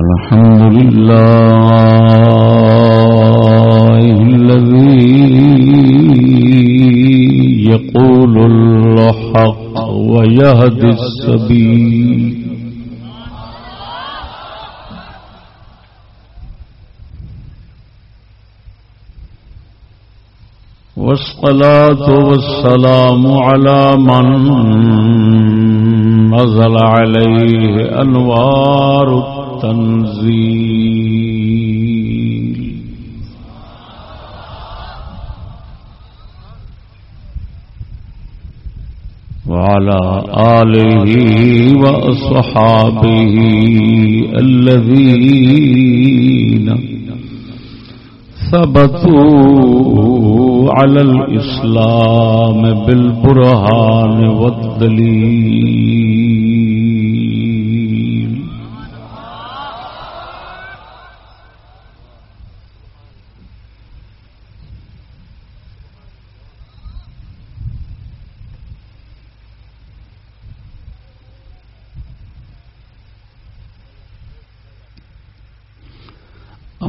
الحمد لله الذي يقول الحق ويهدي السبيل والصلاة والسلام على من نزل عليه أنوار التنزيل وعلى آله وأصحابه الذين ثبتوا على الإسلام بالبرهان والدليل.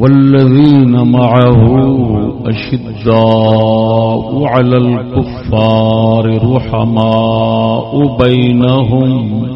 والذين معه أشداء على الكفار رحماء بينهم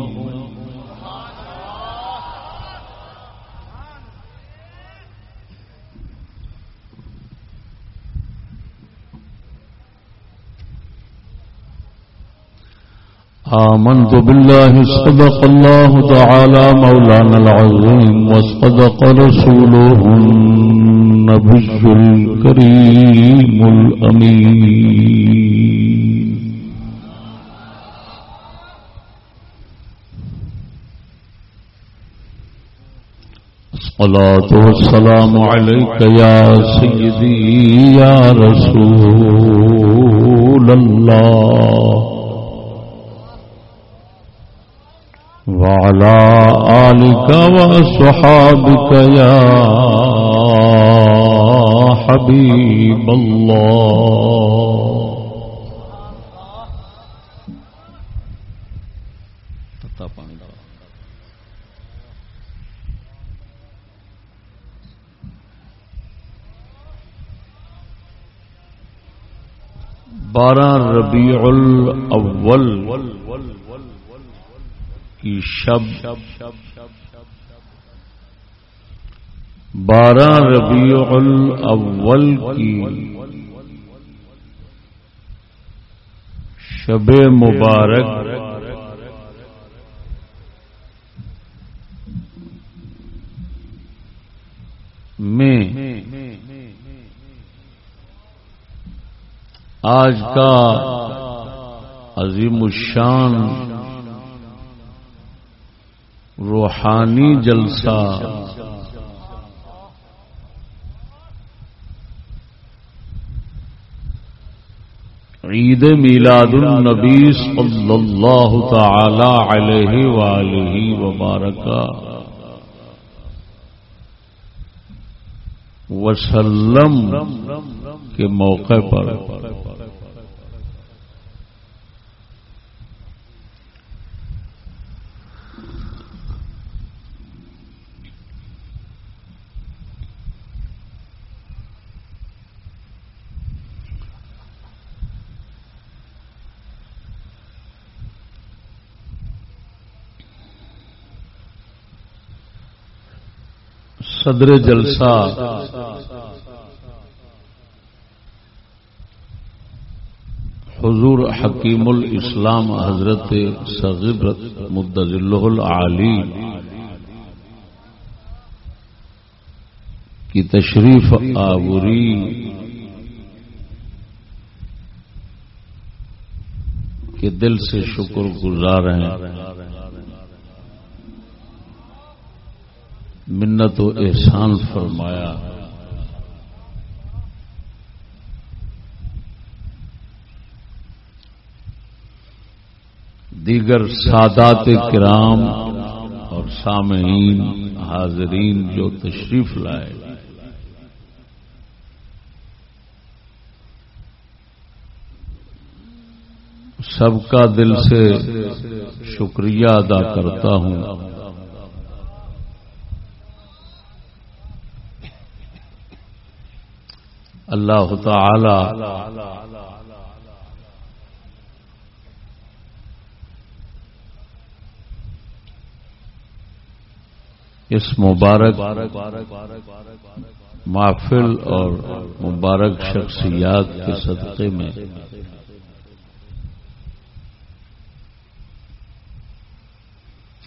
آمنت بالله صدق الله تعالى مولانا العظيم وصدق رسوله النبي الكريم الأمين. الصلاة والسلام عليك يا سيدي يا رسول الله. وعلى آلك وصحابك يا حبيب الله بارہ ربیع الاول کی شب۔ بارہ ربیع الاول کی شب مبارک۔ میں آج کا عظیم الشان روحانی جلسہ۔ عید میلاد النبی صلی اللہ تعالی علیہ وآلہ وبارکہ۔ وسلم کے موقع پر۔ صدر جلسہ۔ حضور حکیم الاسلام حضرت صغیر مدض العالی کی تشریف آوری کے دل سے شکر گزار ہیں۔ منت و احسان فرمایا۔ دیگر سادات کرام اور سامعین حاضرین جو تشریف لائے۔ سب کا دل سے شکریہ ادا کرتا ہوں۔ اللہ تعالی اس مبارک محفل اور مبارک شخصیات کے صدقے میں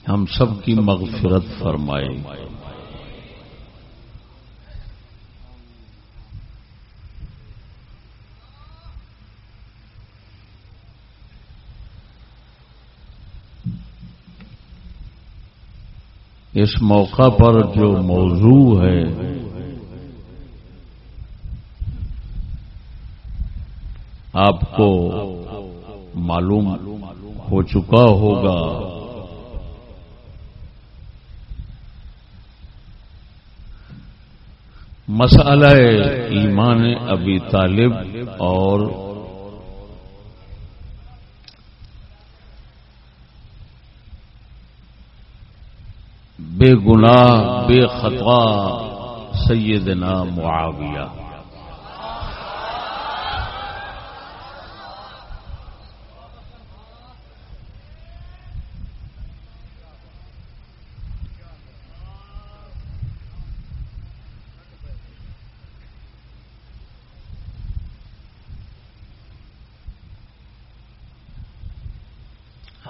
ہم سب کی مغفرت فرمائے۔ اس موقع پر جو موضوع ہے۔ آپ کو معلوم ہو چکا ہوگا۔ مسئلہ ایمان ابی طالب اور بے گناہ بے خطا سیدنا معاویہ۔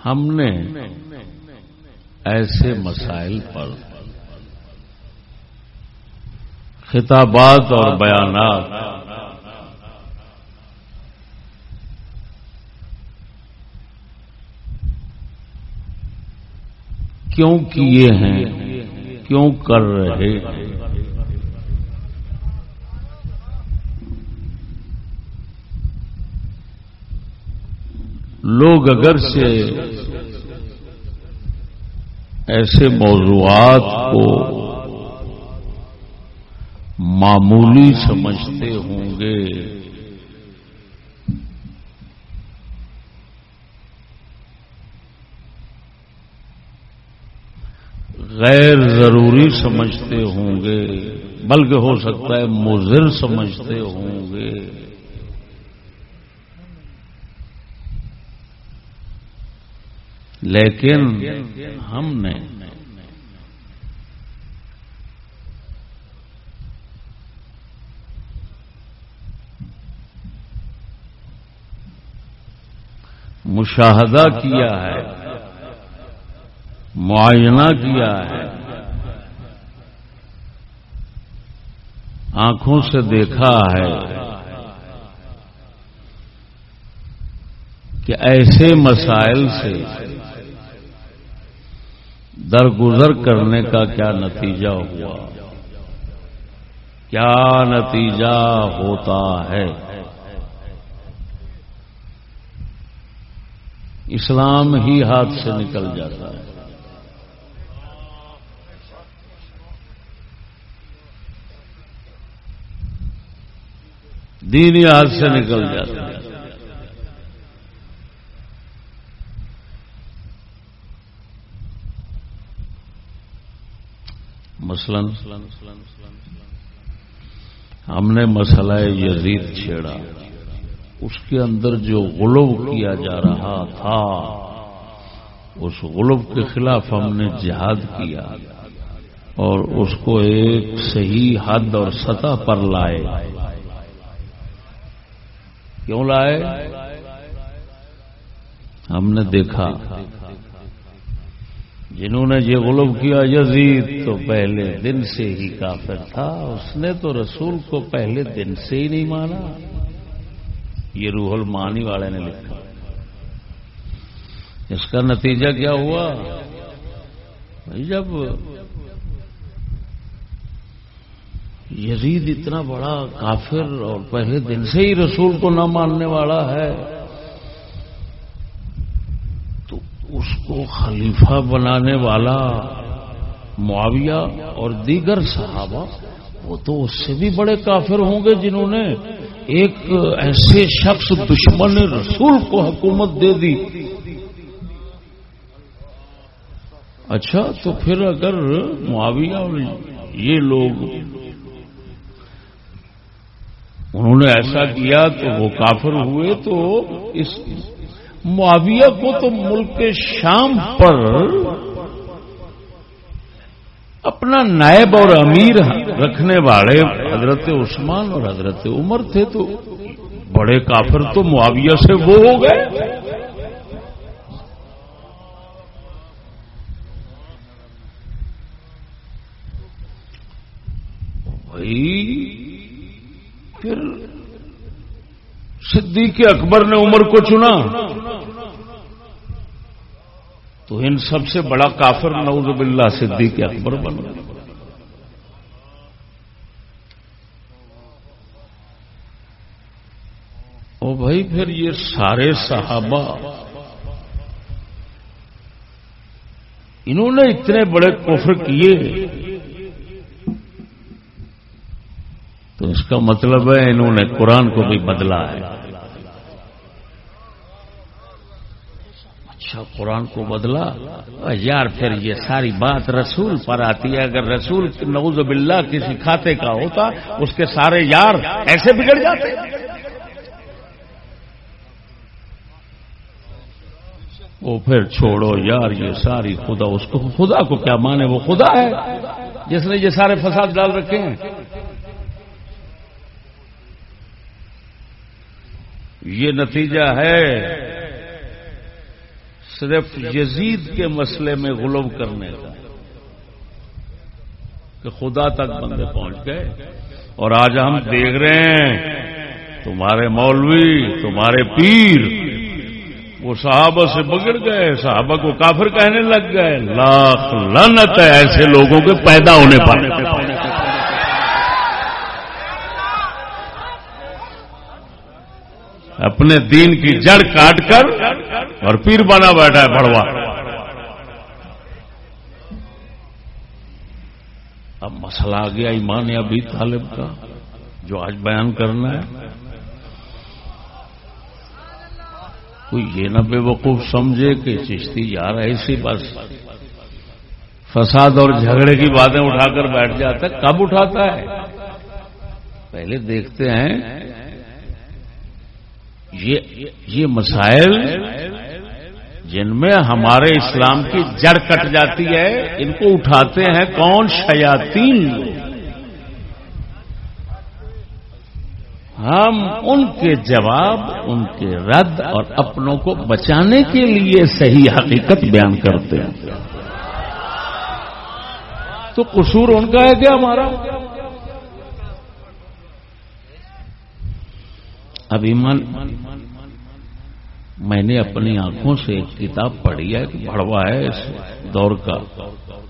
ہم نے ایسے مسائل پر خطابات اور بیانات کیوں کیے ہیں، کیوں کر رہے ہیں؟ لوگ اگر سے ایسے موضوعات کو معمولی سمجھتے ہوں گے۔ غیر ضروری سمجھتے ہوں گے، بلکہ ہو سکتا ہے مضر سمجھتے ہوں گے۔ لیکن ہم نے مشاہدہ کیا ہے، معائنہ کیا ہے، آنکھوں سے دیکھا ہے کہ ایسے مسائل سے درگزر کرنے کا کیا نتیجہ ہوا؟ کیا نتیجہ ہوتا ہے؟ اسلام ہی ہاتھ سے نکل جاتا ہے۔ دینی ہاتھ سے نکل جاتا ہے۔ مثلا ہم نے مسئلہ یزید چھیڑا۔ اس کے اندر جو غلب کیا جا رہا تھا، اس غلب کے خلاف ہم نے جہاد کیا اور اس کو ایک صحیح حد اور سطح پر لائے۔ کیوں لائے؟ ہم نے دیکھا۔ جنہوں نے یہ غلب کیا یزید تو پہلے دن سے ہی کافر تھا، اس نے تو رسول کو پہلے دن سے ہی نہیں مانا۔ یہ روح المانی والے نے لکھا۔ اس کا نتیجہ کیا ہوا؟ جب یزید اتنا بڑا کافر اور پہلے دن سے ہی رسول کو نہ ماننے والا ہے اس کو خلیفہ بنانے والا معاویہ اور دیگر صحابہ، وہ تو اس سے بھی بڑے کافر ہوں گے جنہوں نے ایک ایسے شخص دشمن رسول کو حکومت دے دی۔ اچھا تو پھر اگر معاویہ اور یہ لوگ انہوں نے ایسا کیا تو وہ کافر ہوئے تو اس معاویہ کو تو ملک شام پر اپنا نائب اور امیر رکھنے والے حضرت عثمان اور حضرت عمر تھے تو بڑے کافر تو معاویہ سے وہ ہو گئے۔ بھائی، پھر صدیق اکبر نے عمر کو چنا۔ تو ان سب سے بڑا کافر نعوذ باللہ صدیق اکبر بن گیا۔ او بھائی پھر یہ سارے صحابہ، انہوں نے اتنے بڑے کفر کیے۔ تو اس کا مطلب ہے انہوں نے قرآن کو بھی بدلا ہے۔ اچھا قرآن کو بدلا؟ یار، پھر یہ ساری بات رسول پر آتی ہے۔ اگر رسول نعوذ باللہ کسی کھاتے کا ہوتا، اس کے سارے یار ایسے بگڑ جاتے۔ وہ پھر چھوڑو یار، یہ ساری خدا، اس کو خدا کو کیا مانے؟ وہ خدا ہے۔ جس نے یہ سارے فساد ڈال رکھے ہیں۔ یہ نتیجہ ہے صرف یزید کے مسئلے میں غلو کرنے کا کہ خدا تک بندے پہنچ گئے اور آج ہم دیکھ رہے ہیں تمہارے مولوی، تمہارے پیر، وہ صحابہ سے بگڑ گئے، صحابہ کو کافر کہنے لگ گئے، لاکھ لنت ہے ایسے لوگوں کے پیدا ہونے پر۔ اپنے دین کی جڑ کاٹ کر اور پیر بنا بیٹھا ہے بڑوا۔ اب مسئلہ آ گیا ایمان ابھی طالب کا، جو آج بیان کرنا ہے۔ کوئی یہ نہ بے وقوف سمجھے کہ چشتی یار ایسی بس فساد اور جھگڑے کی باتیں اٹھا کر بیٹھ جاتا ہے۔ کب اٹھاتا ہے؟ پہلے دیکھتے ہیں یہ مسائل جن میں ہمارے اسلام کی جڑ کٹ جاتی ہے، ان کو اٹھاتے ہیں کون شیاتین ہم ان کے جواب، ان کے رد اور اپنوں کو بچانے کے لیے صحیح حقیقت بیان کرتے ہیں۔ تو قصور ان کا ہے کیا ہمارا؟ اب ایمان، میں نے اپنی آنکھوں سے ایک کتاب پڑھی ہے کہ بڑوا ہے اس دور کا۔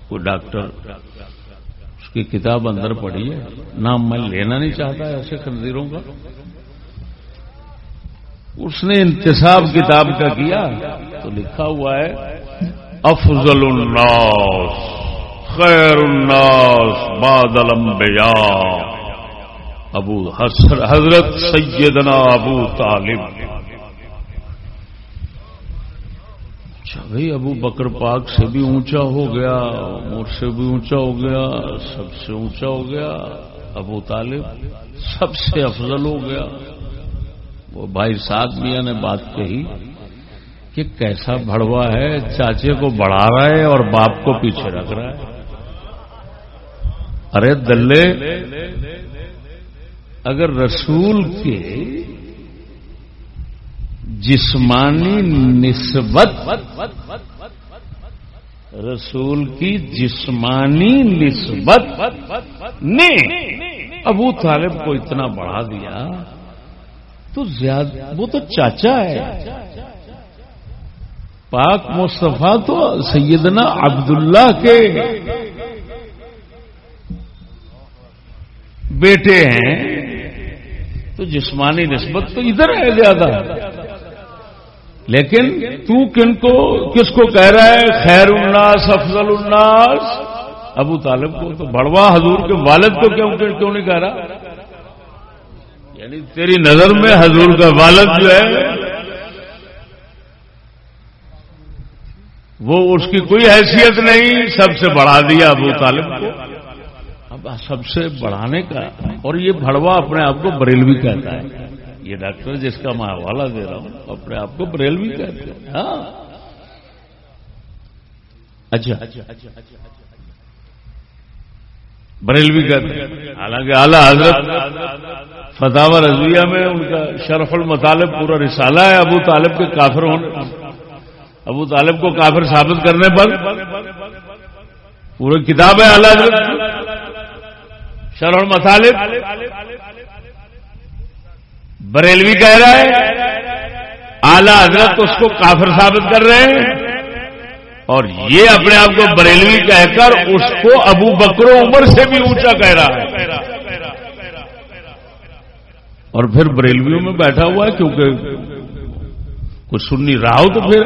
کوئی ڈاکٹر اس کی کتاب اندر پڑھی ہے۔ نام میں لینا نہیں چاہتا ایسے خنزیروں کا۔ اس نے انتصاب کتاب کا کیا، تو لکھا ہوا ہے، افضل الناس، خیر الناس بادل الانبیاء ابو حضرت سیدنا ابو طالب۔ اچھا بھائی ابو بکر پاک سے بھی اونچا ہو گیا مور سے بھی اونچا ہو گیا، سب سے اونچا ہو گیا، ابو طالب سب سے افضل ہو گیا۔ وہ بھائی ساتھ میاں نے بات کہی کہ کیسا بڑوا ہے، چاچے کو بڑھا رہا ہے اور باپ کو پیچھے رکھ رہا ہے۔ ارے دلے اگر رسول کے جسمانی نسبت رسول کی جسمانی نسبت نے ابو طالب کو اتنا بڑھا دیا، تو زیادہ وہ تو چاچا ہے۔ پاک مصطفیٰ تو سیدنا عبداللہ کے بیٹے ہیں۔ تو جسمانی نسبت تو ادھر ہے زیادہ۔ لیکن تو کن کو، کس کو کہہ رہا ہے؟ خیر الناس، افضل الناس۔ ابو طالب کو تو بڑوا حضور کے والد کو کیوں کیوں نہیں کہہ رہا؟ یعنی تیری نظر میں حضور کا والد جو ہے، وہ اس کی کوئی حیثیت نہیں۔ سب سے بڑھا دیا ابو طالب کو۔ سب سے بڑھانے کا، اور یہ بڑوا اپنے آپ کو بریلوی کہتا ہے۔ یہ ڈاکٹر جس کا میں حوالہ دے رہا ہوں، اپنے آپ کو بریلوی کہتے ہیں۔ ہاں۔ اچھا۔ بریلوی کہتے ہیں۔ حالانکہ اعلیٰ حضرت فتح رضویہ میں ان کا شرف المطالب پورا رسالہ ہے، ابو طالب کے کافر ہونے ابو طالب کو کافر ثابت کرنے پر پورا کتاب ہے اعلیٰ حضرت۔ شرح المطالب بریلوی کہہ رہا ہے، اعلی حضرت اس کو کافر ثابت کر رہے ہیں، اور یہ اپنے آپ کو بریلوی کہہ کر اس کو ابو بکرو عمر سے بھی اونچا کہہ رہا ہے۔ اور پھر بریلویوں میں بیٹھا ہوا ہے، کیونکہ کچھ سننی رہا ہو تو پھر۔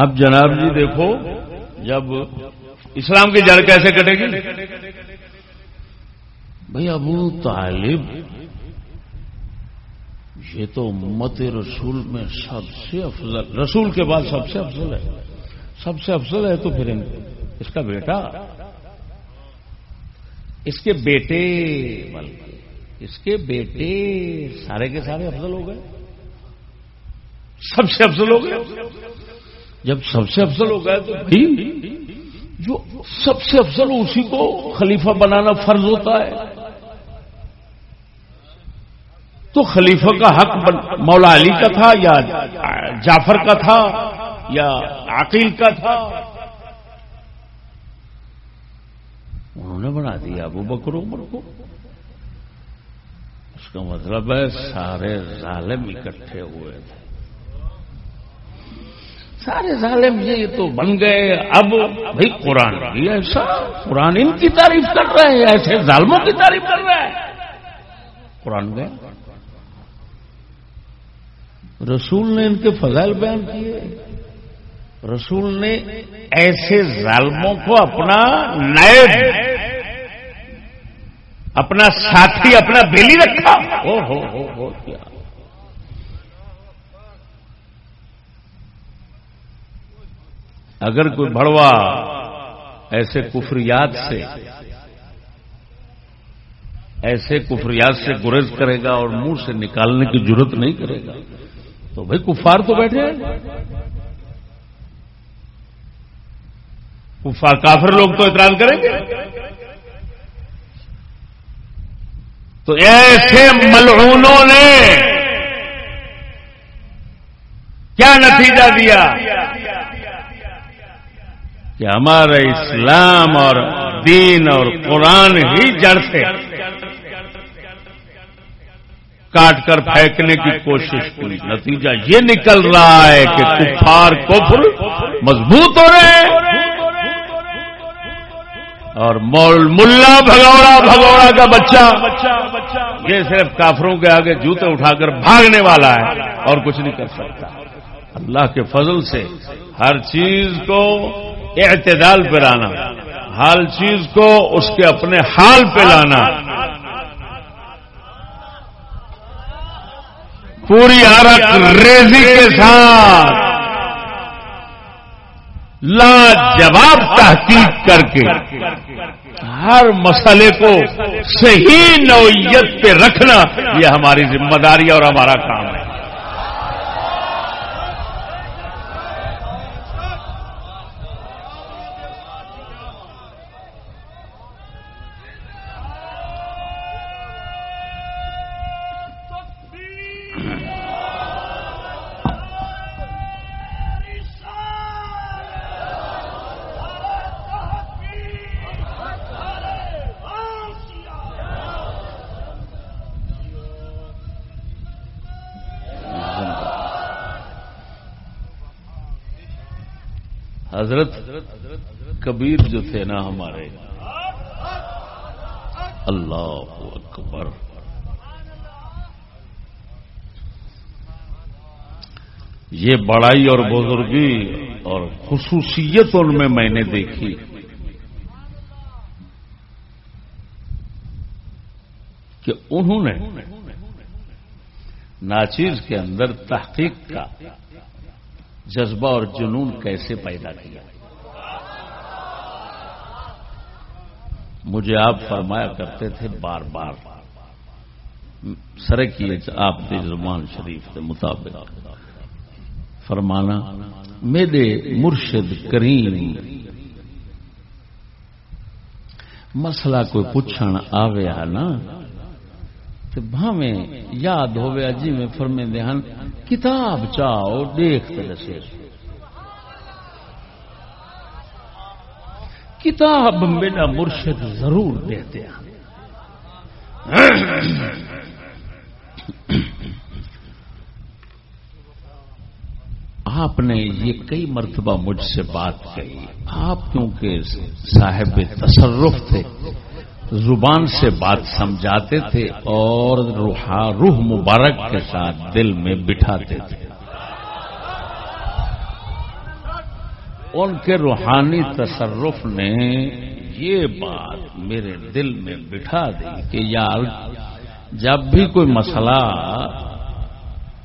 اب جناب جی دیکھو، جب اسلام کی جڑ کیسے کٹے گی؟ بھائی ابو طالب، یہ تو امت رسول میں سب سے افضل، رسول کے بعد سب سے افضل ہے۔ سب سے افضل ہے تو پھر اس کا بیٹا۔ اس کے بیٹے بلکہ اس کے بیٹے سارے کے سارے افضل ہو گئے۔ سب سے افضل ہو گئے۔ جب سب سے افضل ہو گئے تو جو سب سے افضل اسی کو خلیفہ بنانا فرض ہوتا ہے۔ تو خلیفہ کا حق مولا علی کا تھا یا جعفر کا تھا یا عقیل کا تھا۔ انہوں نے بنا دیا ابو بکر عمر کو۔ اس کا مطلب ہے سارے ظالم اکٹھے ہوئے تھے۔ سارے ظالم یہ تو بن گئے، اب بھائی قرآن ایسا، قرآن ان کی تعریف کر رہے ہیں، ایسے ظالموں کی تعریف کر رہے ہیں۔ قرآن گئے رسول نے ان کے فضائل بیان کیے۔ رسول نے ایسے ظالموں کو اپنا نئے اپنا ساتھی، اپنا بیلی رکھا۔ ہو ہو ہو، کیا۔ اگر کوئی بڑوا ایسے کفریات سے، ایسے کفریات سے گریز کرے گا اور منہ سے نکالنے کی ضرورت نہیں کرے گا، تو بھائی کفار تو بیٹھے کفار کافر لوگ تو اعتراض کریں گے۔ تو ایسے ملعونوں نے کیا نتیجہ دیا؟ کہ ہمارا اسلام اور دین اور قرآن ہی جڑ سے کاٹ کر پھینکنے کی کوشش کی۔ نتیجہ یہ نکل رہا ہے کہ کفار کفر مضبوط ہو رہے ہیں اور ملا بھگوڑا بھگوڑا کا بچہ یہ صرف کافروں کے آگے جوتے اٹھا کر بھاگنے والا ہے اور کچھ نہیں کر سکتا۔ اللہ کے فضل سے ہر چیز کو اعتدال پہ لانا ہر چیز کو اس کے اپنے حال پہ لانا۔ پوری عرق ریزی کے ساتھ۔ لاجواب تحقیق کر کے ہر مسئلے کو صحیح نوعیت پہ رکھنا، یہ ہماری ذمہ داری اور ہمارا کام۔ حضرت کبیر جو تھے نا ہمارے۔ اللہ اکبر۔ یہ بڑائی اور بزرگی اور خصوصیت ان میں میں نے دیکھی۔ کہ انہوں نے ناچیز کے اندر تحقیق کا جذبہ اور جنون کیسے پیدا کیا؟ مجھے آپ فرمایا کرتے تھے بار بار، سر کیے آپ کے زمان شریف کے مطابق، فرمانا، میرے مرشد کریم، مسئلہ کوئی پوچھنا آیا نا تو بھاویں یاد ہوئے جی میں فرمے دہن کتاب چاہو، دیکھتے رسے کتاب میرا مرشد ضرور دیتے ہیں۔ آپ نے یہ کئی مرتبہ مجھ سے بات کہی۔ آپ کیونکہ صاحب تصرف تھے زبان سے بات سمجھاتے تھے اور روح مبارک کے ساتھ دل میں بٹھاتے تھے۔ ان کے روحانی تصرف نے یہ بات میرے دل میں بٹھا دی کہ یار، جب بھی کوئی مسئلہ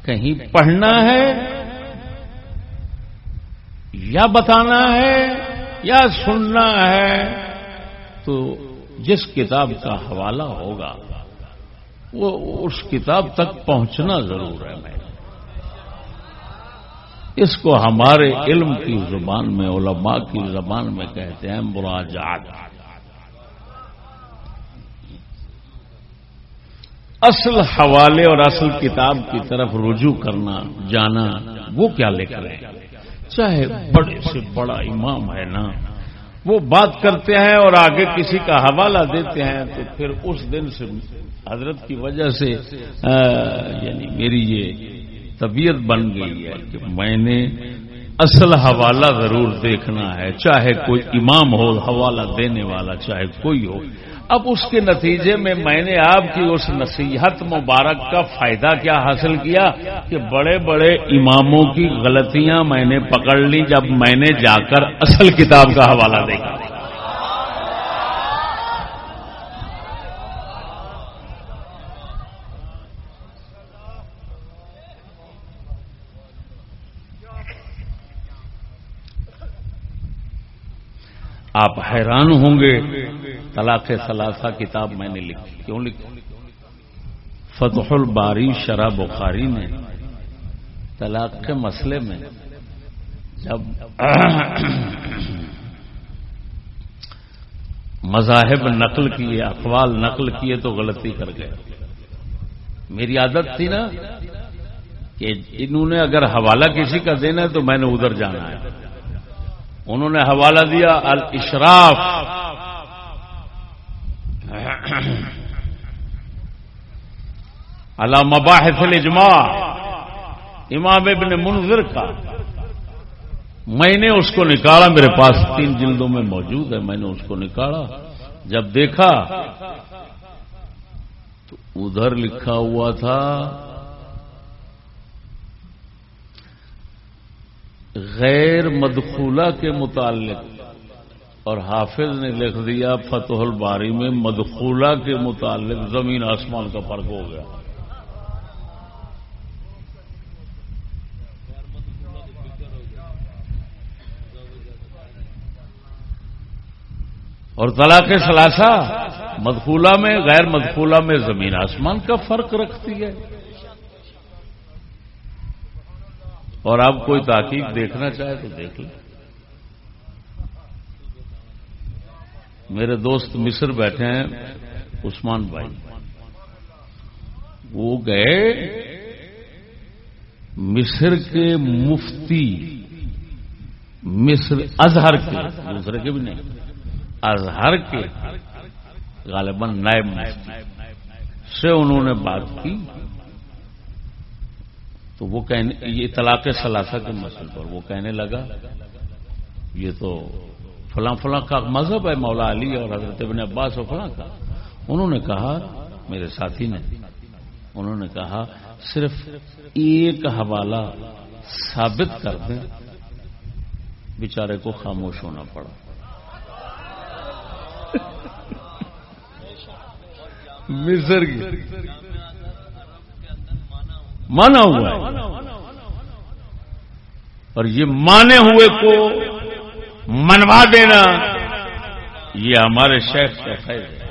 کہیں پڑھنا ہے یا بتانا ہے یا سننا ہے تو جس کتاب کا حوالہ ہوگا، وہ اس کتاب تک پہنچنا ضرور ہے میں۔ اس کو ہمارے علم کی زبان میں، علماء کی زبان میں کہتے ہیں مراجعات اصل حوالے اور اصل کتاب کی طرف رجوع کرنا، جانا، وہ کیا لکھ رہے ہیں؟ چاہے بڑے سے بڑا امام ہے نا وہ بات کرتے ہیں اور آگے کسی کا حوالہ دیتے ہیں تو پھر اس دن سے حضرت کی وجہ سے یعنی میری یہ طبیعت بن گئی ہے کہ میں نے اصل حوالہ ضرور دیکھنا ہے، چاہے کوئی امام ہو، حوالہ دینے والا، چاہے کوئی ہو۔ اب اس کے نتیجے میں میں نے آپ کی اس نصیحت مبارک کا فائدہ کیا حاصل کیا کہ بڑے بڑے اماموں کی غلطیاں میں نے پکڑ لی جب میں نے جا کر اصل کتاب کا حوالہ دیکھا۔ آپ حیران ہوں گے، طلاق ثلاثہ کتاب میں نے لکھی۔ کیوں لکھی؟ فتح الباری، شرح بخاری نے طلاق کے مسئلے میں جب مذاہب نقل کیے، اقوال نقل کیے تو غلطی کر گئے۔ میری عادت تھی نا کہ انہوں نے اگر حوالہ کسی کا دینا ہے تو میں نے ادھر جانا ہے۔ انہوں نے حوالہ دیا، الاشراف۔ علامہ مباحث الاجماع۔ امام ابن منظر کا۔ میں نے اس کو نکالا، میرے پاس تین جلدوں میں موجود ہے، میں نے اس کو نکالا۔ جب دیکھا تو ادھر لکھا ہوا تھا غیر مدخولہ کے متعلق۔ اور حافظ نے لکھ دیا، فتح الباری میں مدخولہ کے متعلق زمین آسمان کا فرق ہو گیا۔ اور طلاق سلاسا مدخولہ میں، غیر مدخولہ میں زمین آسمان کا فرق رکھتی ہے۔ اور آپ کوئی تحقیق دیکھنا چاہے تو دیکھ لیں۔ میرے دوست مصر بیٹھے ہیں، عثمان بھائی۔ وہ گئے مصر کے مفتی، مصر اظہر کے، دوسرے کے بھی نہیں، اظہر کے غالباً نائب مفتی سے انہوں نے بات کی۔ تو وہ کہنے یہ طلاق ثلاثہ کے مسئلے پر وہ کہنے لگا، یہ تو فلاں فلاں کا مذہب ہے، مولا علی اور حضرت ابن عباس اور فلاں کا۔ انہوں نے کہا، میرے ساتھی نے، انہوں نے کہا، صرف ایک حوالہ ثابت کر دیں، بیچارے کو خاموش ہونا پڑا۔ مصر کی۔ مانا ہوا ہے۔ اور یہ مانے ہوئے کو منوا دینا، یہ ہمارے شیخ کا خیر ہے۔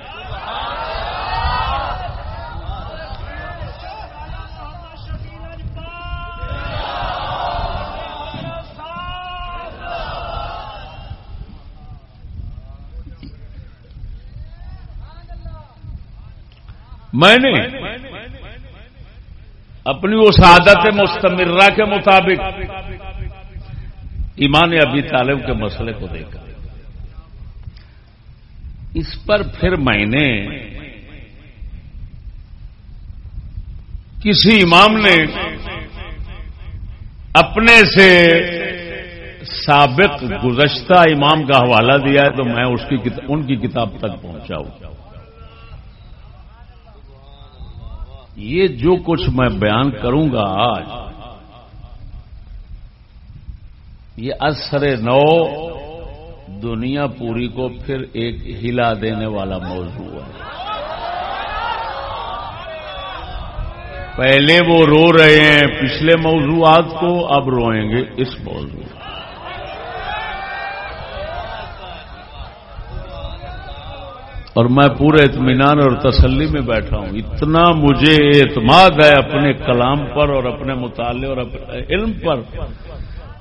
میں نے اپنی اس عادت مستمرہ کے مطابق۔ ایمان ابھی طالب کے مسئلے کو دیکھا۔ اس پر پھر میں نے کسی امام نے اپنے سے سابق گزشتہ امام کا حوالہ دیا ہے تو میں اس کی ان کی کتاب تک پہنچاؤں۔ یہ جو کچھ میں بیان کروں گا آج، یہ اثر نو دنیا پوری کو پھر ایک ہلا دینے والا موضوع ہے۔ پہلے وہ رو رہے ہیں، پچھلے موضوعات کو اب روئیں گے اس موضوع۔ اور میں پورے اطمینان اور تسلی میں بیٹھا ہوں۔ اتنا مجھے اعتماد ہے اپنے کلام پر اور اپنے مطالعے اور اپنے علم پر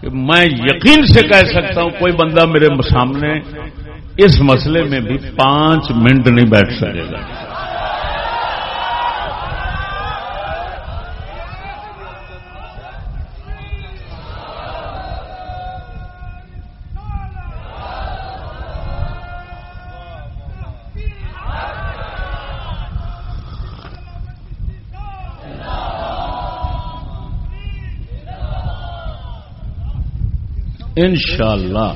کہ میں یقین سے کہہ سکتا ہوں کوئی بندہ میرے سامنے اس مسئلے میں بھی پانچ منٹ نہیں بیٹھ سکے گا۔ انشاءاللہ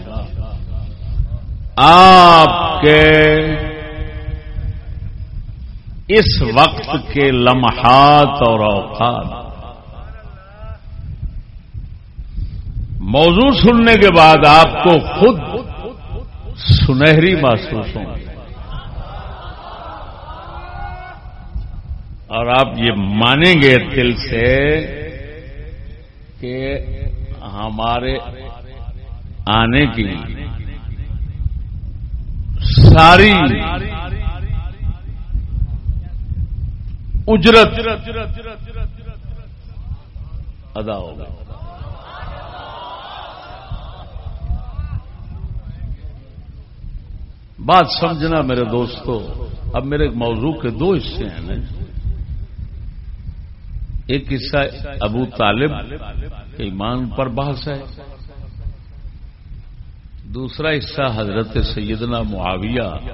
آپ کے اس وقت کے لمحات اور اوقات موضوع سننے کے بعد آپ کو خود سنہری محسوس ہوں اور آپ یہ مانیں گے دل سے کہ ہمارے آنے کی ساری اجرت ادا ہوگا بات سمجھنا میرے دوستو، اب میرے موضوع کے دو حصے ہیں ایک حصہ ابو طالب کے ایمان پر بحث ہے۔ دوسرا حصہ حضرت سیدنا معاویہ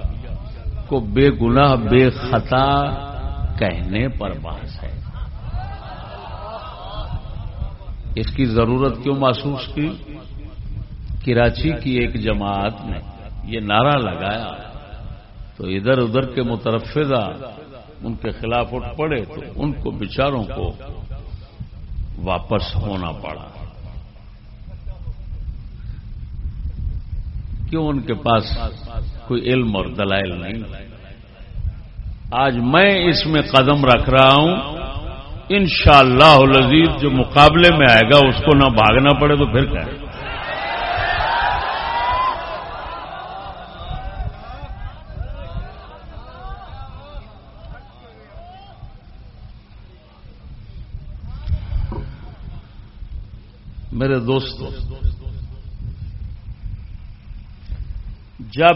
کو بے گناہ، بے خطا کہنے پر بحث ہے۔ اس کی ضرورت کیوں محسوس کی؟ کراچی کی ایک جماعت نے یہ نعرہ لگایا، تو ادھر ادھر کے مترفدہ ان کے خلاف اٹھ پڑے تو ان کو بچاروں کو واپس ہونا پڑا۔ کیوں ان کے پاس کوئی علم اور دلائل نہیں؟ آج میں اس میں قدم رکھ رہا ہوں۔ ان شاء اللہ جو مقابلے میں آئے گا، اس کو نہ بھاگنا پڑے تو پھر کیا؟ میرے دوستوں جب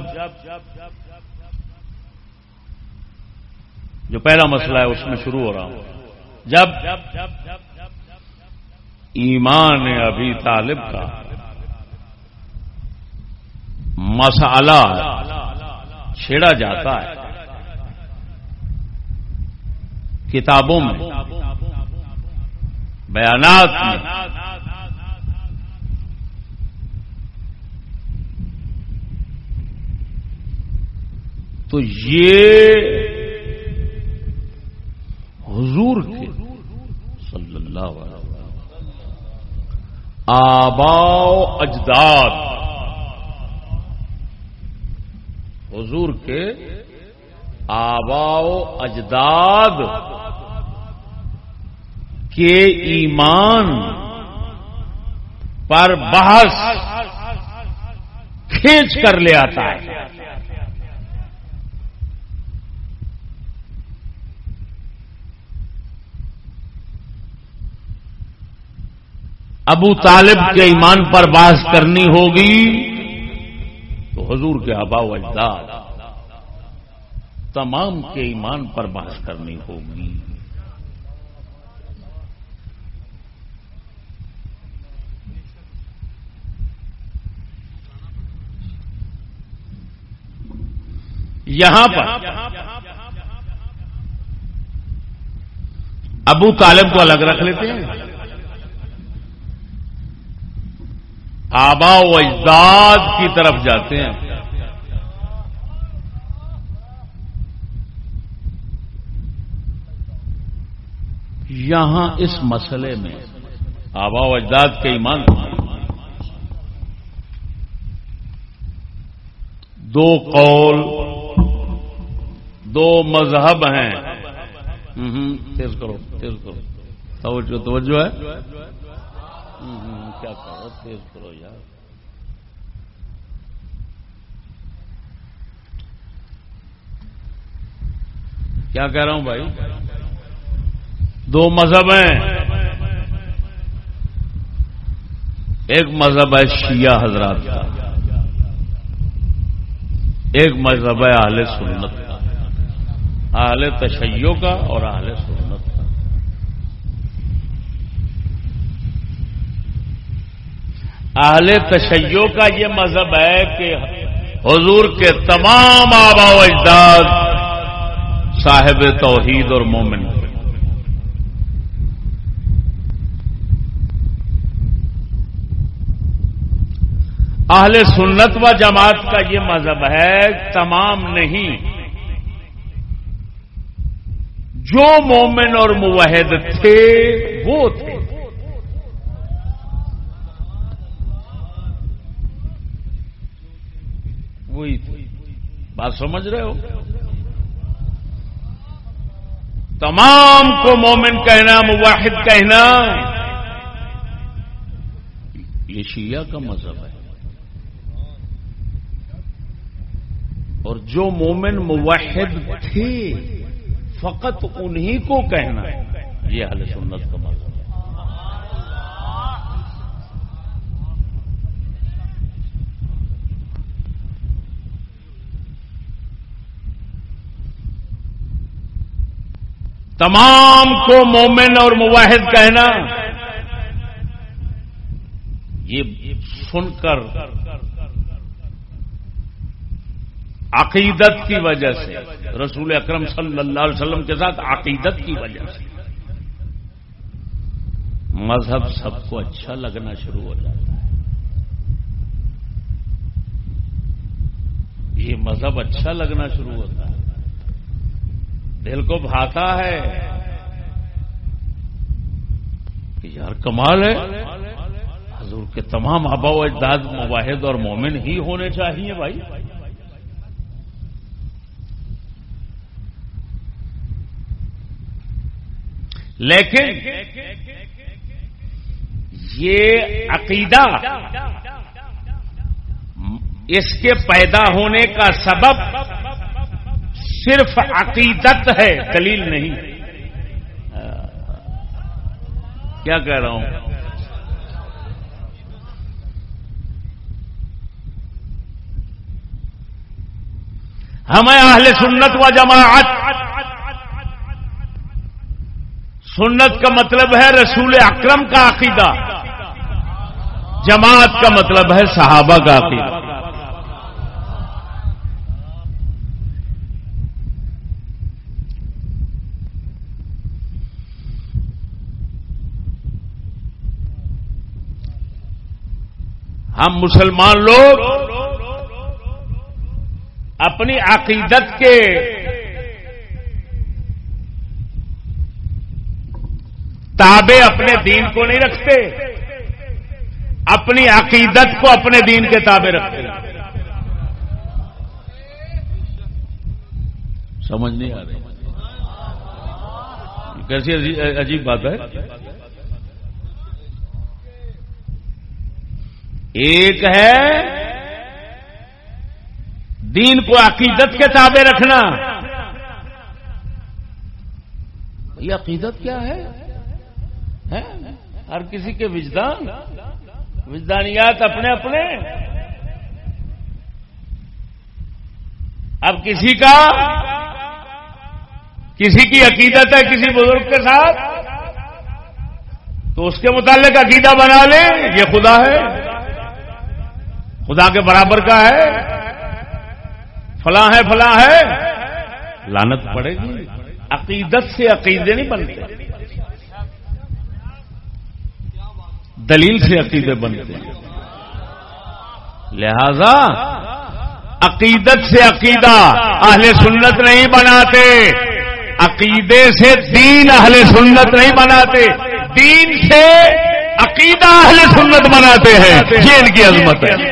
جو پہلا مسئلہ ہے، اس میں شروع ہو رہا ہوں۔ جب ایمان ابھی طالب کا مسالہ چھیڑا جاتا ہے۔ کتابوں میں، بیانات میں تو یہ حضور کے صلی اللہ علیہ آبا اجداد۔ حضور کے آبا اجداد کے ایمان پر بحث کھینچ کر لے آتا ہے۔ ابو طالب کے ایمان پر بحث کرنی ہوگی تو حضور کے آبا و اجداد تمام کے ایمان پر بحث کرنی ہوگی۔ یہاں پر ابو طالب کو الگ رکھ لیتے ہیں۔ آبا و اجداد کی طرف جاتے ہیں۔ یہاں اس مسئلے میں آبا و اجداد کے ایمان دو قول، دو مذہب ہیں۔ تیز کرو تیز کرو۔ توجہ توجہ ہے۔ کیا کرو؟ تیز کرو یار۔ کیا کہہ رہا ہوں بھائی؟ دو مذہب ہیں۔ ایک مذہب ہے شیعہ حضرات کا۔ ایک مذہب ہے اہل سنت کا۔ اہل تشیع کا اور اہل سنت کا اہل تشیع کا یہ مذہب ہے کہ حضور کے تمام آبا و اجداد صاحب توحید اور مومن اہل سنت و جماعت کا یہ مذہب ہے، تمام نہیں۔ جو مومن اور موحد تھے، وہ تھے۔ وہی تھے بات سمجھ رہے ہو؟ تمام کو مومن کہنا، مواحد کہنا۔ یہ شیعہ کا مذہب ہے۔ اور جو مومن موحد تھے، فقط انہی کو کہنا۔ یہ حل سنت کا مطلب تمام کو مومن اور مواحد کہنا یہ سن کر عقیدت کی وجہ سے رسول اکرم صلی اللہ علیہ وسلم کے ساتھ عقیدت کی وجہ سے مذہب سب کو اچھا لگنا شروع ہو جاتا ہے۔ یہ مذہب اچھا لگنا شروع ہوتا ہے۔ دل کو بھاتا ہے کہ یار کمال ہے۔ حضور کے تمام آبا و اجداد مواحد اور مومن ہی ہونے چاہیے بھائی۔ لیکن یہ عقیدہ اس کے پیدا ہونے کا سبب صرف عقیدت ہے، دلیل نہیں۔ کیا کہہ رہا ہوں؟ ہمیں اہل سنت و جماعت، سنت کا مطلب ہے رسول اکرم کا عقیدہ، جماعت کا مطلب ہے صحابہ کا عقیدہ۔ ہم مسلمان لوگ اپنی عقیدت کے تابے اپنے دین کو نہیں رکھتے، اپنی عقیدت کو اپنے دین کے تابے رکھتے۔ سمجھ نہیں آ رہی۔ کیسی عجیب بات ہے؟ ایک ہے دین کو عقیدت کے تابع رکھنا۔ یہ عقیدت کیا ہے؟ ہر کسی کے وجدان۔ وجدانیات اپنے اپنے۔ اب کسی کا کسی کی عقیدت ہے کسی بزرگ کے ساتھ، تو اس کے متعلق عقیدہ بنا لیں، یہ خدا ہے۔ خدا کے برابر کا ہے۔ فلاں ہے فلاں ہے۔ لانت پڑے گی۔ عقیدت سے عقیدے نہیں بنتے۔ دلیل سے عقیدے بنتے۔ لہذا عقیدت سے عقیدہ اہل سنت نہیں بناتے۔ عقیدے سے دین اہل سنت نہیں بناتے۔ دین سے عقیدہ اہل سنت بناتے ہیں، یہ ان کی عظمت ہے۔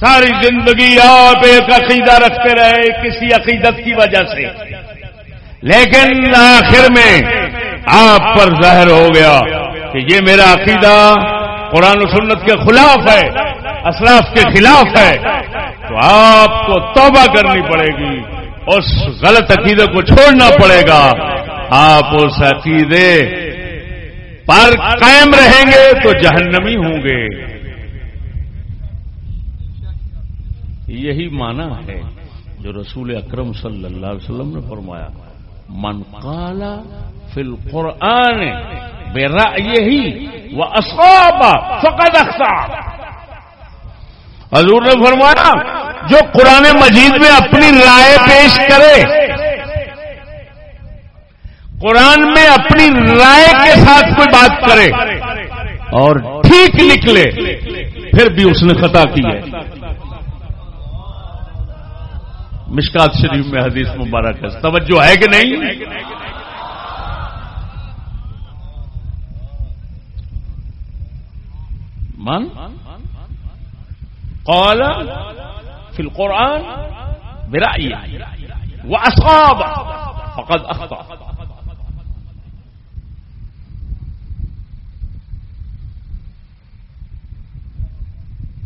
ساری زندگی آپ ایک عقیدہ رکھتے رہے کسی عقیدت کی وجہ سے۔ لیکن آخر میں آپ پر ظاہر ہو گیا کہ یہ میرا عقیدہ قرآن و سنت کے خلاف ہے، اسلاف کے خلاف ہے، تو آپ کو توبہ کرنی پڑے گی۔ اس غلط عقیدے کو چھوڑنا پڑے گا۔ آپ اس عقیدے پر قائم رہیں گے تو جہنمی ہوں گے۔ یہی مانا ہے جو رسول اکرم صلی اللہ علیہ وسلم نے فرمایا۔ من قال فی القرآن بے یہی وہ اسباب فقد اختا حضور نے فرمایا، جو قرآن مجید میں اپنی رائے پیش کرے، قرآن میں اپنی رائے کے ساتھ کوئی بات کرے اور ٹھیک نکلے، پھر بھی اس نے خطا کی ہے۔ مشکات شریف میں حدیث مبارک ہے۔ توجہ ہے کہ نہیں؟ من قال في القرآن برأيه وأصاب فقد أخطأ.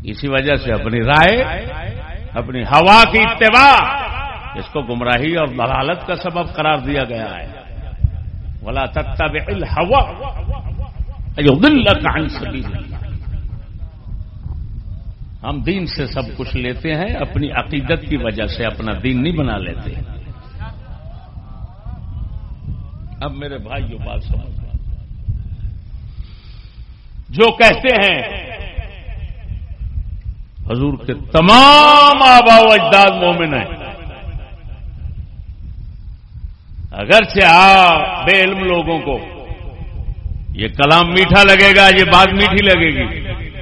اسی وجہ سے اپنی رائے، اپنی ہوا کی اتباع، اس کو گمراہی اور دلالت کا سبب قرار دیا گیا ہے۔ ولا تتبع الهوى يضلك عن سبيل الله ہم دین سے سب کچھ لیتے ہیں، اپنی عقیدت کی وجہ سے اپنا دین نہیں بنا لیتے۔ اب میرے بھائی جو بات سمجھ جو کہتے ہیں، حضور کے تمام آبا و اجداد مومن ہیں۔ اگرچہ آ بے علم لوگوں کو، یہ کلام میٹھا لگے گا، یہ بات میٹھی لگے گی۔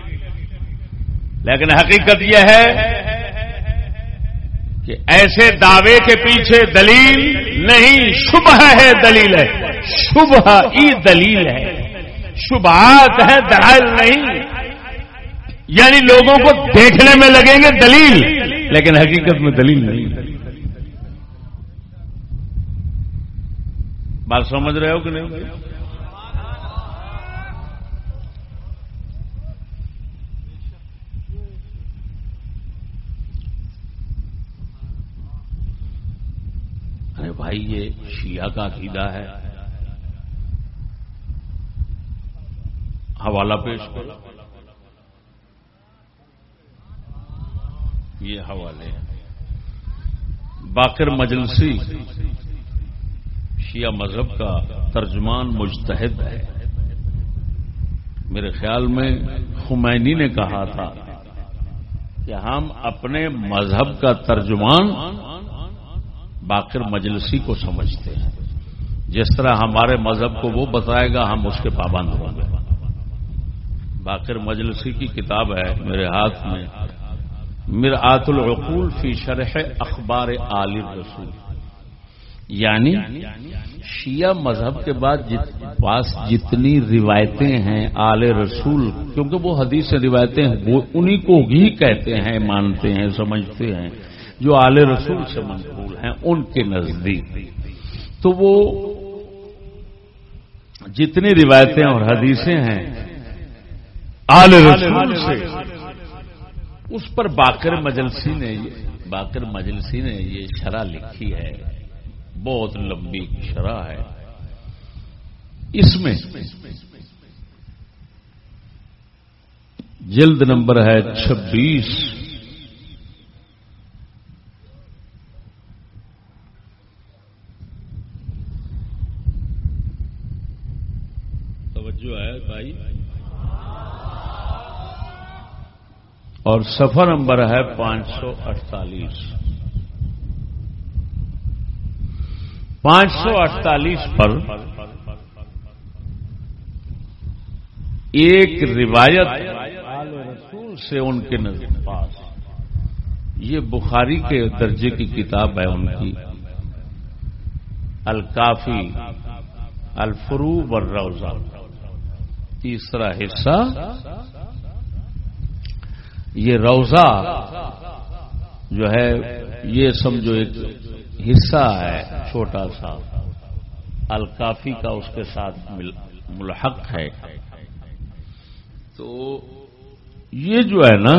لیکن حقیقت یہ ہے کہ ایسے دعوے کے پیچھے دلیل نہیں، شبہ ہے دلیل ہے۔ شبہ ای دلیل ہے۔ شبہات ہے دلائل نہیں۔ یعنی لوگوں کو دیکھنے میں لگیں گے دلیل، لیکن حقیقت میں دلیل نہیں۔ بات سمجھ رہے ہو کہ نہیں؟ ارے بھائی، یہ شیعہ کا عقیدہ ہے۔ حوالہ پیش کرو۔ یہ حوالے باقر مجلسی شیعہ مذہب کا ترجمان مجتہد ہے۔ میرے خیال میں خمینی نے کہا تھا کہ ہم اپنے مذہب کا ترجمان باقر مجلسی کو سمجھتے ہیں۔ جس طرح ہمارے مذہب کو وہ بتائے گا، ہم اس کے پابند ہوں گے۔ باقر مجلسی کی کتاب ہے میرے ہاتھ میں۔ مر آت العقول فی شرح اخبار عال رسول یعنی شیعہ مذہب کے بعد جت پاس جتنی روایتیں ہیں آل رسول، کیونکہ وہ حدیث روایتیں وہ انہی کو ہی کہتے ہیں، مانتے ہیں، سمجھتے ہیں۔ جو آل رسول سے منقول ہیں، ان کے نزدیک۔ تو وہ جتنی روایتیں اور حدیثیں ہیں، آل رسول سے۔ اس پر باقر مجلسی نے باقر مجلسی نے یہ شرح لکھی ہے۔ بہت لمبی شرح ہے۔ اس میں جلد نمبر ہے چھبیس۔ بھائی اور سفر نمبر ہے پانچ سو اڑتالیس پانچ سو اڑتالیس پر ایک روایت رسول سے ان کے نظر پاس۔ یہ بخاری کے درجے کی کتاب ہے ان کی۔ الکافی، الفروب اور روزہ تیسرا حصہ۔ یہ روزہ جو ہے، یہ سمجھو ایک حصہ ہے، چھوٹا سا۔ الکافی کا اس کے ساتھ ملحق ہے۔ تو یہ جو ہے نا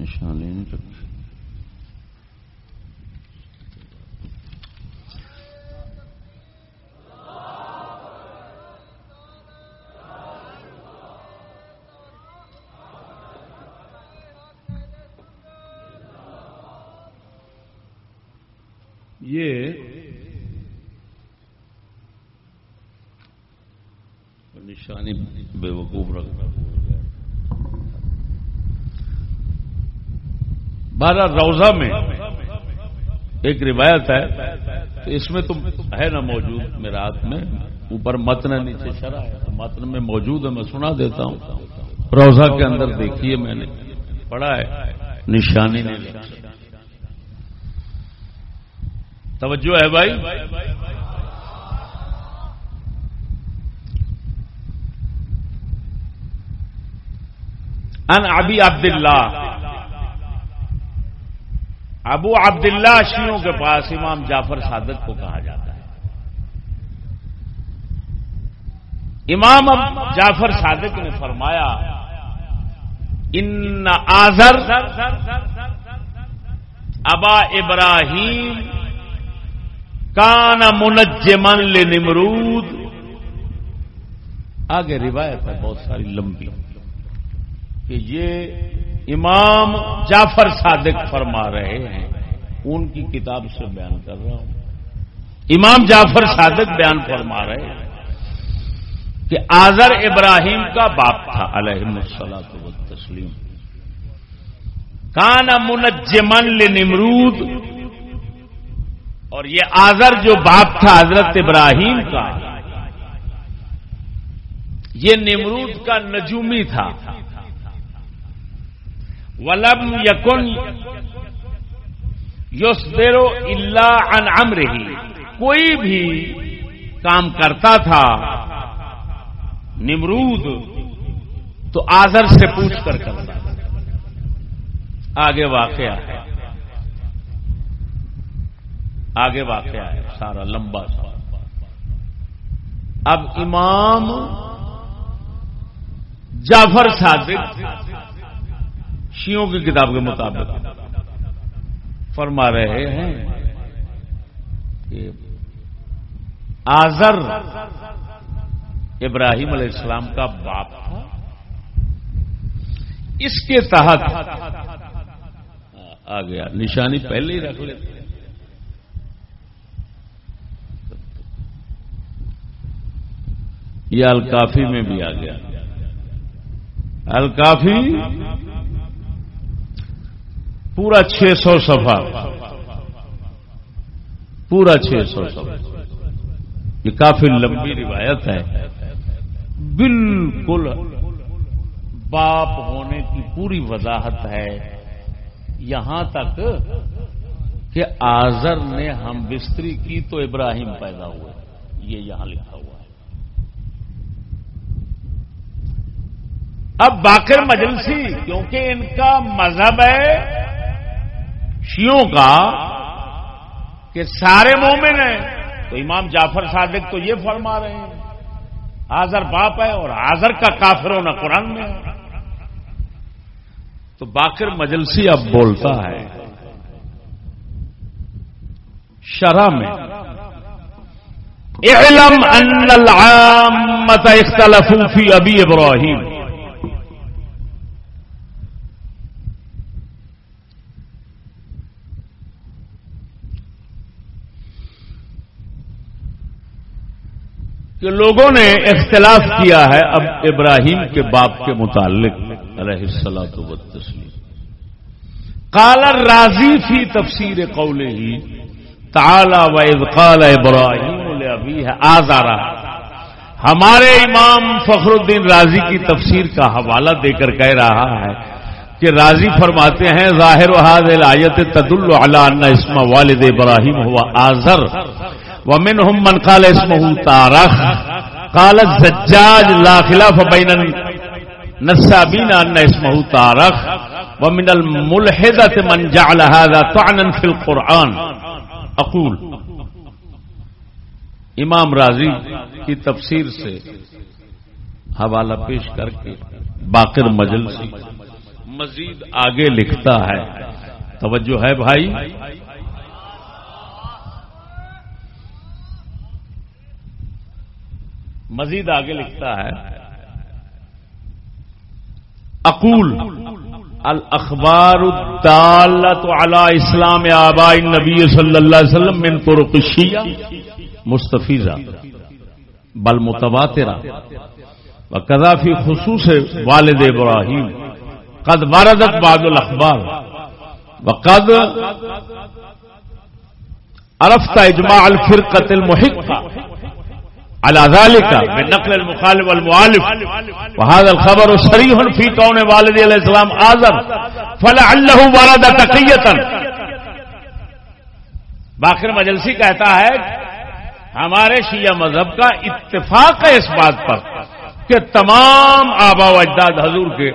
نشانی نہیں رکھی یہ نشانی بے وقوف رکھنا بارہ روزہ میں ایک روایت ہے تو اس میں تو ہے نا موجود میرے ہاتھ میں، اوپر متن نیچے شرح ہے۔ متن میں موجود ہے، میں سنا دیتا ہوں۔ روزہ کے اندر دیکھیے میں نے، پڑھا ہے، نشانی نے توجہ ہے بھائی؟ ان ابی عبد اللہ ابو عبداللہ شیوں کے پاس امام جعفر صادق کو کہا جاتا ہے۔ امام جعفر صادق نے فرمایا، ان آزر ابا ابراہیم کان منجمن نمرود آگے روایت ہے بہت ساری لمبی کہ یہ امام جعفر صادق فرما رہے ہیں، ان کی کتاب سے بیان کر رہا ہوں۔ امام جعفر صادق بیان فرما رہے ہیں کہ آزر ابراہیم کا باپ تھا علیہ السلاط و تسلیم کان منجمن نمرود اور یہ آزر جو باپ تھا، حضرت ابراہیم کا، یہ نمرود کا نجومی تھا۔ ولم یقن یوس دیرو اللہ ان رہی کوئی بھی کام کرتا تھا، نمرود تو آزر سے پوچھ کر کرتا آگے واقعہ۔ ہے آگے واقعہ ہے، سارا لمبا سا۔ اب امام جعفر صادق شیوں کی کتاب کے مطابق فرما رہے ہیں کہ آزر ابراہیم علیہ السلام کا باپ تھا۔ اس کے تحت آ گیا۔ نشانی پہلے ہی رکھ لیتے یہ الکافی میں بھی آ گیا۔ الکافی پورا چھ سو سفا پورا چھ سو سفا یہ کافی لمبی روایت ہے۔ بالکل باپ ہونے کی پوری وضاحت ہے۔ یہاں تک کہ آزر نے ہم بستری کی تو ابراہیم پیدا ہوئے۔ یہ یہاں لکھا ہوا ہے۔ اب باقر مجلسی، کیونکہ ان کا مذہب ہے شیوں کا کہ سارے مومن ہیں۔ تو امام جعفر صادق تو یہ فرما رہے ہیں، حاضر باپ ہے اور حاضر کا کافر ہونا قرآن میں ہے۔ تو باقر مجلسی اب بولتا ہے، شرح میں، اعلم ان العامت اختلفوا فی ابی ابراہیم۔ کہ لوگوں نے اختلاف کیا ہے اب ابراہیم کے باپ کے متعلق، علیہ السلام و تسلیم کالر راضی فی تفسیر قول ہی تالا و قال ابراہیم ابھی ہمارے امام فخر الدین راضی کی تفسیر کا حوالہ دے کر کہہ رہا ہے کہ راضی فرماتے ہیں، ظاہر و حاضر آیت تد اللہ اسم والد ابراہیم ہوا آزر ومن هم من قال اسمه تارخ قال الزجاج لا خلاف بين النسابين ان اسمه تارخ ومن الملحدة من جعل هذا طعنا في القرآن. اقول امام راضی کی تفسیر سے حوالہ پیش کر کے باقر مجلسی مزید آگے لکھتا ہے، توجہ ہے بھائی؟ مزید آگے لکھتا ہے۔ اقول، الاخبار الدالت على اسلام آباء النبی صلی اللہ علیہ وسلم من طرق الشیعہ مستفیزہ بل متواترہ۔ وکذا فی خصوص والد ابراہیم، قد وردت بعض الاخبار۔ وقد عرفت اجماع الفرقة المحقة۔ على ذلك بنقل المخالف والمؤلف. وهذا الخبر صريح في كون والد عليه السلام آذر فلعله ورد تقية. باخر مجلسی کہتا ہے، ہمارے شیعہ مذہب کا اتفاق ہے اس بات پر کہ تمام آبا و اجداد حضور کے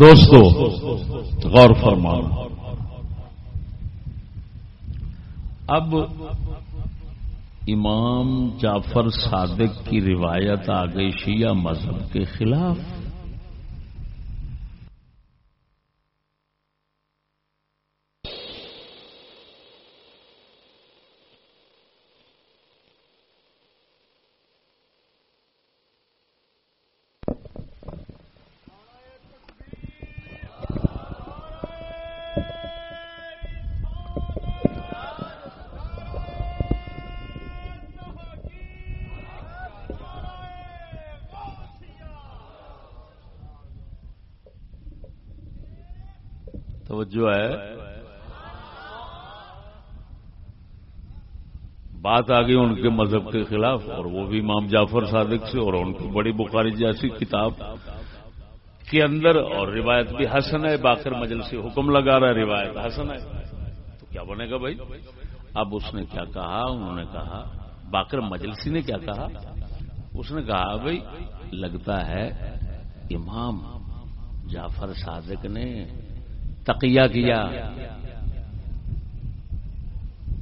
دوستو، غور فرمان اب امام جعفر صادق کی روایت آ گئی شیعہ مذہب کے خلاف۔ جو ہے، بات آ گئی ان کے مذہب کے خلاف اور وہ بھی امام جعفر صادق سے اور ان کی بڑی بخاری جیسی کتاب کے اندر اور روایت بھی حسن ہے، باقر مجل سے حکم لگا رہا ہے، روایت حسن ہے۔ تو کیا بنے گا بھائی؟ اب اس نے کیا کہا؟ انہوں نے کہا، باقر مجلسی نے کیا کہا؟ اس نے کہا، بھائی، لگتا ہے امام جعفر صادق نے تقیہ کیا۔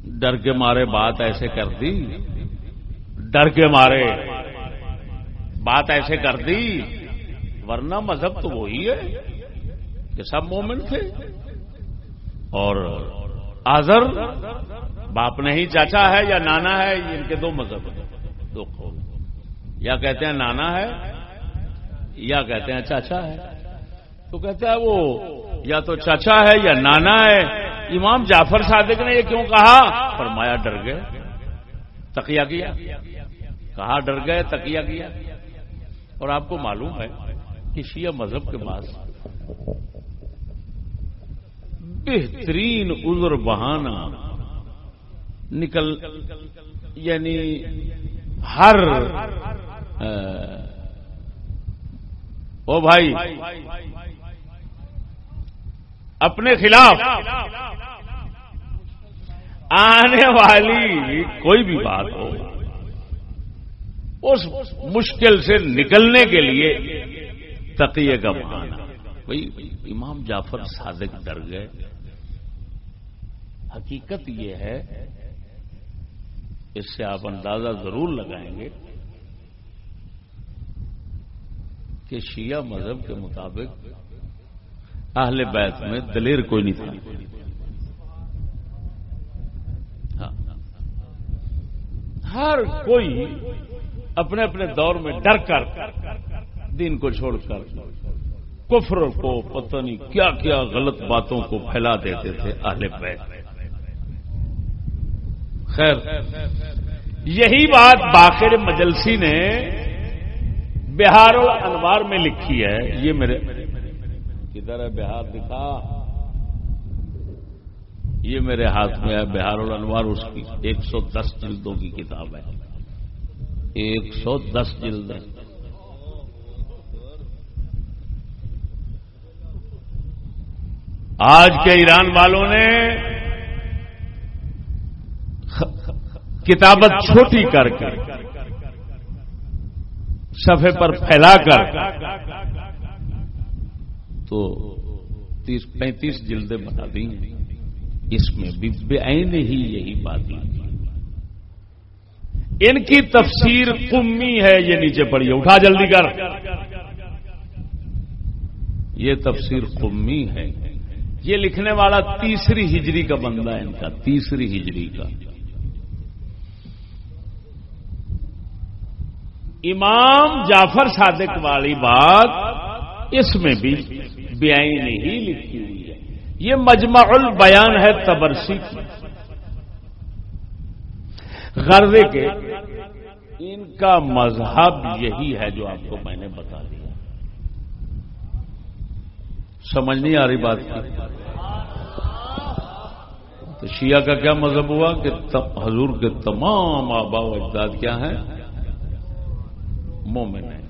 ڈر کے مارے بات ایسے کر دی۔ ڈر کے مارے بات ایسے کر دی۔ ورنہ مذہب تو وہی ہے کہ سب مومن تھے۔ اور آزر باپ نہیں چاچا ہے یا نانا ہے، ان کے دو مذہب دو قول یا کہتے ہیں نانا ہے یا کہتے ہیں چاچا ہے۔ تو کہتا ہے وہ یا تو چاچا ہے یا نانا ہے۔ امام جعفر صادق نے یہ کیوں کہا؟ فرمایا، ڈر گئے۔ تقیہ کیا۔ کہا، ڈر گئے، تقیہ کیا۔ اور آپ کو معلوم ہے کہ شیعہ مذہب کے پاس بہترین عذر بہانا نکل یعنی ہر او بھائی اپنے خلاف۔ آنے والی کوئی بھی بات ہو، اس مشکل سے نکلنے کے لیے تقیے کا بہانا بھائی، امام جعفر صادق ڈر گئے۔ حقیقت یہ ہے، اس سے آپ اندازہ ضرور لگائیں گے کہ شیعہ مذہب کے مطابق اہل بیت میں دلیر کوئی نہیں تھا۔ ہاں۔ ہر کوئی اپنے اپنے دور میں ڈر کر دین کو چھوڑ کر کفر کو پتہ نہیں کیا کیا غلط باتوں کو پھیلا دیتے تھے اہل بیت۔ خیر، یہی بات باخر مجلسی نے بہار انوار میں لکھی ہے، یہ میرے کدھر ہے بہار دکھا۔ یہ میرے ہاتھ میں ہے، بہار الانوار، اس کی ایک سو دس جلدوں کی کتاب ہے۔ ایک سو دس جلد آج کے ایران والوں نے کتابت چھوٹی کر کے صفحے پر پھیلا کر تو تیس پینتیس جلدیں بنا دی اس میں بھی ہی یہی بات۔ ان کی تفسیر کمی ہے، یہ نیچے پڑی ہے اٹھا جلدی کر۔ یہ تفسیر کمی ہے۔ یہ لکھنے والا تیسری ہجری کا بندہ ہے ان کا۔ تیسری ہجری کا۔ امام جعفر صادق والی بات اس میں بھی بیائی نہیں لکھی ہوئی ہے۔ یہ مجمع البیان ہے تبرسی کی۔ غرضے کے ان کا مذہب یہی ہے جو آپ کو میں نے بتا دیا۔ سمجھ نہیں آ رہی بات کی۔ تو شیعہ کا کیا مذہب ہوا کہ حضور کے تمام آبا و اجداد کیا ہیں؟ مومن ہیں۔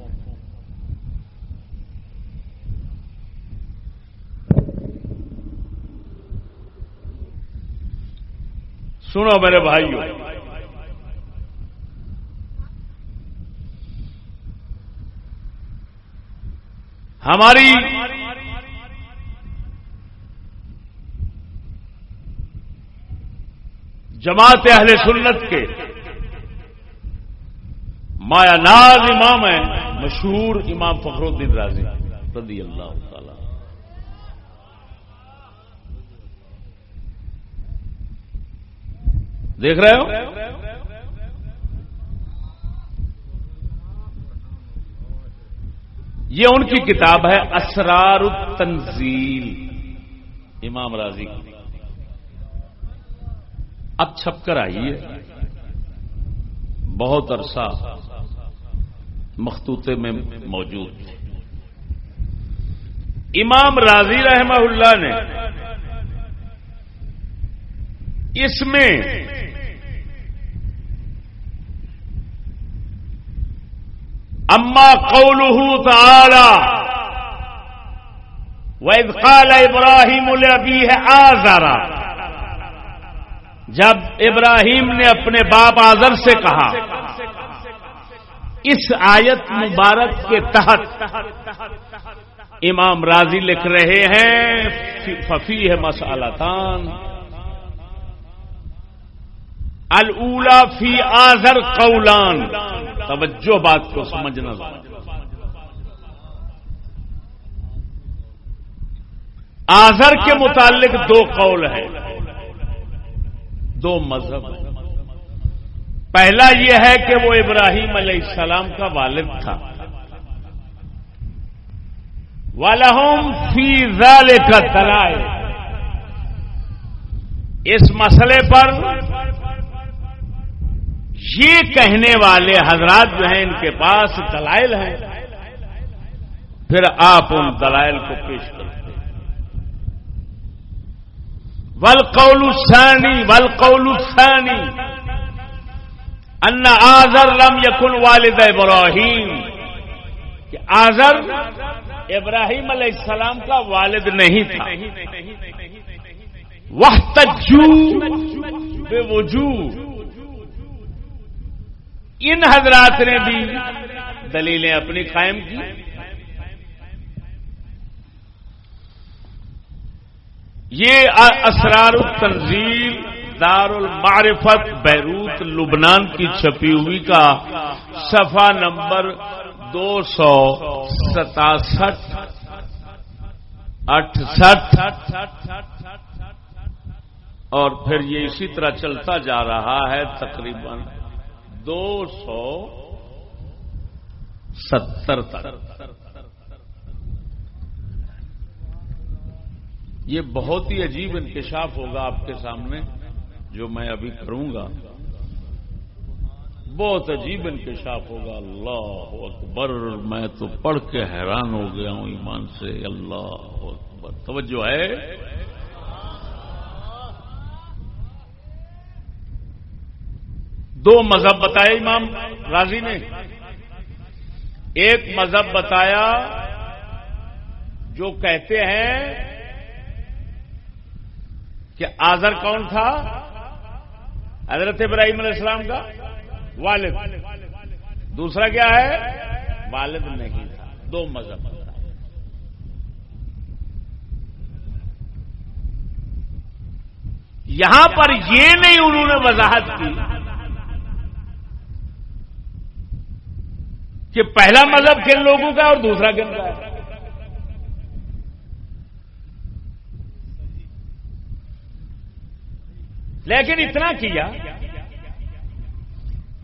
سنو میرے بھائیوں ہماری جماعت اہل سنت کے مایا ناز امام ہے مشہور امام فخر الدین راضی رضی اللہ تعالی۔ دیکھ رہے ہو؟ یہ ان کی کتاب ہے اسرار التنزیل امام راضی۔ کی اب چھپ کر آئیے۔ بہت عرصہ مختوطے میں موجود۔ تھے امام راضی رحمہ اللہ نے اس میں اما قوله تعالی وَإِذْ قَالَ إِبْرَاهِيمُ لَأَبِيهِ آزَرَ جب ابراہیم نے اپنے باپ آزر سے کہا، اس آیت مبارک کے تحت امام راضی لکھ رہے ہیں ففی ہے مسالتان الا فی آزر قولان۔ توجہ بات کو سمجھنا۔ آزر کے متعلق دو قول ہیں۔ دو مذہب ہیں۔ پہلا یہ ہے کہ وہ ابراہیم علیہ السلام کا والد تھا۔ والم فی زال کا اس مسئلے پر یہ کہنے والے حضرات جو ہیں، ان کے پاس دلائل ہیں۔ پھر آپ ان دلائل کو پیش کرتے ہیں۔ ول قول سانی ول سانی ان آزر لم یکن والد ابراہیم۔ کہ آزر ابراہیم علیہ السلام کا والد نہیں تھا۔ وہ تجو بے وجو ان حضرات نے بھی دلیلیں اپنی قائم کی۔ یہ اسرار التنزیل دار المعرفت بیروت لبنان کی چھپی ہوئی کا صفحہ نمبر دو سو ستاسٹھ، اٹھسٹھ۔ اور پھر یہ اسی طرح چلتا جا رہا ہے تقریباً۔ دو سو ستر تک۔ یہ بہت ہی عجیب انکشاف ہوگا آپ کے سامنے جو میں ابھی کروں گا۔ بہت عجیب انکشاف ہوگا۔ اللہ اکبر میں تو پڑھ کے حیران ہو گیا ہوں ایمان سے۔ اللہ اکبر۔ توجہ ہے؟ دو مذہب بتائے امام راضی نے۔ ایک مذہب بتایا جو کہتے ہیں کہ آزر کون تھا؟ حضرت ابراہیم علیہ السلام کا۔ والد۔ دوسرا کیا ہے؟ والد نہیں تھا۔ دو مذہب۔ یہاں پر یہ نہیں انہوں نے وضاحت کی کہ پہلا مذہب کن لوگوں کا اور دوسرا کن کا؟ ہے لیکن اتنا کیا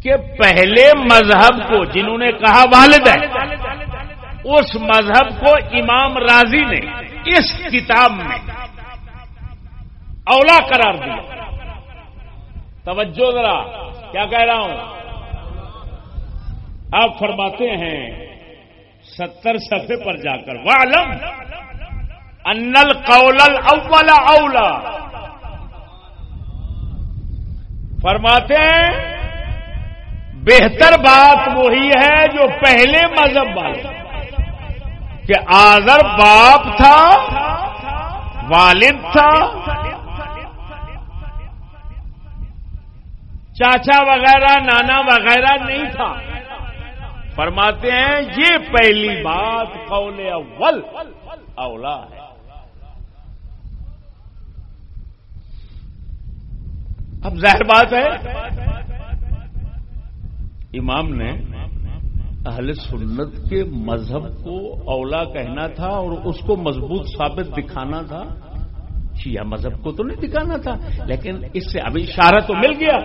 کہ پہلے مذہب کو جنہوں نے کہا والد ہے، اس مذہب کو امام راضی نے اس کتاب میں اولا قرار دیا۔ توجہ ذرا، کیا کہہ رہا ہوں؟ آپ فرماتے ہیں، ستر صفحے پر جا کر والم انل قول اولا اولا فرماتے ہیں، بہتر بات وہی ہے جو پہلے مذہب والے کہ آزر باپ تھا، والد تھا۔ چاچا وغیرہ، نانا وغیرہ نہیں تھا۔ فرماتے ہیں، یہ پہلی بات قول اول اولا ہے۔ اب ظاہر بات ہے، امام نے اہل سنت کے مذہب کو اولا کہنا تھا اور اس کو مضبوط ثابت دکھانا تھا۔ شیعہ مذہب کو تو نہیں دکھانا تھا، لیکن اس سے ابھی اشارہ تو مل گیا۔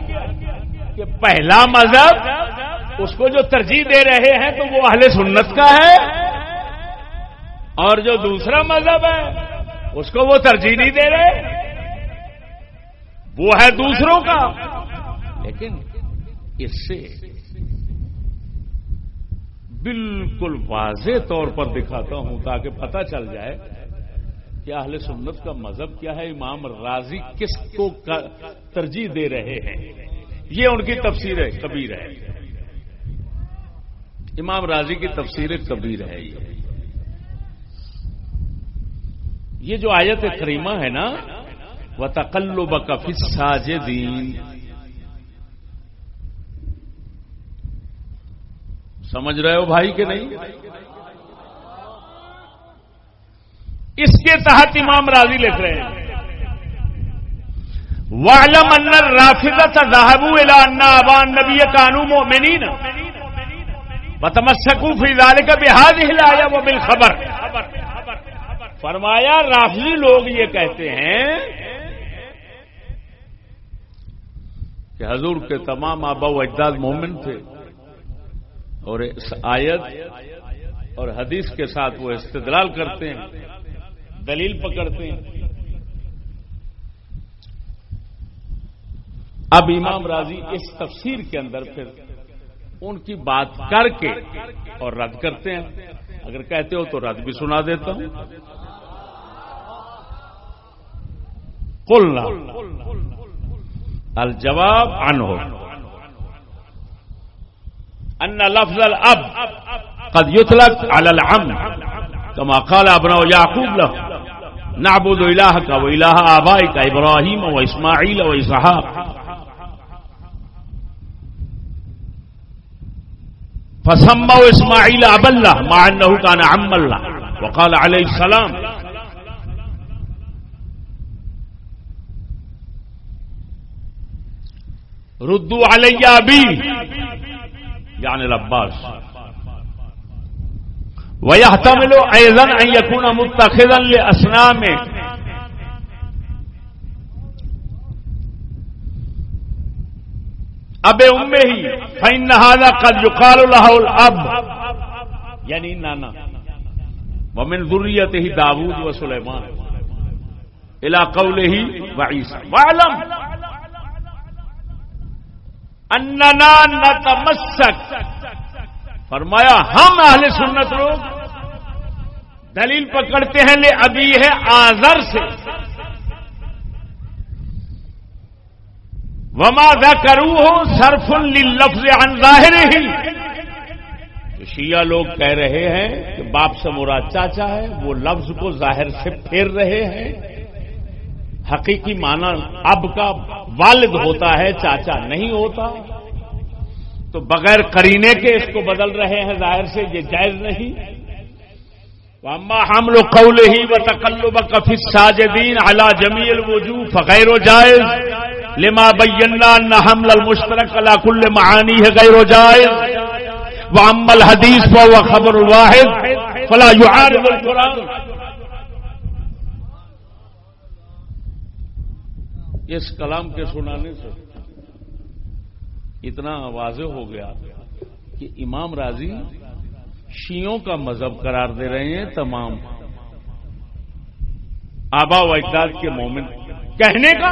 کہ پہلا مذہب اس کو جو ترجیح دے رہے ہیں تو وہ اہل سنت کا ہے اور جو دوسرا مذہب ہے اس کو وہ ترجیح نہیں دے رہے وہ ہے دوسروں کا لیکن اس سے بالکل واضح طور پر دکھاتا ہوں تاکہ پتہ چل جائے کہ اہل سنت کا مذہب کیا ہے، امام راضی کس کو ترجیح دے رہے ہیں۔ یہ ان کی تفسیر ہے، کبیر ہے۔ امام راضی کی تفسیر کبیر ہے۔ یہ جو آیت کریمہ ہے نا وہ تقلب کفی ساجدین سمجھ رہے ہو بھائی کہ نہیں؟ اس کے تحت امام راضی لکھ رہے ہیں۔ وعلم ان الرافضه ذهبوا الى ان ابا النبي كانوا مؤمنين. وتمسكوا في ذلك بهذه الايه وبالخبر. فرمایا، رافضی لوگ یہ کہتے ہیں کہ حضور کے تمام آبا و اجداد مومن تھے اور اس آیت اور حدیث کے ساتھ وہ استدلال کرتے ہیں، دلیل پکڑتے ہیں۔ اب امام راضی اس تفسیر کے اندر پھر ان کی بات کر کے اور رد کرتے ہیں۔ اگر کہتے ہو تو رد بھی سنا دیتا ہوں۔ قلنا۔ الجواب عنہ۔ ان لفظ الاب قد يطلق على العم، كما قال ابن يعقوب له، نعبد الهك واله ابائك ابراهيم واسماعيل واسحاق فسموا اسماعیل اب اللہ مع انه كان عم الله وقال عليه السلام. ردو علی ابی یعنی العباس. ويحتمل ايضا ان يكون متخذا لاصنام اب امے ہی فین نہادا قد یقال له الاب یعنی نانا۔ ومن ذریته ہی داود و سلیمان الى قوله وعلم اننا نتمسک فرمایا، ہم اہل سنت لوگ دلیل پکڑتے ہیں لے ابھی ہے آزر سے۔ وما کرو ہو سرف لفظ ظاہر ہی شیعہ لوگ کہہ رہے ہیں کہ باپ سے مراد چاچا ہے، وہ لفظ کو ظاہر سے پھیر رہے ہیں۔ حقیقی معنی اب کا والد ہوتا ہے، چاچا نہیں ہوتا۔ تو بغیر کرینے کے اس کو بدل رہے ہیں، ظاہر سے یہ جائز نہیں۔ اما ہم لوگ قول ہی و تکلب کفی ساجدین اعلی جمیل وجو فغیر و جائز۔ لما بینا نہ حمل المشترک اللہ کل معانی ہے غیر و جائز. وہ امل حدیث خبر الواحد فلا يعارض القرآن. اس کلام کے سنانے سے اتنا واضح ہو گیا کہ امام راضی شیوں کا مذہب قرار دے رہے ہیں تمام آبا و اجداد کے مومن کہنے کا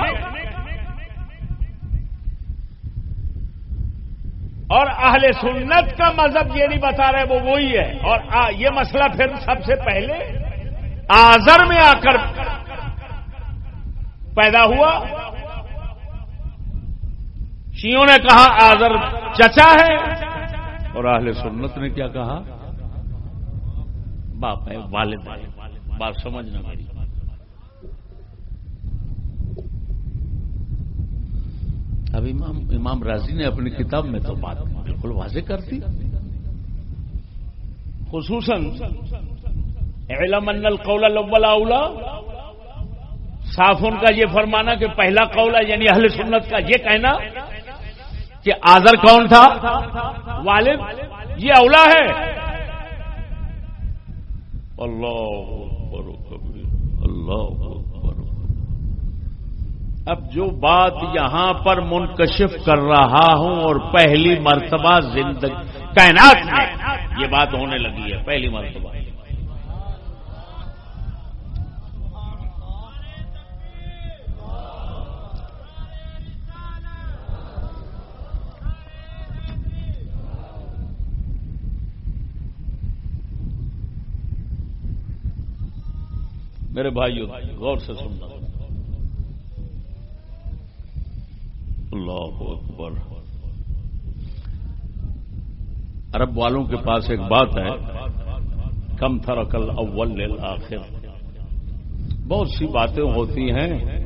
اور اہل سنت کا مذہب یہ نہیں بتا رہے وہ وہی ہے۔ اور یہ مسئلہ پھر سب سے پہلے آزر میں آ کر پیدا ہوا۔ شیوں نے کہا آزر چچا ہے۔ اور اہل سنت نے کیا کہا؟ باپ ہے، والد بات سمجھنا میری اب امام امام راضی نے اپنی کتاب میں تو بات بالکل واضح کر دی۔ خصوصاً علم ان القول الاول اولا۔ صاف ان کا یہ فرمانا کہ پہلا قول ہے یعنی اہل سنت کا یہ کہنا کہ آزر کون تھا؟ والد۔ یہ اولا ہے۔ اللہ اللہ اب جو بات یہاں پر منکشف کر رہا ہوں اور پہلی مرتبہ زندگی کائنات میں یہ بات ہونے لگی ہے، پہلی مرتبہ۔ میرے بھائیوں غور سے سننا۔ اللہ اکبر۔ عرب والوں کے پاس ایک بات ہے، کم تھر اکل اول آخر بہت سی باتیں ہوتی ہیں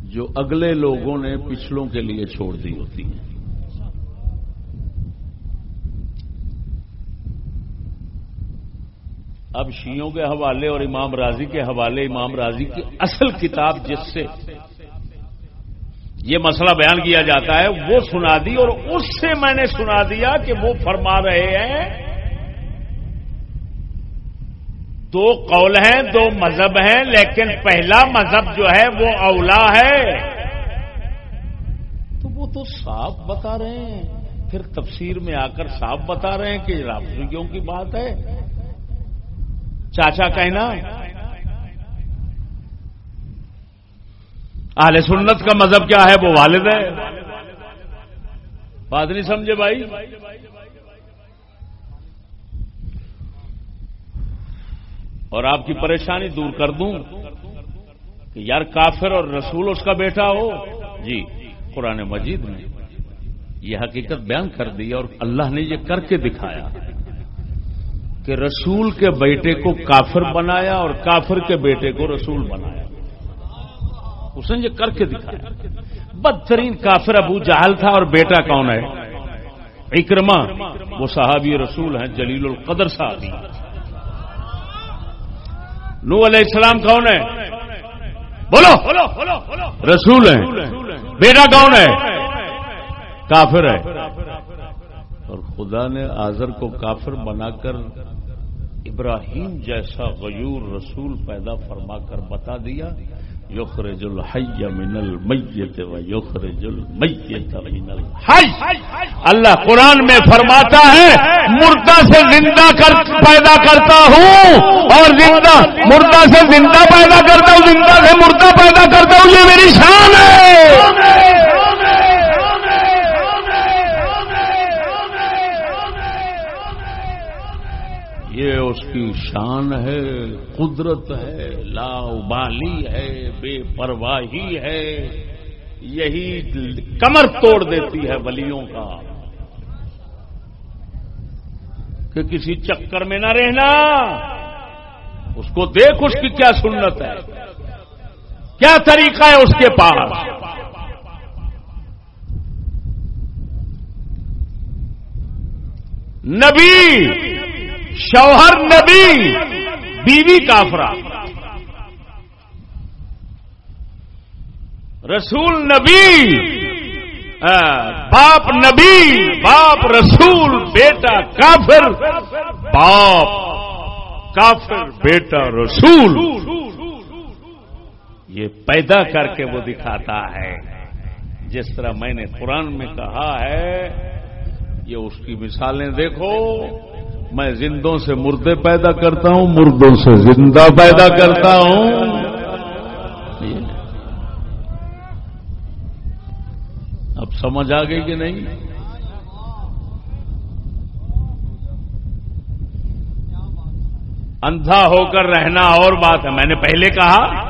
جو اگلے لوگوں نے پچھلوں کے لیے چھوڑ دی ہوتی ہیں۔ اب شیوں کے حوالے اور امام راضی کے حوالے، امام راضی کی اصل کتاب جس سے یہ مسئلہ بیان کیا جاتا ہے، وہ سنا دی اور اس سے میں نے سنا دیا کہ وہ فرما رہے ہیں، دو قول ہیں، دو مذہب ہیں، لیکن پہلا مذہب جو ہے وہ اولا ہے۔ تو وہ تو صاف بتا رہے ہیں۔ پھر تفسیر میں آ کر صاف بتا رہے ہیں کہ رافضیوں کی بات ہے۔ چاچا کہنا اہل سنت کا مذہب کیا ہے؟ وہ والد ہے بات نہیں سمجھے بھائی؟ اور آپ کی پریشانی دور کر دوں کہ یار کافر اور رسول اس کا بیٹا ہو۔ جی قرآن مجید نے یہ حقیقت بیان کر دی اور اللہ نے یہ کر کے دکھایا کہ رسول کے بیٹے کو کافر بنایا اور کافر کے بیٹے کو رسول بنایا۔ اس نے یہ کر کے دکھایا۔ بدترین کافر ابو جہل تھا اور بیٹا کون ہے؟ اکرما وہ صحابی رسول ہیں، جلیل القدر صحابی۔ نو علیہ السلام کون ہے؟ بولو۔ رسول ہیں۔ بیٹا کون ہے؟ کافر ہے۔ اور خدا نے آزر کو کافر بنا کر ابراہیم جیسا غیور رسول پیدا فرما کر بتا دیا۔ یخرج الحی من المیت و یخرج المیت من الحی اللہ قرآن میں فرماتا ہے مردہ سے زندہ کر پیدا کرتا ہوں اور زندہ مردہ سے زندہ پیدا کرتا ہوں زندہ سے مردہ پیدا کرتا ہوں یہ میری شان ہے۔ اس کی شان ہے، قدرت ہے لا بالی ہے، بے پرواہی ہے۔ یہی کمر توڑ دیتی ہے ولیوں کا۔ کہ کسی چکر میں نہ رہنا۔ اس کو دیکھ اس کی کیا سنت ہے۔ کیا طریقہ ہے اس کے پاس؟ نبی! شوہر نبی، بیوی کافرا رسول نبی باپ نبی، باپ رسول، بیٹا کافر، باپ کافر، بیٹا رسول۔ یہ پیدا کر کے وہ دکھاتا ہے۔ جس طرح میں نے قرآن میں کہا ہے، یہ اس کی مثالیں دیکھو۔ میں زندوں سے مردے پیدا کرتا ہوں، مردوں سے زندہ پیدا کرتا ہوں۔ اب سمجھ آ گئی کہ نہیں؟ اندھا ہو کر رہنا اور بات ہے۔ میں نے پہلے کہا،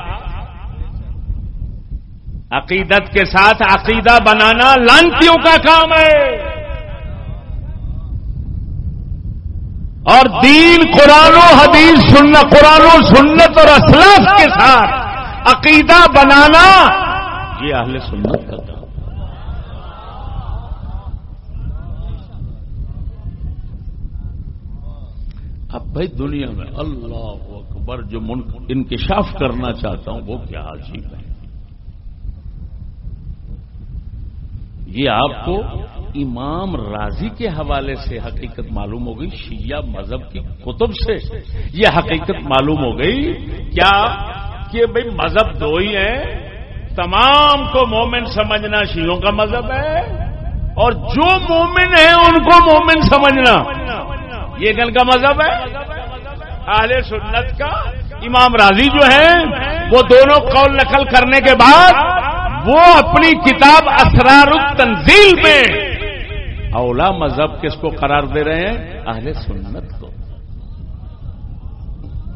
عقیدت کے ساتھ عقیدہ بنانا لانتیوں کا کام ہے۔ اور دین قرآن و حدیث سننا قرآن و سنت اور اسلاف کے ساتھ عقیدہ بنانا، یہ اہل سنت کا کام اب بھائی دنیا میں اللہ اکبر جو انکشاف کرنا چاہتا ہوں، وہ کیا عجیب ہے۔ یہ آپ کو امام راضی کے حوالے سے حقیقت معلوم ہو گئی شیعہ مذہب کی کتب سے یہ حقیقت معلوم ہو گئی کیا کہ بھائی مذہب دو ہی ہیں؟ تمام کو مومن سمجھنا شیعوں کا مذہب ہے اور جو مومن ہیں ان کو مومن سمجھنا یہ گن کا مذہب ہے؟ اہل سنت کا امام راضی جو ہیں، وہ دونوں قول نقل کرنے کے بعد وہ اپنی کتاب اسرار التنزیل میں اولا مذہب کس کو قرار دے رہے ہیں؟ اہل سنت کو۔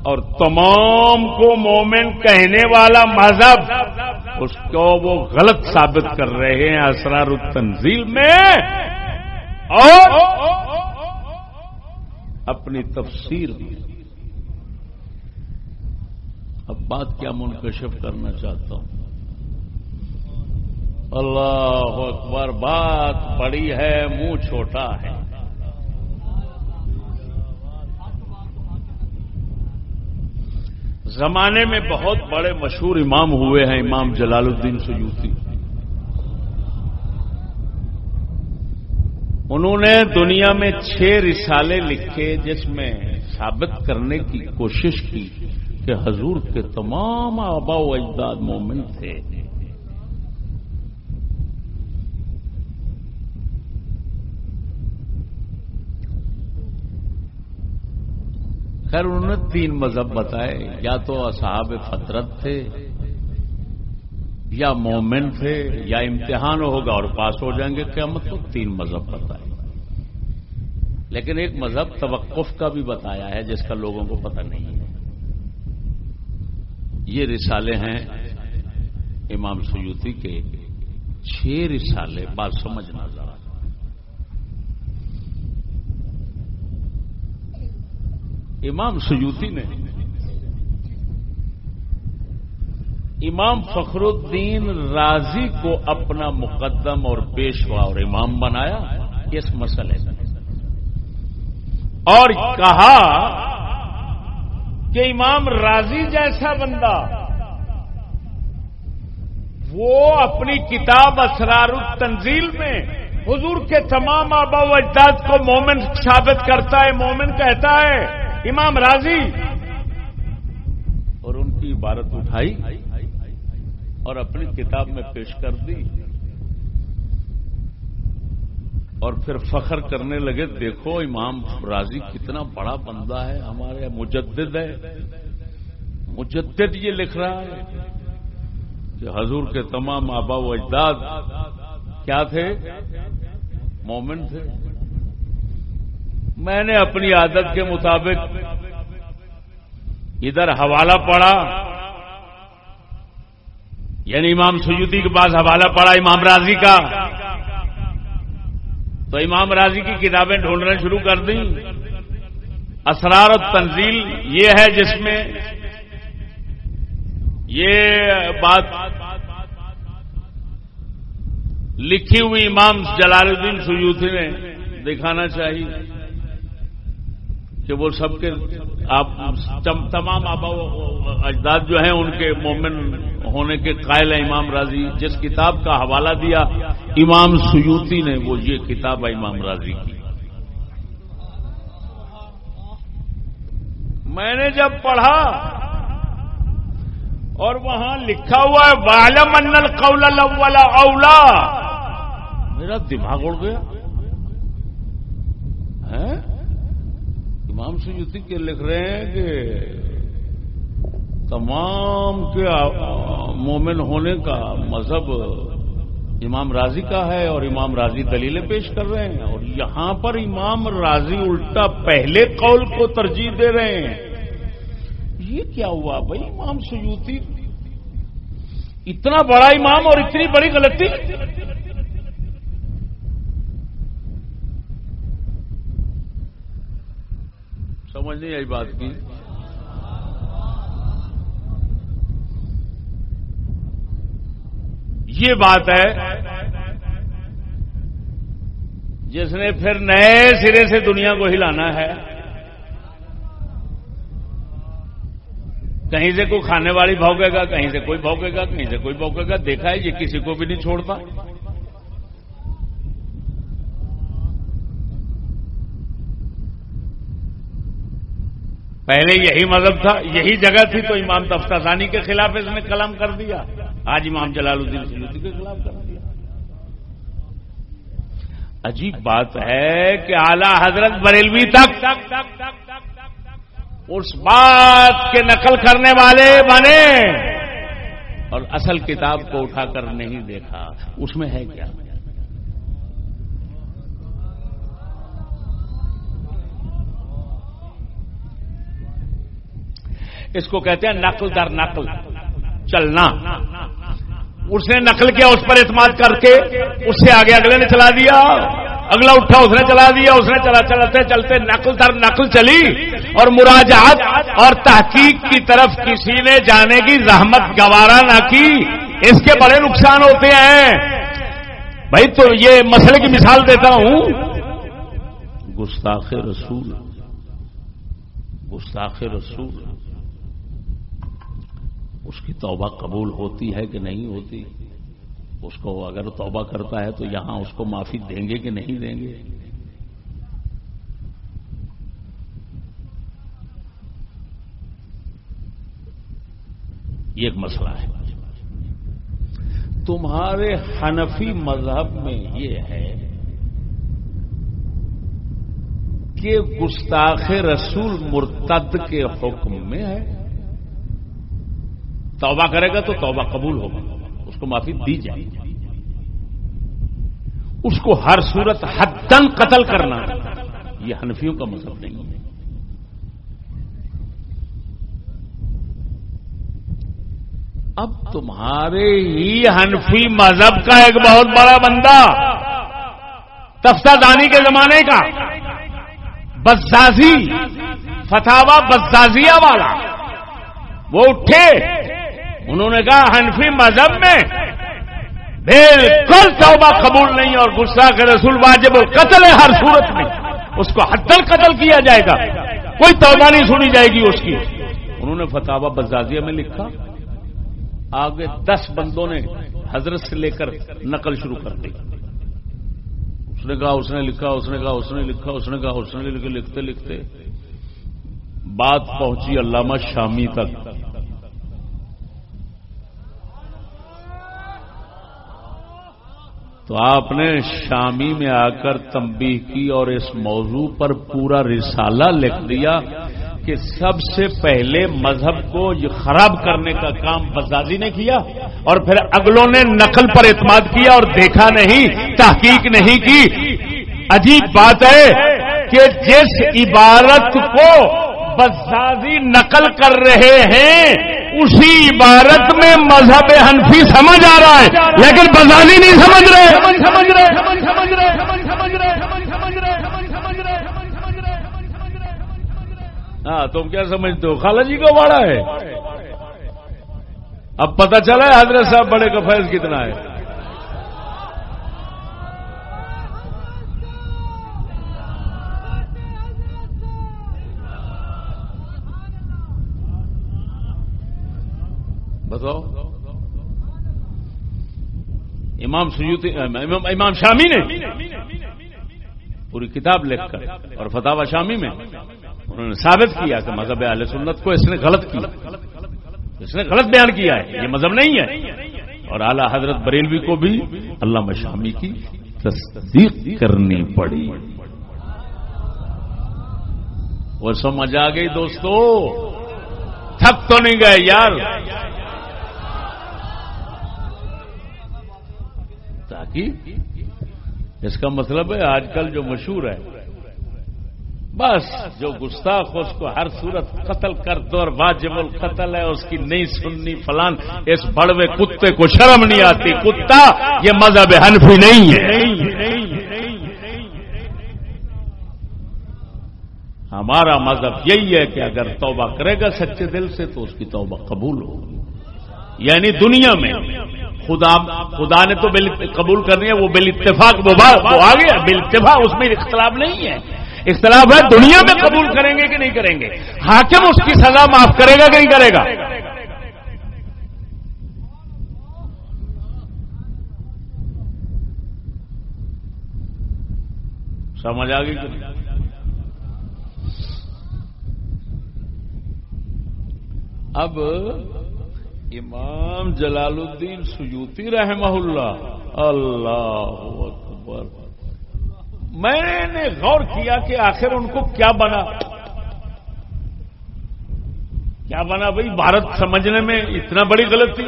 اور تمام کو مومن کہنے والا مذہب، اس کو وہ غلط ثابت کر رہے ہیں اسرار التنزیل میں۔ اور اپنی تفسیر بھی اب بات کیا منکشف کرنا چاہتا ہوں؟ اللہ اکبر، بات بڑی ہے، منہ چھوٹا ہے۔ زمانے میں بہت بڑے مشہور امام ہوئے ہیں، امام جلال الدین سیوتی انہوں نے دنیا میں چھ رسالے لکھے، جس میں ثابت کرنے کی کوشش کی کہ حضور کے تمام آبا و اجداد مومن تھے۔ خیر انہوں نے تین مذہب بتائے، یا تو اصحاب فطرت تھے، یا مومن تھے، یا امتحان ہوگا اور پاس ہو جائیں گے کیا مطلب تین مذہب بتائے۔ لیکن ایک مذہب توقف کا بھی بتایا ہے، جس کا لوگوں کو پتہ نہیں ہے۔ یہ رسالے ہیں امام سیوتی کے، چھ رسالے، بات سمجھنا ذرا امام سیوتی نے امام فخر الدین راضی کو اپنا مقدم اور پیشوا اور امام بنایا اس مسئلے کا اور کہا کہ امام راضی جیسا بندہ وہ اپنی کتاب اسرار التنزیل میں حضور کے تمام آبا و اجداد کو مومن ثابت کرتا ہے، مومن کہتا ہے امام راضی اور ان کی عبارت اٹھائی اور اپنی کتاب میں پیش کر دی اور پھر فخر کرنے لگے، دیکھو امام راضی کتنا بڑا بندہ ہے، ہمارے مجدد ہے۔ مجدد یہ لکھ رہا ہے کہ حضور کے تمام آبا و اجداد کیا تھے؟ مومن تھے۔ میں نے اپنی عادت کے مطابق ادھر حوالہ پڑا یعنی امام سیدی کے پاس حوالہ پڑا امام راضی کا۔ تو امام راضی کی کتابیں ڈھونڈنا شروع کر دیں۔ اسرار تنزیل یہ ہے جس میں یہ بات لکھی ہوئی امام جلال الدین سیوتی نے دکھانا چاہیے۔ کہ وہ سب کے آپ تمام آبا اجداد جو ہیں ان کے مومن ہونے کے قائل ہیں، امام راضی جس کتاب کا حوالہ دیا، امام سیوتی نے وہ یہ کتاب ہے امام راضی کی۔ میں نے جب پڑھا اور وہاں لکھا ہوا ہے والم ان قول اولا میرا دماغ اڑ گیا۔ امام سیوتی کے لکھ رہے ہیں کہ تمام کے مومن ہونے کا مذہب امام راضی کا ہے اور امام راضی دلیلیں پیش کر رہے ہیں اور یہاں پر امام راضی الٹا پہلے قول کو ترجیح دے رہے ہیں۔ یہ کیا ہوا بھائی؟ امام سیوتی اتنا بڑا امام اور اتنی بڑی غلطی؟ سمجھ نہیں آئی بات کی۔ یہ بات ہے، جس نے پھر نئے سرے سے دنیا کو ہلانا ہے۔ کہیں سے کوئی کھانے والی بھوگے گا، کہیں سے کوئی بھوگے گا، کہیں سے کوئی بھوگے گا۔ دیکھا ہے، یہ کسی کو بھی نہیں چھوڑتا۔ پہلے یہی مذہب تھا، یہی جگہ تھی تو امام تفتانی کے خلاف اس نے کلام کر دیا۔ آج امام جلال الدین کے خلاف کر دیا۔ عجیب بات ہے کہ اعلی حضرت بریلوی تک اس بات کے نقل کرنے والے بنے اور اصل کتاب کو اٹھا کر نہیں دیکھا۔ اس میں ہے کیا؟ اس کو کہتے ہیں نقل در نقل، چلنا۔ اس نے نقل کیا، اس پر اعتماد کر کے اس سے آگے اگلے نے چلا دیا، اگلا اٹھا، اس نے چلا دیا، اس نے چلا، چلتے چلتے نقل در نقل چلی اور مراجعات اور تحقیق کی طرف کسی نے جانے کی زحمت گوارا نہ کی۔ اس کے بڑے نقصان ہوتے ہیں۔ بھائی تو یہ مسئلے کی مثال دیتا ہوں۔ گستاخ رسول گستاخ رسول۔ اس کی توبہ قبول ہوتی ہے کہ نہیں ہوتی؟ اس کو اگر توبہ کرتا ہے تو یہاں اس کو معافی دیں گے کہ نہیں دیں گے؟ یہ ایک مسئلہ ہے۔ تمہارے حنفی مذہب میں یہ ہے کہ گستاخ رسول مرتد کے حکم میں ہے۔ توبہ کرے گا تو توبہ قبول ہوگا۔ اس کو معافی دی جائے۔ گی اس کو ہر صورت حدن قتل کرنا۔ یہ حنفیوں کا مذہب نہیں ہے۔ اب تمہارے ہی حنفی مذہب کا ایک بہت بڑا بندہ تفتہ دانی کے زمانے کا، بزازی فتوا بزازیا والا، وہ اٹھے۔ انہوں نے کہا، حنفی مذہب میں بالکل توبہ قبول نہیں اور غصہ کے رسول واجب قتل ہے ہر صورت میں۔ اس کو حتل قتل کیا جائے گا۔ کوئی توبہ نہیں سنی جائے گی اس کی۔ انہوں نے فتوا بزازیہ میں لکھا، آگے دس بندوں نے حضرت سے لے کر نقل شروع کر دی۔ اس نے کہا، اس نے لکھا، اس نے کہا، اس نے لکھا، اس نے کہا، اس نے لکھے، لکھتے لکھتے۔ بات پہنچی علامہ شامی تک۔ تو آپ نے شامی میں آ کر تمبی کی اور اس موضوع پر پورا رسالہ لکھ دیا کہ سب سے پہلے مذہب کو یہ خراب کرنے کا کام بزازی نے کیا اور پھر اگلوں نے نقل پر اعتماد کیا اور دیکھا نہیں، تحقیق نہیں کی۔ عجیب بات ہے کہ جس عبارت کو بزازی نقل کر رہے ہیں، اسی عبارت میں مذہب حنفی سمجھ آ رہا ہے۔ لیکن بزازی نہیں سمجھ رہے۔ سمجھ رہے ہاں تم کیا سمجھتے ہو؟ خالہ جی کا واڑا ہے۔ اب پتہ چلا ہے حضرت صاحب بڑے کا فیض کتنا ہے۔ بتاؤ۔ امام سیوتی امام شامی نے پوری کتاب لکھ کر اور فتح شامی میں انہوں نے ثابت کیا کہ مذہب علیہ سنت کو اس نے غلط کیا۔ اس نے غلط بیان کیا ہے۔ یہ مذہب نہیں ہے۔ اور اعلی حضرت بریلوی کو بھی اللہ شامی کی تصدیق کرنی پڑی۔ وہ سمجھ آ گئی دوستو۔ تھک تو نہیں گئے یار۔ تاکہ اس کا مطلب ہے آج کل جو مشہور ہے، بس جو گستاخ اس کو ہر صورت قتل کر دو اور واجب القتل ہے، اس کی نہیں سننی فلان، اس بڑوے کتے کو شرم نہیں آتی۔ کتا، یہ مذہب حنفی نہیں ہے۔ ہمارا مذہب یہی ہے کہ اگر توبہ کرے گا سچے دل سے تو اس کی توبہ قبول ہوگی۔ یعنی دنیا میں خدا خدا نے تو قبول کرنی ہے، وہ بل اتفاق وہ آ گیا۔ بل اتفاق اس میں اختلاف نہیں ہے۔ اختلاف ہے، دنیا میں قبول کریں گے کہ نہیں کریں گے۔ حاکم اس کی سزا معاف کرے گا کہ نہیں کرے گا؟ سمجھ آ گئی اب امام جلال الدین سیوتی رحمہ اللہ۔ اللہ اکبر۔ میں نے غور کیا کہ آخر ان کو کیا بنا۔ کیا بنا بھائی؟ بھارت سمجھنے میں اتنا بڑی غلطی۔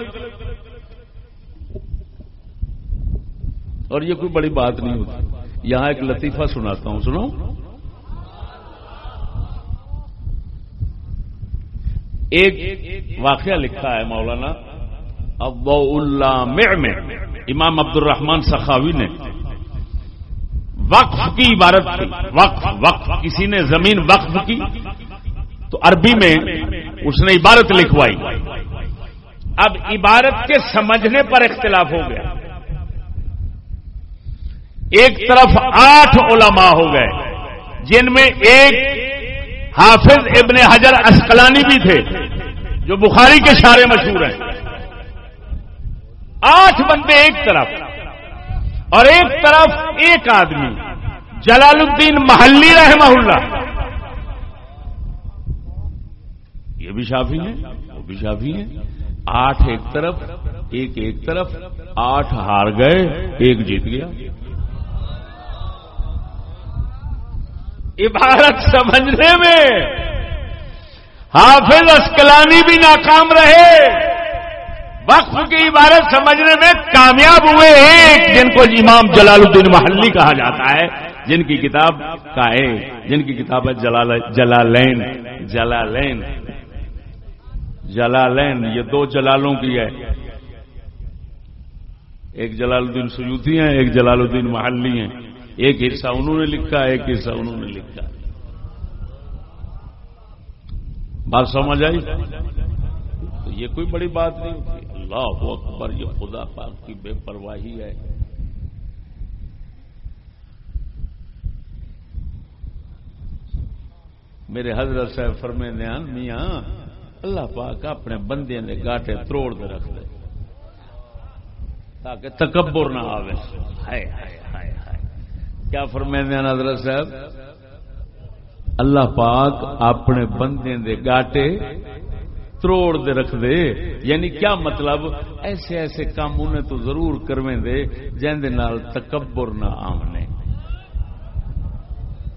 اور یہ کوئی بڑی بات نہیں ہوتی۔ یہاں ایک لطیفہ سناتا ہوں، سنو۔ ایک واقعہ لکھا ہے مولانا ابو اللہ میں امام عبد الرحمان سخاوی نے وقف کی عبارت تھی وقف وقف، کسی نے زمین وقف کی تو عربی میں اس نے عبارت لکھوائی۔ اب عبارت کے سمجھنے پر اختلاف ہو گیا۔ ایک طرف آٹھ علماء ہو گئے، جن میں ایک حافظ ابن حجر اسکلانی بھی تھے، جو بخاری کے شارے مشہور ہیں۔ آٹھ بندے ایک طرف اور ایک طرف ایک آدمی، جلال الدین محلی رحمہ اللہ۔ یہ بھی شافی ہیں، وہ بھی شافی ہیں۔ آٹھ ایک طرف، ایک ایک طرف، آٹھ ہار گئے، ایک جیت گیا۔ عبارت سمجھنے میں حافظ اسکلانی بھی ناکام رہے۔ وقف کی عبارت سمجھنے میں کامیاب ہوئے ایک جن کو امام جلال الدین محلی کہا جاتا ہے، جن کی کتاب کا ہے جن کی کتاب ہے جلالین جلالین جلالین، یہ دو جلالوں کی ہے۔ ایک جلال الدین سیوتی ہیں، ایک جلال الدین محلی ہیں۔ ایک حصہ انہوں نے لکھا، ایک حصہ انہوں نے لکھا۔ بات سمجھ آئی؟ تو یہ کوئی بڑی بات نہیں ہوتی۔ اللہ اکبر، یہ خدا پاک کی بے پرواہی ہے۔ میرے حضرت صاحب فرمے نیان میاں، اللہ پاک اپنے بندے نے گاٹے تروڑ دے رکھ دے، تاکہ تکبر نہ آوے۔ ہائے ہائے۔ کیا فرمائے حضرت صاحب؟ اللہ پاک اپنے بندے دے گاٹے تروڑ دے رکھ دے۔ یعنی کیا مطلب؟ ایسے ایسے کام انہیں تو ضرور کرویں دے جن دے نال تکبر نہ آمنے۔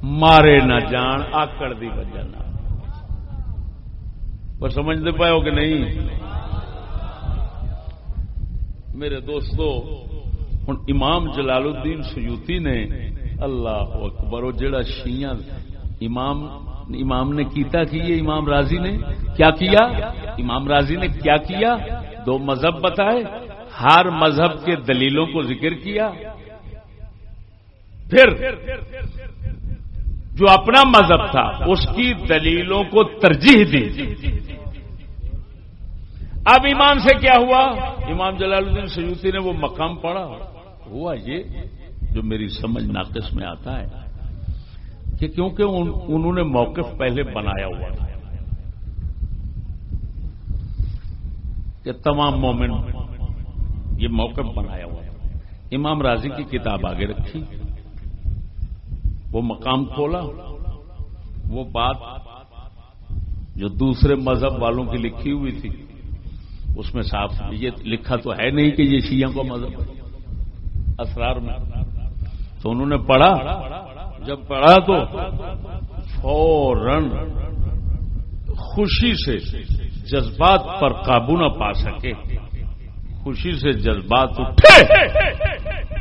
مارے نہ جان، آکڑ دی وجہ نہ۔ پر سمجھتے پائے ہو کہ نہیں؟ میرے دوستو ہوں امام جلال الدین سیوتی نے اللہ اکبر. وہ جڑا شیاں امام امام نے کیتا کی یہ امام راضی نے کیا کیا؟ امام راضی نے کیا کیا؟ دو مذہب بتائے، ہر مذہب کے دلیلوں کو ذکر کیا۔ پھر جو اپنا مذہب تھا، اس کی دلیلوں کو ترجیح دی۔ اب امام سے کیا ہوا؟ امام جلال الدین سیوتی نے وہ مقام پڑھا۔ ہوا یہ جو میری سمجھ ناقص میں آتا ہے کہ کیونکہ انہوں نے موقف پہلے بنایا ہوا تھا کہ تمام مومن یہ موقف بنایا ہوا تھا۔ امام راضی کی کتاب آگے رکھی۔ وہ مقام کھولا۔ وہ بات جو دوسرے مذہب والوں کی لکھی ہوئی تھی، اس میں صاف یہ لکھا تو ہے نہیں کہ یہ شیعہ کو مذہب اسرار میں۔ تو انہوں نے پڑھا۔ جب پڑھا تو فوراً خوشی سے جذبات پر قابو نہ پا سکے۔ خوشی سے جذبات اٹھے۔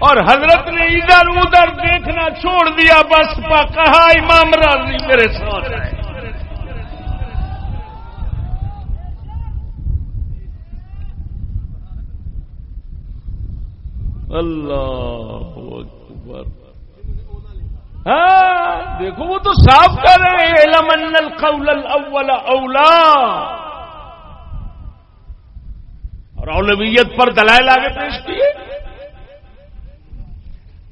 اور حضرت نے ادھر ادھر دیکھنا چھوڑ دیا، بس پا کہا، امام راضی میرے ساتھ ہے۔ اللہ ہاں دیکھو، وہ تو صاف کر رہے ہیں۔ لمن القول الاول اولا۔ اور اولویت پر دلائل آگے پیش کیے۔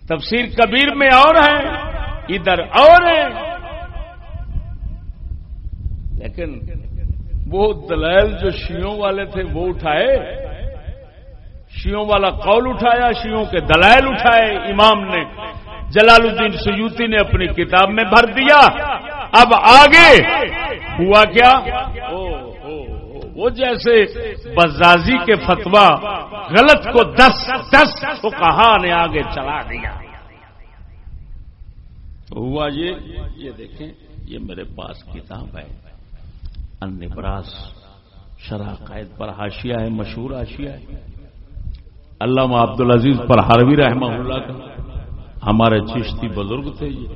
تفسیر کبیر میں اور ہیں ادھر اور ہیں لیکن وہ دلائل جو شیوں والے تھے، وہ اٹھائے۔ شیوں والا قول اٹھایا شیوں کے دلائل اٹھائے۔ امام نے جلال الدین سیوتی نے اپنی کتاب میں بھر دیا۔ اب آگے ہوا کیا؟ وہ جیسے بزازی کے فتوا غلط کو دس دس کو کہا نے آگے چلا دیا؟ ہوا یہ یہ دیکھیں، یہ میرے پاس کتاب ہے۔ ان براس شرح قائد پر حاشیہ ہے، مشہور حاشیہ ہے۔ علامہ عبد العزیز پر ہروی رحمہ اللہ کا۔ ہمارے چشتی بزرگ تھے یہ۔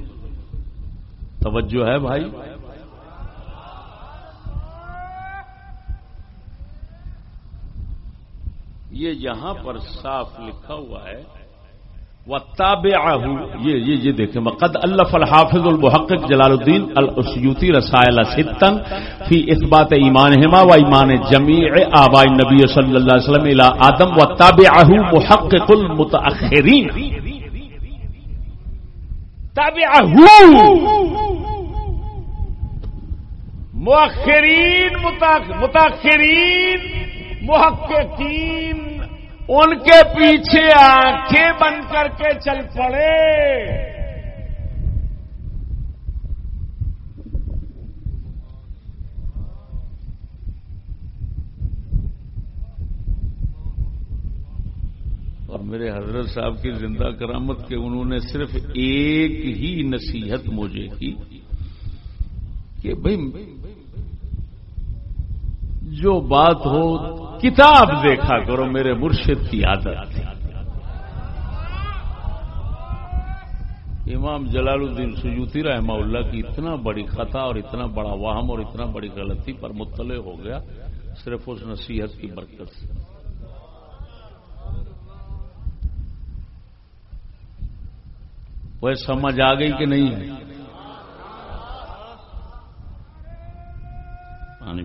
توجہ ہے بھائی؟ یہ یہاں پر صاف لکھا ہوا ہے وہ تاب یہ یہ دیکھیں مقد اللہ الحافظ المحقق جلال الدین السیوتی رسائل ستن فی اثبات ایمان ہما و ایمان جمیع آبائی نبی صلی اللہ علیہ وسلم الى آدم و تاب محقق المتاخرین مؤخرین متاخرین محققین ان کے پیچھے آنکھیں بن کر کے چل پڑے۔ اور میرے حضرت صاحب کی زندہ کرامت کے انہوں نے صرف ایک ہی نصیحت مجھے کی کہ بھائی، جو بات ہو، کتاب دیکھا کرو، میرے مرشد کی عادت امام جلال الدین سیوتی رحمہ اللہ کی اتنا بڑی خطا اور اتنا بڑا واہم اور اتنا بڑی غلطی پر مطلع ہو گیا، صرف اس نصیحت کی برکت سے۔ وہ سمجھ آ گئی کہ نہیں پانی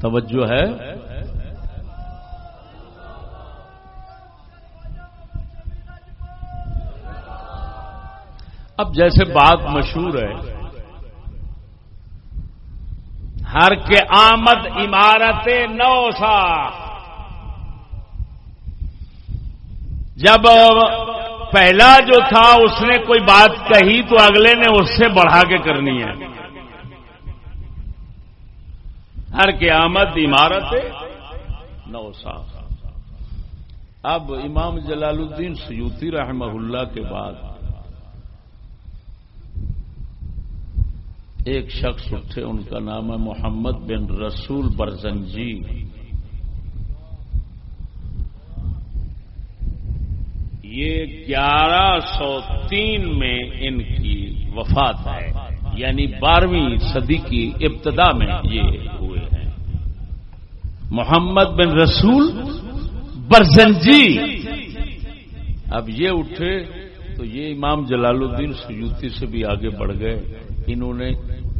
توجہ ہے؟ اب جیسے بات مشہور ہے، ہر کے آمد عمارت نو سا جب پہلا جو تھا، اس نے کوئی بات کہی تو اگلے نے اس سے بڑھا کے کرنی ہے۔ ہر کے آمد عمارت نو سا اب امام جلال الدین سیوتی رحمہ اللہ کے بعد ایک شخص اٹھے، ان کا نام ہے محمد بن رسول برزنجی۔ یہ گیارہ سو تین میں ان کی وفات ہے یعنی بارہویں صدی کی ابتدا میں یہ ہوئے ہیں۔ محمد بن رسول برزنجی۔ اب یہ اٹھے تو یہ امام جلال الدین سیوتی سے بھی آگے بڑھ گئے۔ انہوں نے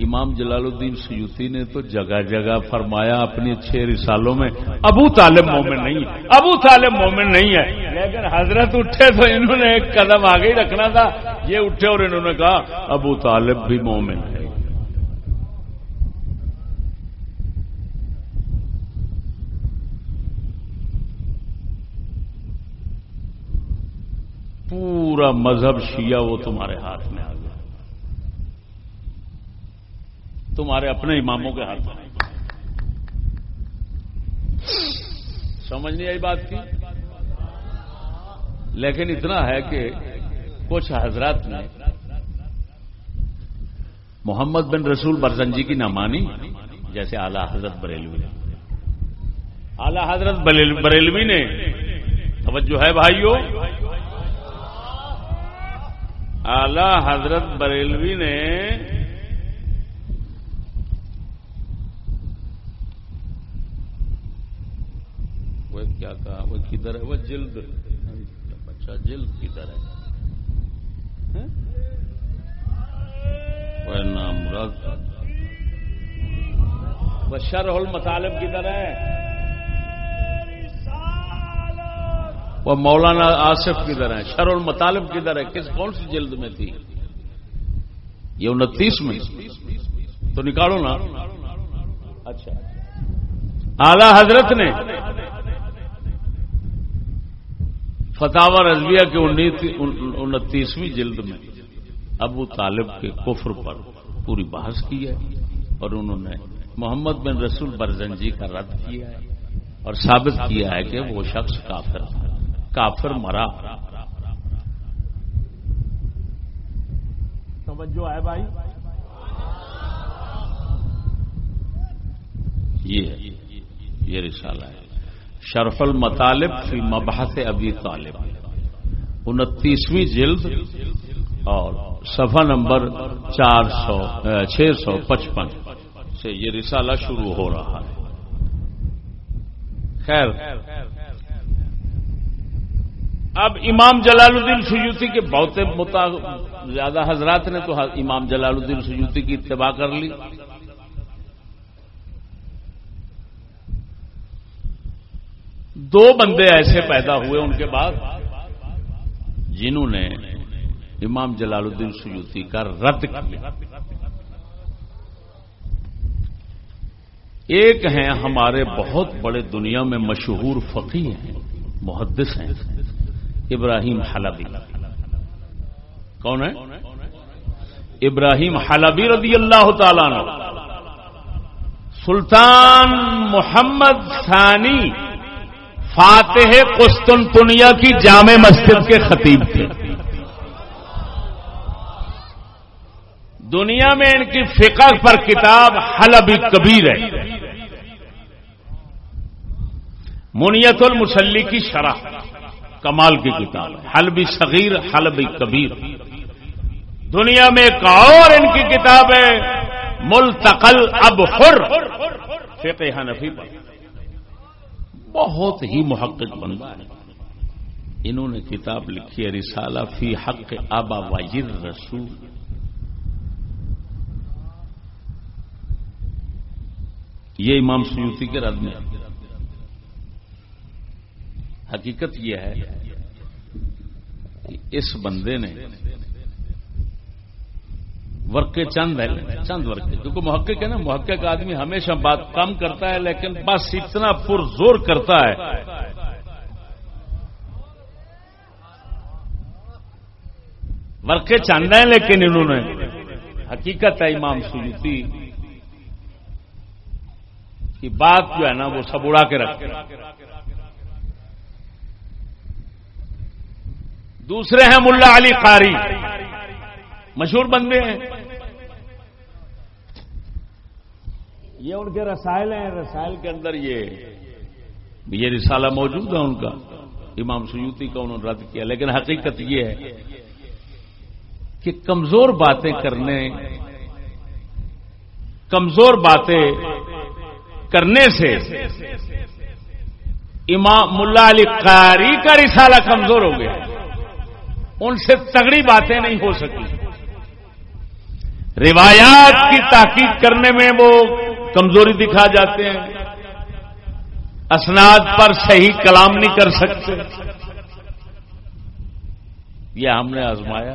امام جلال الدین سیوتی نے تو جگہ جگہ فرمایا اپنی چھ رسالوں میں، ابو طالب مومن نہیں ہے، ابو طالب مومن نہیں ہے۔ لیکن حضرت اٹھے تو انہوں نے ایک قدم آگے ہی رکھنا تھا، یہ اٹھے اور انہوں نے کہا، ابو طالب بھی مومن ہے۔ پورا مذہب شیعہ وہ تمہارے ہاتھ میں آ گیا۔ تمہارے اپنے اماموں کے ہاتھ میں۔ سمجھ نہیں آئی بات کی؟ لیکن اتنا ہے کہ کچھ حضرات نے محمد بن رسول برزنجی کی نہ مانی، جیسے اعلی حضرت بریلوی نے۔ اعلی حضرت بریلوی نے۔ توجہ ہے بھائیوں اعلی حضرت بریلوی نے وہ کیا کہا؟ وہ کدھر ہے؟ وہ جلد۔ اچھا جلد کدھر ہے؟ وہ نام وہ شرح المطالب کدھر ہے؟ وہ مولانا آصف کدھر ہے؟ شر المطالب کدھر ہے؟ کس کون سی جلد میں تھی؟ یہ انتیس میں۔ تو نکالو نا۔ اچھا۔ اعلی حضرت نے فتح رضویہ کے انتیسویں جلد میں ابو طالب کے کفر پر پوری بحث کی ہے اور انہوں نے محمد بن رسول برزنجی کا رد کیا ہے اور ثابت کیا ہے کہ وہ شخص کافر کافر مرا۔ توجہ ہے بھائی؟ یہ یہ رسالہ ہے۔ شرف المطالب فی مبحث ابی طالب۔ انتیسویں جلد اور صفحہ نمبر چار سو چھ سو پچپن سے یہ رسالہ شروع ہو رہا ہے۔ خیر۔ اب امام جلال الدین سیوتی کے بہت زیادہ حضرات نے تو امام جلال الدین سیوتی کی اتباع کر لی۔ دو بندے ایسے پیدا ہوئے ان کے بعد جنہوں نے امام جلال الدین سیوتی کا رد کیا۔ ایک ہیں ہمارے بہت بڑے دنیا میں مشہور فقی ہیں، محدث ہیں، ابراہیم حلبی۔ کون ہے ابراہیم حلبی رضی اللہ تعالی سلطان محمد ثانی۔ فاتح قسطنطنیہ کی جامع مسجد کے خطیب تھے۔ دنیا میں ان کی فقہ پر کتاب حلبی کبیر ہے۔ منیت المسلی کی شرح کمال کی کتاب حلبی صغیر، حلبی کبیر۔ دنیا میں ایک اور ان کی کتاب ہے، ملتقل اب خر فقہ حنفی پر۔ بہت ہی محقق بنتا ہے۔ انہوں نے کتاب لکھی ہے، رسالہ فی حق ابا ویر رسول۔ یہ امام سیوتی کے رد میں۔ حقیقت یہ ہے کہ اس بندے نے ورقے چند ہے چند ورقے۔ کیونکہ محقق ہے نا، محقق آدمی ہمیشہ بات کم کرتا ہے، لیکن بس اتنا پر زور کرتا ہے۔ ورقے چند ہیں لیکن انہوں نے حقیقت ہے، امام سیوتی کی بات جو ہے نا، وہ سب اڑا کے رکھتے دوسرے ہیں ملا علی قاری۔ مشہور بندے ہیں۔ یہ ان کے رسائل ہیں رسائل کے اندر یہ یہ رسالہ موجود ہے ان کا امام سیوتی کا انہوں نے رد کیا لیکن حقیقت یہ ہے کہ کمزور باتیں کرنے کمزور باتیں کرنے سے امام ملا علی قاری کا رسالہ کمزور ہو گیا۔ ان سے تگڑی باتیں نہیں ہو سکی روایات کی تحقیق کرنے میں وہ کمزوری دکھا جاتے ہیں۔ اسناد پر صحیح کلام نہیں کر سکتے۔ یہ ہم نے آزمایا۔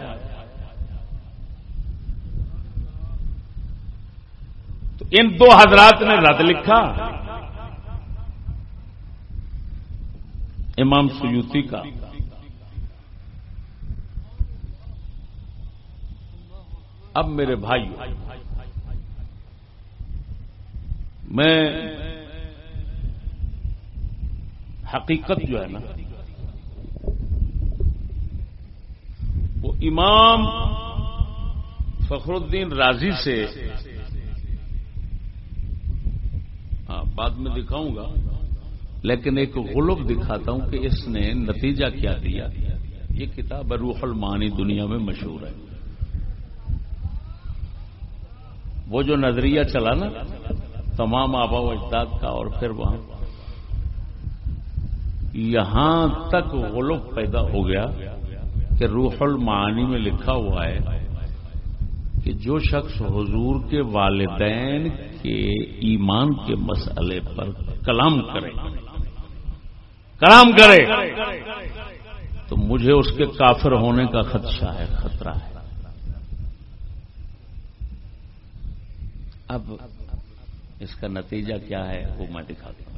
تو ان دو حضرات نے رد لکھا۔ امام سیوتی کا۔ اب میرے بھائی میں حقیقت جو ہے نا، وہ امام فخر الدین راضی سے ہاں بعد میں دکھاؤں گا، لیکن ایک غلب دکھاتا ہوں کہ اس نے نتیجہ کیا دیا۔ یہ کتاب روح المانی دنیا میں مشہور ہے۔ وہ جو نظریہ چلا نا، تمام آبا و اجداد کا اور پھر وہاں۔ یہاں تک غلط پیدا ہو گیا کہ روح المعانی میں لکھا ہوا ہے کہ جو شخص حضور کے والدین کے ایمان کے مسئلے پر کلام کرے۔ کلام کرے۔ تو مجھے اس کے کافر ہونے کا خدشہ ہے، خطرہ ہے۔ اب اس کا نتیجہ کیا ہے وہ میں دکھا دوں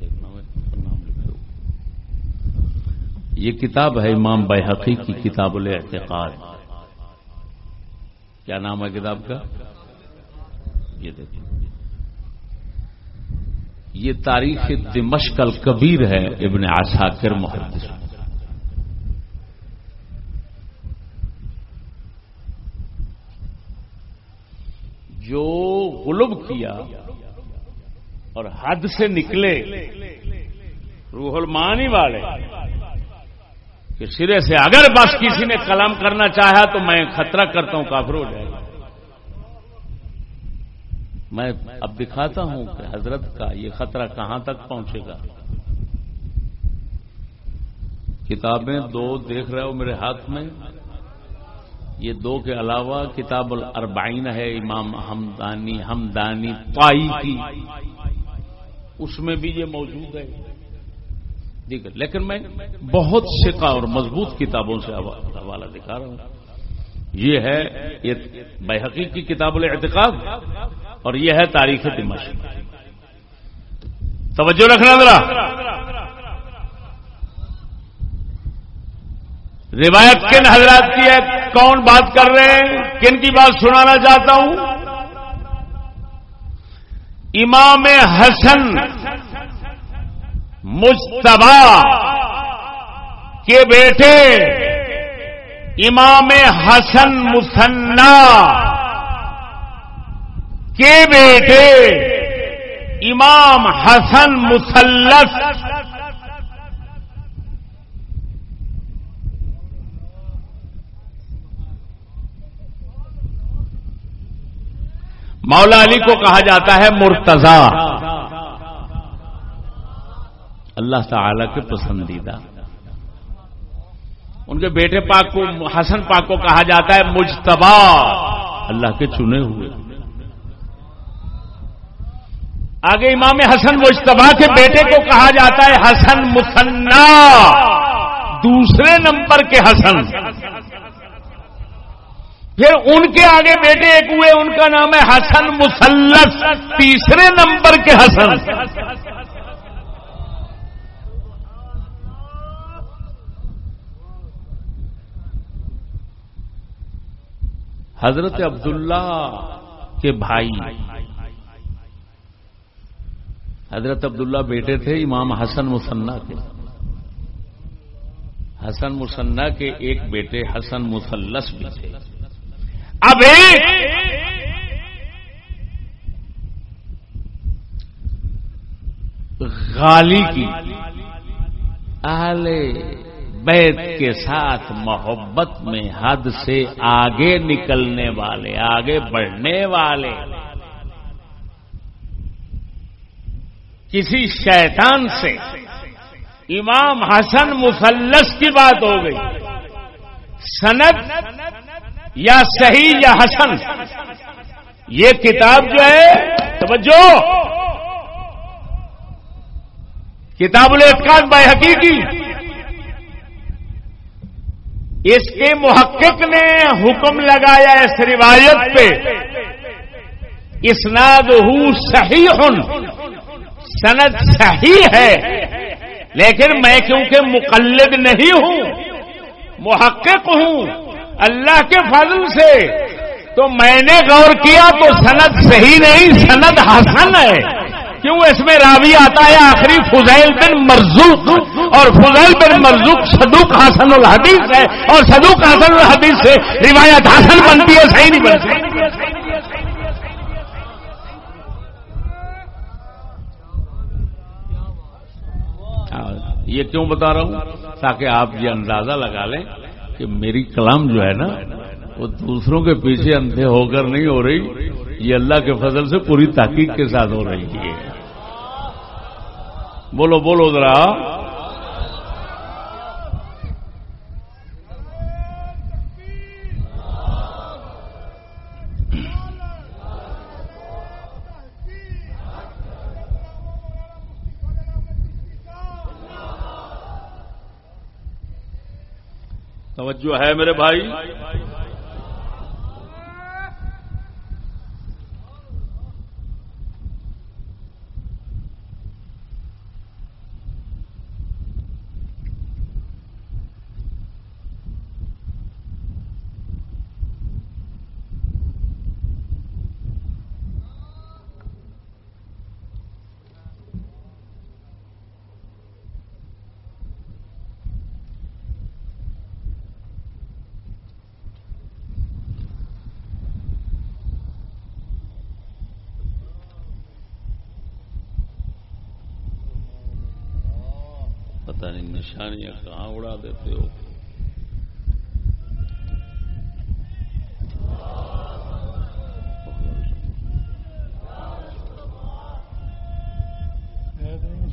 دیکھنا نام یہ کتاب ہے امام بحقی کی کتاب الاعتقاد۔ کیا نام ہے کتاب کا؟ یہ دیکھیں۔ یہ تاریخ دمشق الکبیر ہے، ابن عساکر محدث۔ جو غلب کیا اور حد سے نکلے، روح المانی والے، کہ سرے سے اگر بس کسی نے کلام کرنا چاہا تو میں خطرہ کرتا ہوں، کافر ہو جائے گا۔ میں اب دکھاتا ہوں کہ حضرت کا یہ خطرہ کہاں تک پہنچے گا۔ کتابیں دو دیکھ رہے ہو میرے ہاتھ میں یہ دو کے علاوہ کتاب الاربعین ہے، امام ہمدانی ہمدانی پائی کی۔ اس میں بھی یہ موجود ہے۔ لیکن میں بہت سکا اور مضبوط کتابوں سے حوالہ دکھا رہا ہوں۔ یہ ہے، یہ بحقیق کی کتاب الاعتقاد اور یہ ہے تاریخ دمشق۔ توجہ رکھنا ذرا۔ روایت کن حضرات کی ہے؟ کون بات کر رہے ہیں؟ کن کی بات سنانا چاہتا ہوں؟ امام حسن مشتبہ کے بیٹے امام حسن مسنا کے بیٹے امام حسن مسلس مولا علی کو کہا جاتا ہے مرتضی۔ اللہ تعالی کے پسندیدہ۔ ان کے بیٹے پاک کو، حسن پاک کو کہا جاتا ہے مجتبا اللہ کے چنے ہوئے۔ آگے امام حسن مجتبا کے بیٹے کو کہا جاتا ہے حسن مسنا دوسرے نمبر کے حسن۔ پھر ان کے آگے بیٹے ایک ہوئے، ان کا نام ہے حسن مسلس، تیسرے نمبر کے حسن۔ حضرت عبداللہ کے بھائی۔ حضرت عبداللہ بیٹے تھے امام حسن مسنا کے۔ حسن مسنا کے ایک بیٹے حسن مسلس بھی تھے۔ اب غالی کی۔ اہل بیت کے ساتھ محبت میں حد سے آگے نکلنے والے، آگے بڑھنے والے۔ کسی شیطان سے۔ امام حسن مسلس کی بات ہو گئی۔ سند یا صحیح یا حسن؟ یہ کتاب جو ہے، توجہ! کتاب الاسکان بائی حقیقی۔ اس کے محقق نے حکم لگایا اس روایت پہ، اسناد ہوں صحیح ہن سند صحیح ہے۔ لیکن میں کیونکہ مقلد نہیں ہوں، محقق ہوں اللہ کے فضل سے۔ تو میں نے غور کیا تو سند صحیح نہیں، سند حسن ہے۔ کیوں اس میں راوی آتا ہے، آخری فضیل بن مرزوق۔ اور فضیل بن مرزوق صدوق حسن الحدیث ہے۔ اور صدوق حسن الحدیث سے روایت حسن بنتی ہے، صحیح نہیں بنتی۔ یہ کیوں بتا رہا ہوں؟ تاکہ آپ یہ اندازہ لگا لیں۔ کہ میری کلام جو ہے نا، وہ دوسروں کے پیچھے اندھے ہو کر نہیں ہو رہی، یہ اللہ کے فضل سے پوری تحقیق کے ساتھ ہو رہی ہے۔ بولو بولو ذرا۔ توجہ ہے میرے بھائی؟ پتہ نہیں نشانیاں کہاں اڑا دیتے ہو۔ Yeah,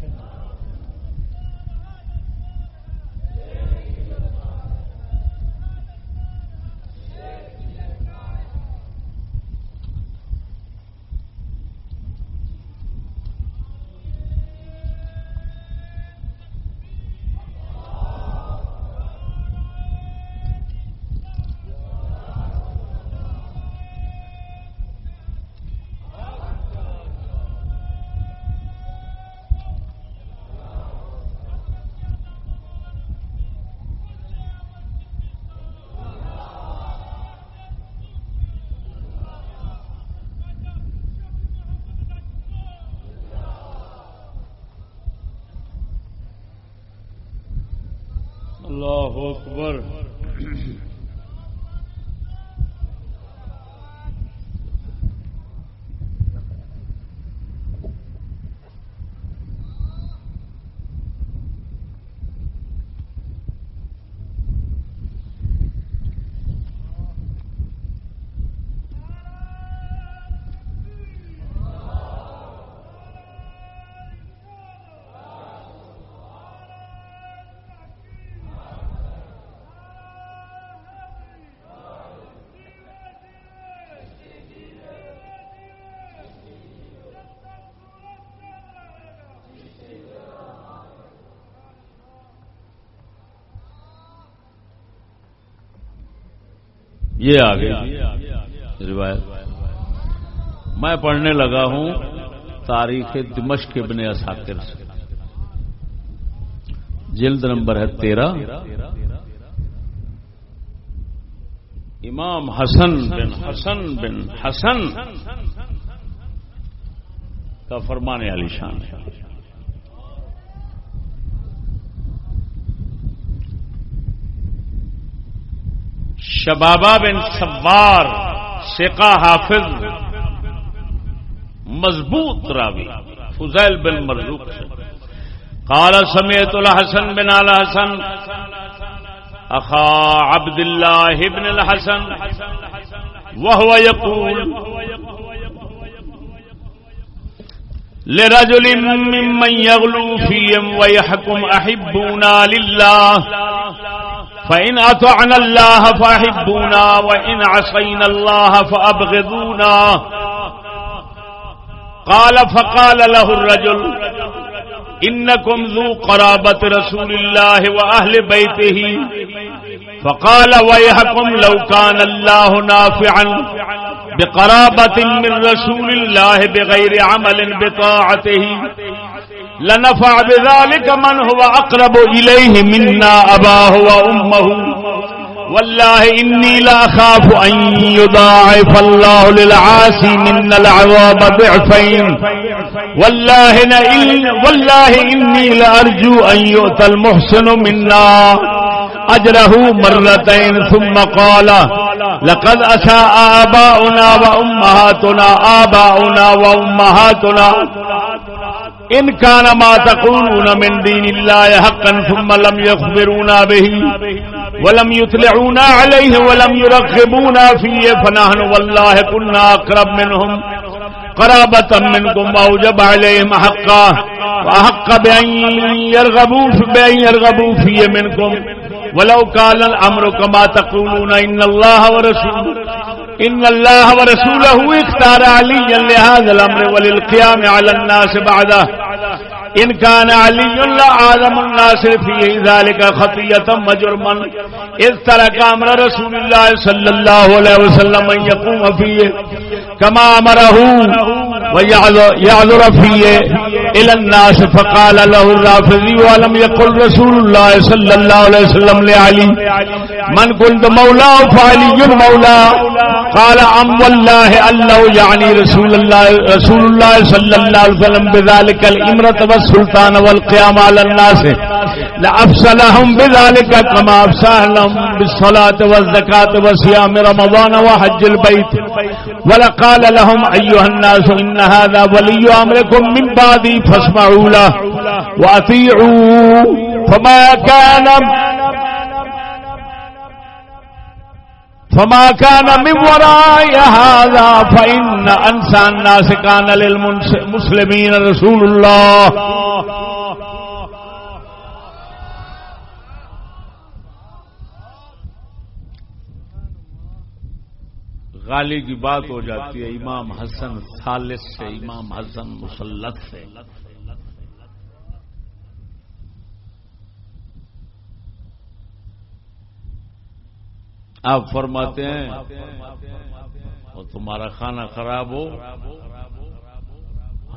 اللہ اکبر یہ آ گئی روایت۔ میں پڑھنے لگا ہوں تاریخ دمشق ابن اساکر سے۔ جلد نمبر ہے تیرہ۔ امام حسن بن حسن بن حسن کا فرمانے علی شان ہے۔ شبابا بن سوار شیخا حافظ، مضبوط راوی، فضیل بن مرزوق سے۔ قال، سمیت الحسن بن الحسن، اخا عبد الله بن الحسن وهو يقول لرجل ممن يغلو فيهم ويحكم أحبونا لله فإن أطعنا الله فأحبونا وإن عصينا الله فأبغضونا قال فقال له الرجل إنكم ذو قرابة رسول الله وأهل بيته فقال ويحكم لو كان الله نافعا بقرابة من رسول الله بغير عمل بطاعته لنفع بذلك من هو أقرب إليه منا أباه وأمه. والله إني لا أخاف أن يضاعف الله للعاسي من العذاب ضعفين. والله, ان والله إني لأرجو أن يؤتى المحسن منا. أجره مرتين ثم قال لقد أساء آباؤنا وأمهاتنا آباؤنا وأمهاتنا. إن كان ما تقولون من دين الله حقا ثم لم يخبرونا به ولم يطلعونا عليه ولم يرغبونا فيه فنحن والله كنا أقرب منهم قرابة منكم وأوجب عليهم حقا وحق بأن يرغبوا, بأن يرغبوا فيه منكم ولو كان الأمر كما تقولون إن الله ورسوله ان اللہ ورسولہ اختار علی لهذا الامر وللقيام على الناس بعده إن كان علي لعالم الناس فيه ذلك خطية مجرما إذ ترك امر رسول الله صلى الله عليه وسلم ان يقوم فيه كما أمره ويعذر فيه إلى الناس فقال له الرافضي ولم يقل رسول الله صلى الله عليه وسلم لعلي. من قلت مولاه فعلي مولاه قال أم والله أنه يعني رسول الله رسول الله صلى الله عليه وسلم بذلك الإمرة والسلطان والقيام على الناس. لأفسلهم بذلك كما أفسلهم بالصلاة والزكاة وصيام رمضان وحج البيت. ولقال لهم أيها الناس إن هذا ولي أمركم من بعدي فاسمعوا له وأطيعوا فما كان فما كان من وراء هذا فإن أنسى الناس كان للمسلمين رسول الله غالی کی بات ہو جاتی ہے، امام حسن ثالث سے، امام حسن مسلط سے۔ آپ فرماتے ہیں، اور تمہارا کھانا خراب ہو،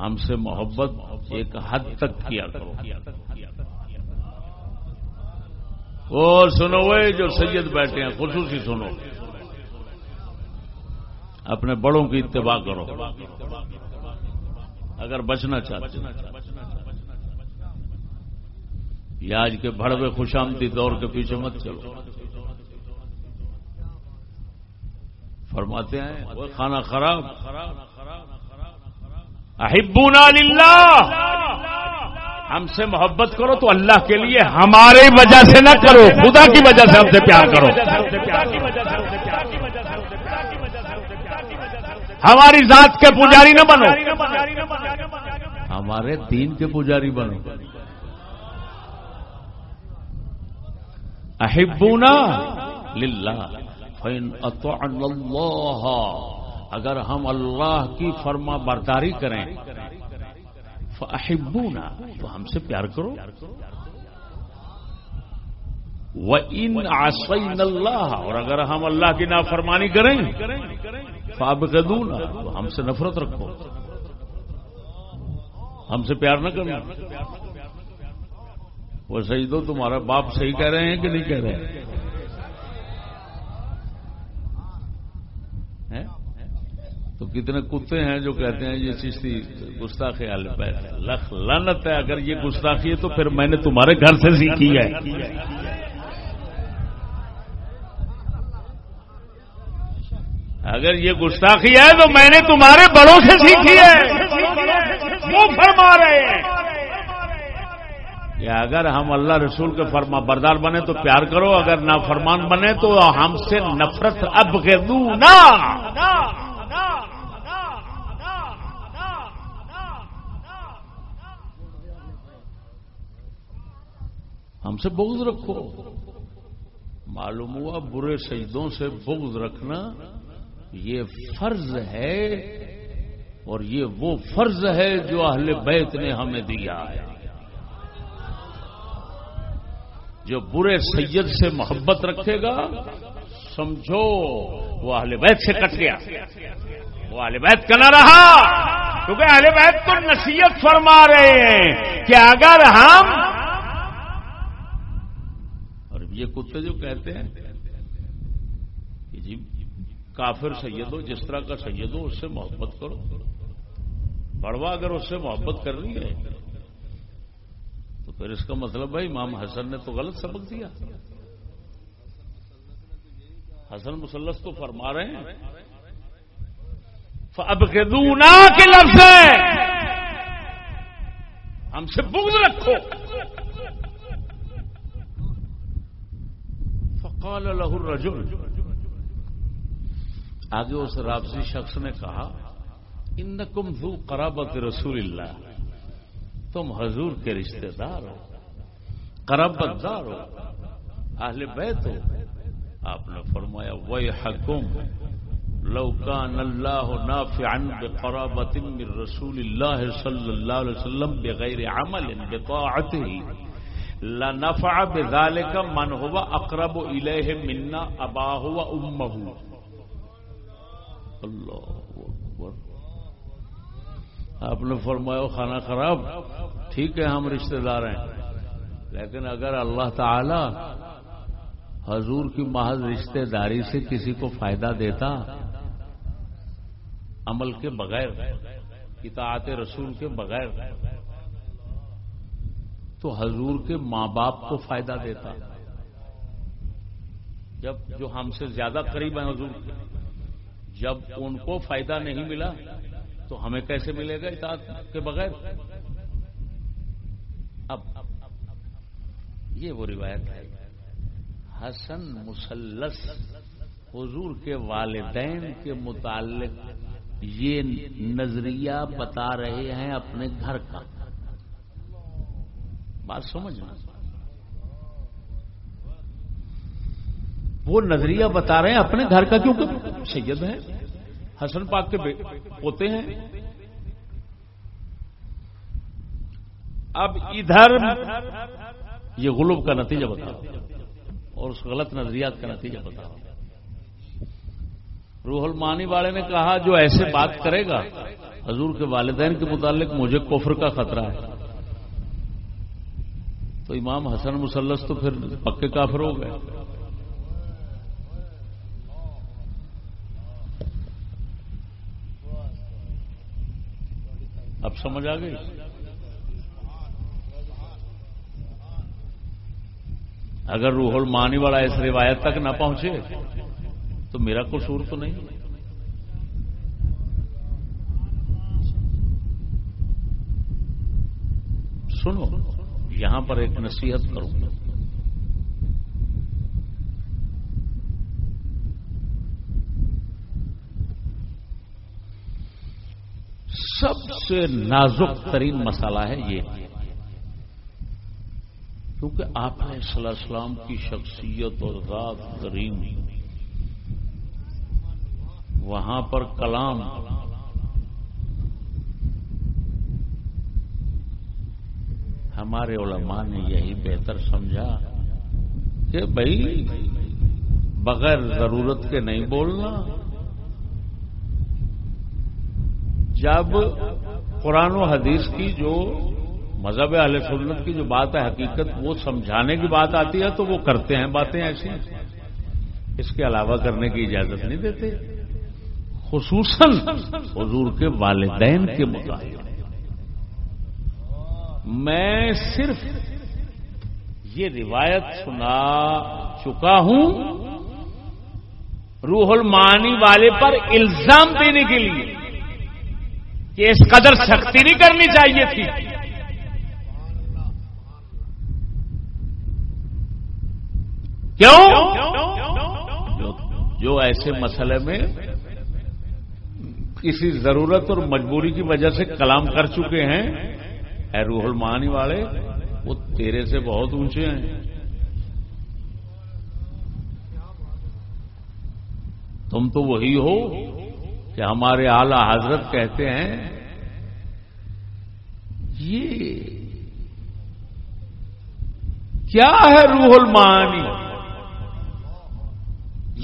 ہم سے محبت ایک حد تک کیا کرو۔ اور سنو، وہ جو سید بیٹھے ہیں، خصوصی سنو۔ اپنے بڑوں کی اتباع کرو۔ اگر بچنا چاہتے یہ آج کے بڑوے خوش آمدی دور کے پیچھے مت چلو۔ فرماتے ہیں، وہ کھانا خراب۔ احبونا للہ۔ ہم سے محبت کرو تو اللہ کے لیے ہمارے وجہ سے نہ کرو۔ خدا کی وجہ سے ہم سے پیار کرو۔ ہماری ذات کے پجاری نہ بنو۔ ہمارے دین کے پجاری بنو۔ احبونا للہ فین اللہ اگر ہم اللہ کی فرما برداری کریں۔ فاحبونا تو ہم سے پیار کرو۔ وہ ان آسین اللہ اور اگر ہم اللہ کی نافرمانی کریں فاب تو ہم سے نفرت رکھو۔ ہم سے پیار نہ کرنا وہ صحیح دو تمہارا باپ صحیح کہہ رہے ہیں کہ نہیں کہہ رہے ہیں؟ تو کتنے کتے ہیں جو کہتے ہیں یہ چیز تھی گستاخی لکھ لنت ہے۔ اگر یہ گستاخی ہے تو پھر میں نے تمہارے گھر سے سیکھی ہے۔ اگر یہ گستاخی ہے تو میں نے تمہارے بڑوں سے سیکھی ہے۔ وہ فرما رہے ہیں۔ کہ اگر ہم اللہ رسول کے فرما بردار بنے تو پیار کرو، اگر نہ فرمان بنے تو ہم سے نفرت اب کے نا۔ ہم سے بغض رکھو۔ معلوم ہوا برے سجدوں سے بغض رکھنا یہ فرض ہے اور یہ وہ فرض ہے جو اہل بیت نے ہمیں دیا ہے۔ جو برے سید سے محبت رکھے گا، سمجھو، وہ اہل بیت سے کٹ گیا۔ وہ اہل بیت کا نہ رہا۔ کیونکہ اہل بیت تو نصیحت فرما رہے ہیں کہ اگر ہم اور یہ کتے جو کہتے ہیں کہ جی کافر سید ہو، جس طرح کا سید ہو، اس سے محبت کرو۔ بڑوا اگر اس سے محبت کرنی ہے، تو پھر اس کا مطلب بھائی امام حسن نے تو غلط سبق دیا۔ حسن مسلس تو فرما رہے ہیں۔ اب کے دونا کے لفظ ہم سے بغض رکھو۔ فقال له الرجل۔ آگے اس رابطی شخص نے کہا، انکم ذو قرابت رسول اللہ. تم حضور کے رشتہ دار ہو، قرابت دار ہو، اہل بیت ہو۔ آپ نے فرمایا وہ حکم لوکان اللہ نافعا بقرابت من رسول اللہ صلی اللہ علیہ وسلم بغیر عمل بطاعته، لنفع بذلك من هو اقرب الیہ منا اباہ و امہ۔ اللہ آپ نے فرمایا کھانا خراب، ٹھیک ہے، ہم رشتہ دار ہیں۔ لیکن اگر اللہ تعالی حضور کی محض رشتہ داری سے کسی کو فائدہ دیتا عمل کے بغیر، اطاعت رسول کے بغیر، تو حضور کے ماں باپ کو فائدہ دیتا۔ جب جو ہم سے زیادہ قریب ہیں حضور کے۔ جب ان کو فائدہ نہیں ملا، تو ہمیں کیسے ملے گا اطاعت کے بغیر؟ اب، یہ وہ روایت ہے، حسن مسلس حضور کے والدین کے متعلق یہ نظریہ بتا رہے ہیں اپنے گھر کا۔ بات سمجھنا وہ نظریہ بتا رہے ہیں اپنے گھر کا کیونکہ سید ہے حسن پاک کے پوتے ہیں۔ اب ادھر یہ غلوب کا نتیجہ بتاؤ اور اس غلط نظریات کا نتیجہ بتاؤ۔ روح المانی والے نے کہا، جو ایسے بات کرے گا، حضور کے والدین کے متعلق مجھے کفر کا خطرہ ہے۔ تو امام حسن مسلس تو پھر پکے کافر ہو گئے۔ اب سمجھ آ گئی؟ اگر روح المانی والا اس روایت تک نہ پہنچے، تو میرا قصور تو نہیں۔ سنو، یہاں پر ایک نصیحت کروں۔ گا سب سے نازک ترین مسئلہ ہے یہ کیونکہ آپ نے صلی السلام کی شخصیت اور ذات کریم وہاں پر کلام ہمارے علماء نے یہی بہتر سمجھا کہ بھائی، بغیر ضرورت کے نہیں بولنا۔ جب قرآن و حدیث کی جو مذہب اہل سنت کی جو بات ہے، حقیقت، وہ سمجھانے کی بات آتی ہے تو وہ کرتے ہیں، باتیں ایسی اس کے علاوہ کرنے کی اجازت نہیں دیتے۔ خصوصاً حضور کے والدین کے مطابق۔ میں صرف یہ روایت سنا چکا ہوں، روح المانی والے پر الزام دینے کے لیے۔ کہ اس قدر سختی نہیں کرنی چاہیے تھی۔ کیوں؟ جو ایسے مسئلے میں کسی ضرورت اور مجبوری کی وجہ سے کلام کر چکے ہیں، اے روح المانی والے، وہ تیرے سے بہت اونچے ہیں۔ تم تو وہی ہو کہ ہمارے اعلی حضرت کہتے ہیں، یہ کیا ہے روح المانی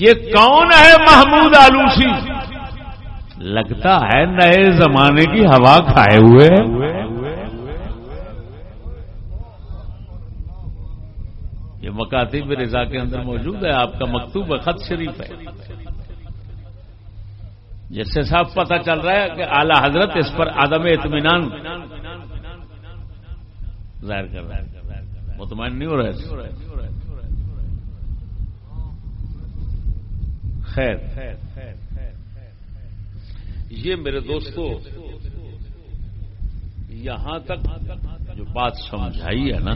یہ کون ہے محمود آلوسی؟ لگتا ہے نئے زمانے کی ہوا کھائے ہوئے یہ مکاتب رضا کے اندر موجود ہے، آپ کا مکتوب خط شریف ہے۔ جس سے صاف پتہ چل رہا ہے کہ اعلی حضرت اس پر عدم اطمینان ظاہر کر رہا ہے۔ مطمئن نہیں ہو رہا خیر۔ یہ میرے دوستو، یہاں تک جو بات سمجھائی ہے نا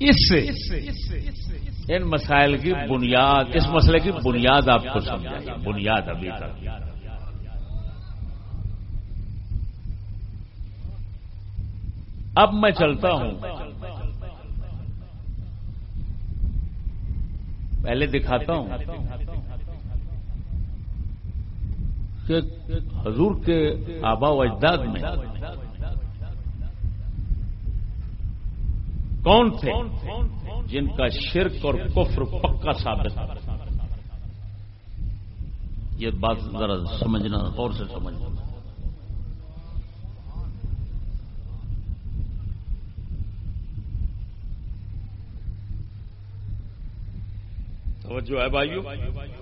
اس سے۔ ان مسائل کی بنیاد اس مسئلے کی بنیاد آپ کو سمجھائیے بنیاد ابھی تک۔ اب میں چلتا ہوں۔ پہلے دکھاتا ہوں کہ حضور کے آبا و اجداد میں کون تھے؟ جن کا شرک اور کفر پکا ثابت یہ بات ذرا سمجھنا اور سے سمجھنا۔ توجہ ہے بھائیو۔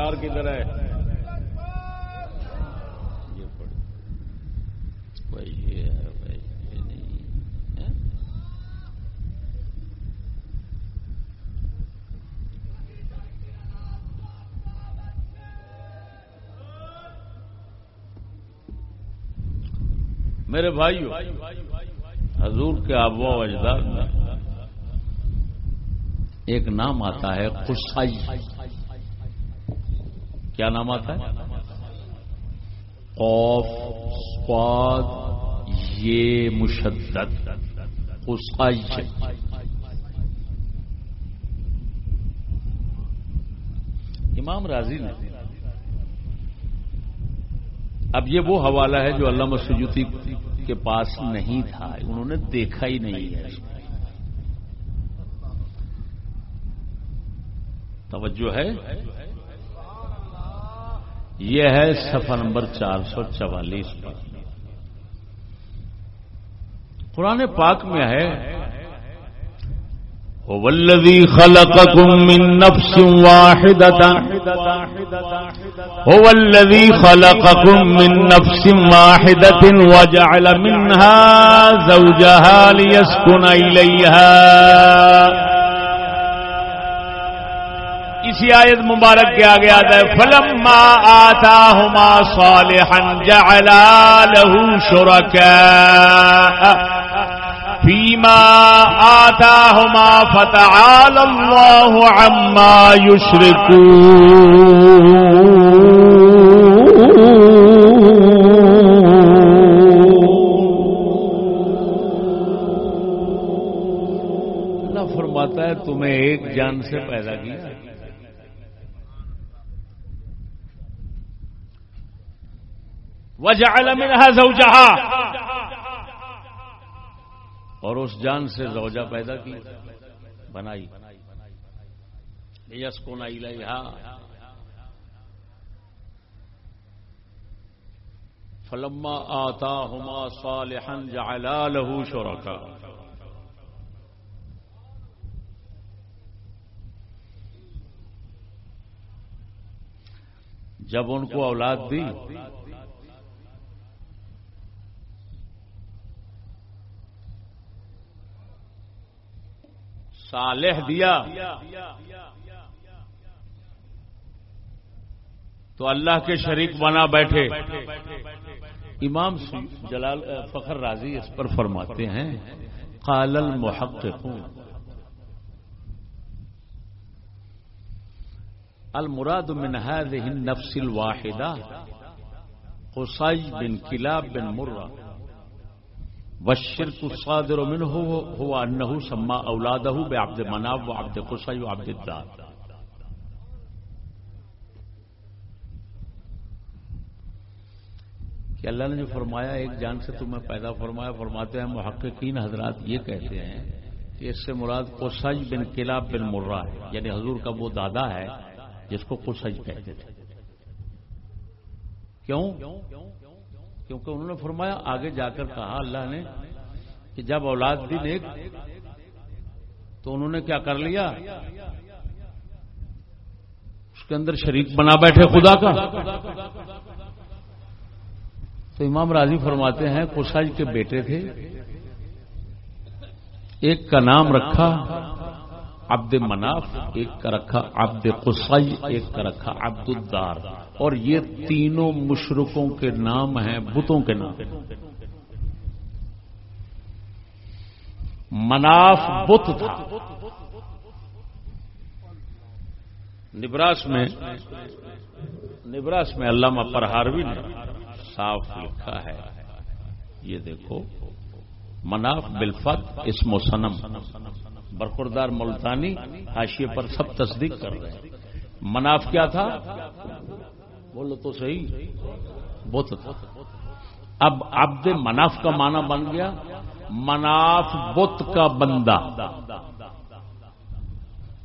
تنزیل اسرار کدھر ہے؟ یہ پڑھ۔ بھائی، یہ ہے، بھائی، یہ نہیں۔ میرے بھائیو، حضور کے آبوا و اجداد میں ایک نام آتا ہے قصائی کیا نام آتا ہے؟ قوف، سواد، یہ مشدد قصائی امام راضی نے، اب یہ وہ حوالہ ہے جو علامہ سجوتی کے پاس نہیں تھا، انہوں نے دیکھا ہی نہیں ہے۔ توجہ ہے؟ یہ ہے صفحہ نمبر چار سو چوالیس پر۔ قرآن پاک میں ہے، هو الذي خلقكم من نفس واحدة، هو الذي خلقكم من نفس واحدة وجعل منها زوجها ليسكن إليها اسی آیت مبارک کے آگے آتا ہے، فلما آتا ہما صالحا جعلا له شرکا فيما آتاهما فتعالى الله عما اللہ فرماتا ہے، تمہیں ایک جان سے پیدا کیا۔ وجعل منها زوجها. اور اس جان سے زوجہ پیدا کی، بنائی. یس کو فلما آتا ہما صالحا جعلا له شرکا. جب ان کو اولاد دی صالح دیا۔ تو اللہ کے شریک بنا بیٹھے۔ امام جلال فخر راضی اس پر فرماتے ہیں، قال المحققون۔ المراد من هذه النفس الواحدة قصي بن كلاب بن مرة والشرك الصادر منه هو انه سمى اولاده بعبد مناف وعبد قصي وعبد الدار. کہ اللہ نے جو فرمایا، ایک جان سے تمہیں پیدا فرمایا، فرماتے ہیں، محققین حضرات یہ کہتے ہیں کہ اس سے مراد قصج بن کلاب بن مرہ ہے یعنی حضور کا وہ دادا ہے جس کو قصج کہتے تھے۔ کیوں؟ کیونکہ انہوں نے فرمایا، آگے جا کر کہا اللہ نے کہ جب اولاد دی نیک، تو انہوں نے کیا کر لیا؟ اس کے اندر شریک بنا بیٹھے خدا کا۔ تو امام راضی فرماتے ہیں کسائی کے بیٹے تھے، ایک کا نام رکھا عبد مناف، ایک کا رکھا عبد قصائی ایک کا رکھا عبد الدار۔ اور یہ تینوں مشرقوں کے نام ہیں، بتوں کے نام۔ مناف بت تھا۔ نبراس میں نبراس میں علامہ پرہاروی نے صاف لکھا ہے۔ یہ دیکھو، مناف بالفت اسم و سنم برخوردار ملتانی حاشیے پر سب تصدیق کر رہے ہیں۔ مناف کیا تھا؟ بولو تو صحیح۔ بت اب عبد مناف کا معنی بن گیا۔ مناف بت کا بندہ۔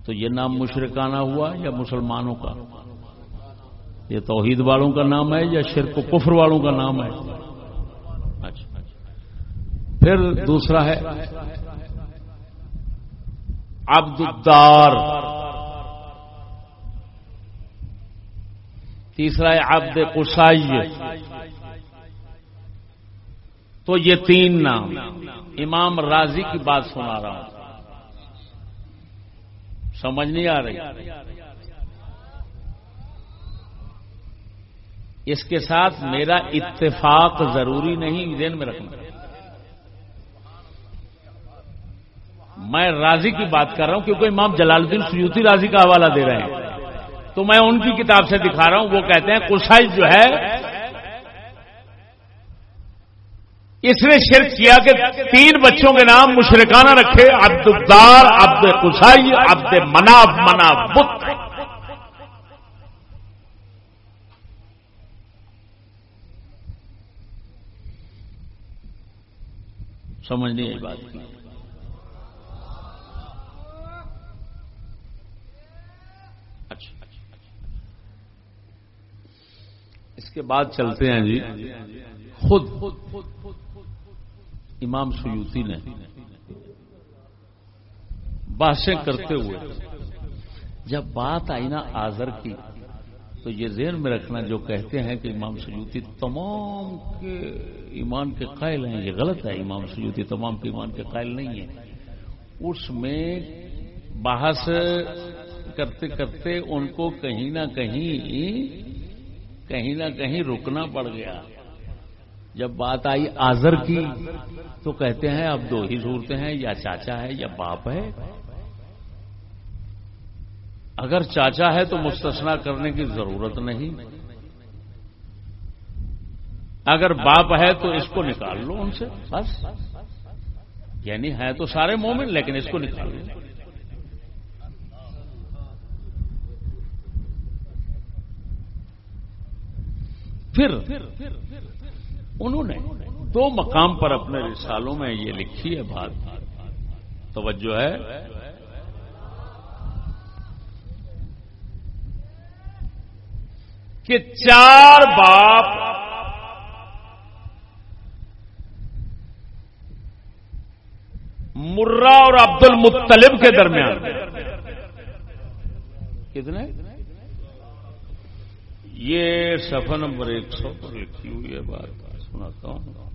تو یہ نام مشرکانہ ہوا یا مسلمانوں کا؟ یہ توحید والوں کا نام ہے یا شرک و کفر والوں کا نام ہے؟ اچھا پھر دوسرا ہے۔ عبد الدار تیسرا ہے عبد قسائی تو یہ تین نام۔ امام راضی کی بات سنا رہا ہوں۔ سمجھ نہیں آ رہی۔ اس کے ساتھ میرا اتفاق ضروری نہیں دین میں رکھنا۔ میں راضی کی بات کر رہا ہوں کیونکہ امام جلال الدین سیوتی راضی کا حوالہ دے رہے ہیں۔ تو میں ان کی کتاب سے دکھا رہا ہوں، وہ کہتے ہیں کسائی جو ہے، اس نے شرک کیا کہ تین بچوں کے نام مشرکانہ رکھے عبد الدار عبد کسائی عبد مناب منا بت سمجھنے یہ بات کی اچھا اس کے بعد چلتے ہیں جی خود امام سیوتی نے بحثیں کرتے ہوئے جب بات آئی نا آزر کی، تو یہ ذہن میں رکھنا جو کہتے ہیں کہ امام سیوتی تمام کے ایمان کے قائل ہیں، یہ غلط ہے، امام سیوتی تمام کے ایمان کے قائل نہیں ہے اس میں بحث کرتے کرتے ان کو کہیں نہ کہیں کہیں نہ کہیں رکنا پڑ گیا۔ جب بات آئی آزر کی، تو کہتے ہیں اب دو ہی صورتیں ہیں، یا چاچا ہے یا باپ ہے۔ اگر چاچا ہے تو مستثنا کرنے کی ضرورت نہیں۔ اگر باپ ہے تو اس کو نکال لو ان سے، بس۔ یعنی ہے تو سارے مومن، لیکن اس کو نکال لو۔ پھر انہوں نے دو مقام پر اپنے رسالوں میں یہ لکھی ہے بات۔ توجہ ہے۔ کہ چار باپ مرا اور عبد المطلب کے درمیان۔ کتنے؟ یہ سفر نمبر ایک سو پر لکھی ہوئی ہے بات، سناتا ہوں۔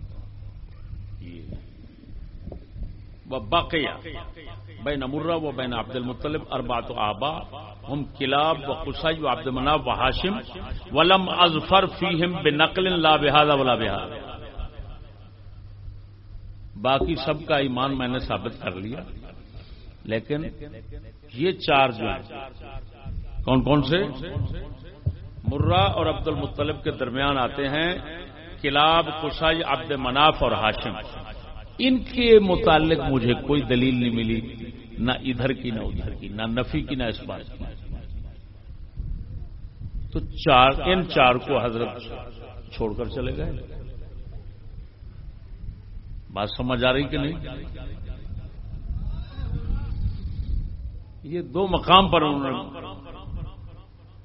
باقیہ بین مرہ و بین عبد المطلب اربات و آبا ہم کلاب و قسائی و عبد مناب و ہاشم ولم ازفر فیہم بنقل لا بہذا ولا بہذا۔ باقی سب کا ایمان میں نے ثابت کر لیا۔ لیکن یہ چار جو ہیں، کون کون سے؟ مرہ اور عبد المطلب کے درمیان آتے ہیں، کلاب کسائی عبد مناف اور ہاشم۔ ان کے متعلق مجھے کوئی دلیل نہیں ملی، نہ ادھر کی نہ ادھر کی، نہ نفی کی نہ اس بات کی۔ تو چار، ان چار کو حضرت چھوڑ کر چلے گئے۔ بات سمجھ آ رہی کہ نہیں؟ یہ دو مقام پر انہوں نے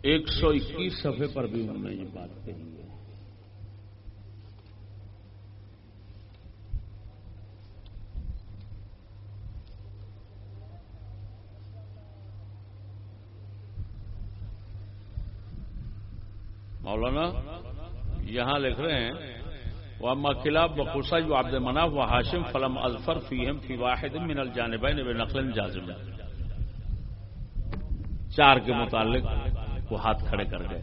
ایک سو اکیس صفحے پر بھی انہوں نے یہ بات کہی ہے۔ مولانا، یہاں لکھ رہے ہیں وہ اما خلاف بخوسا جو عبد مناف و ہاشم فلم ازفر فیم فی واحد من الجانبین نقل جازم۔ چار کے متعلق۔ وہ ہاتھ کھڑے کر گئے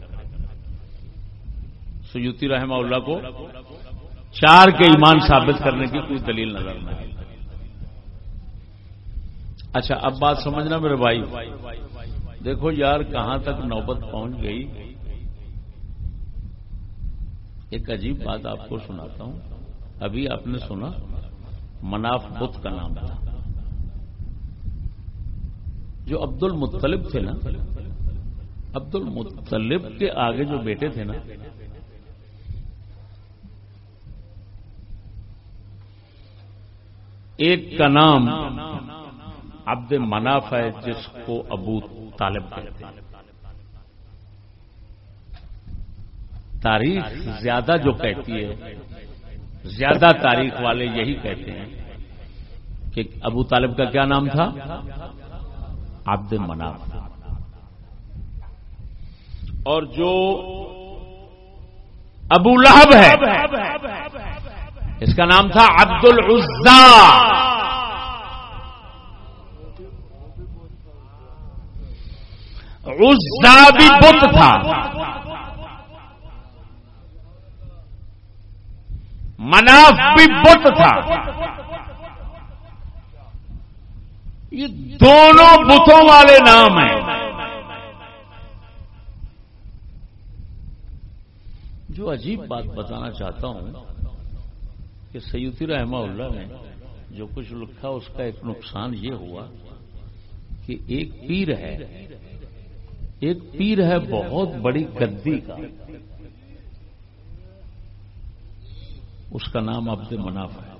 سیوتی رحمہ اللہ کو چار کے ایمان ثابت کرنے کی کوئی دلیل نظر نہیں۔ اچھا اب بات سمجھنا میرے بھائی۔ دیکھو یار، کہاں تک نوبت پہنچ گئی؟ ایک عجیب بات آپ کو سناتا ہوں۔ ابھی آپ نے سنا، مناف بت کا نام تھا۔ جو عبد المطلب تھے نا عبد المطلب کے آگے جو بیٹے تھے نا، ایک کا نام عبد مناف ہے، جس کو ابو طالب کہتے ہیں۔ تاریخ زیادہ جو کہتی ہے، زیادہ تاریخ والے یہی کہتے ہیں کہ ابو طالب کا کیا نام تھا؟ عبد مناف۔ اور جو ابو لہب ہے، اس کا نام تھا عبد العزا عزا بھی بت تھا۔ مناف بھی بت تھا۔ یہ دونوں بتوں والے نام ہیں۔ جو عجیب بات بتانا چاہتا ہوں کہ سیدی رحمہ اللہ نے جو کچھ لکھا، اس کا ایک نقصان یہ ہوا کہ ایک پیر ہے، ایک پیر ہے بہت بڑی گدی کا۔ اس کا نام عبد مناف ہے۔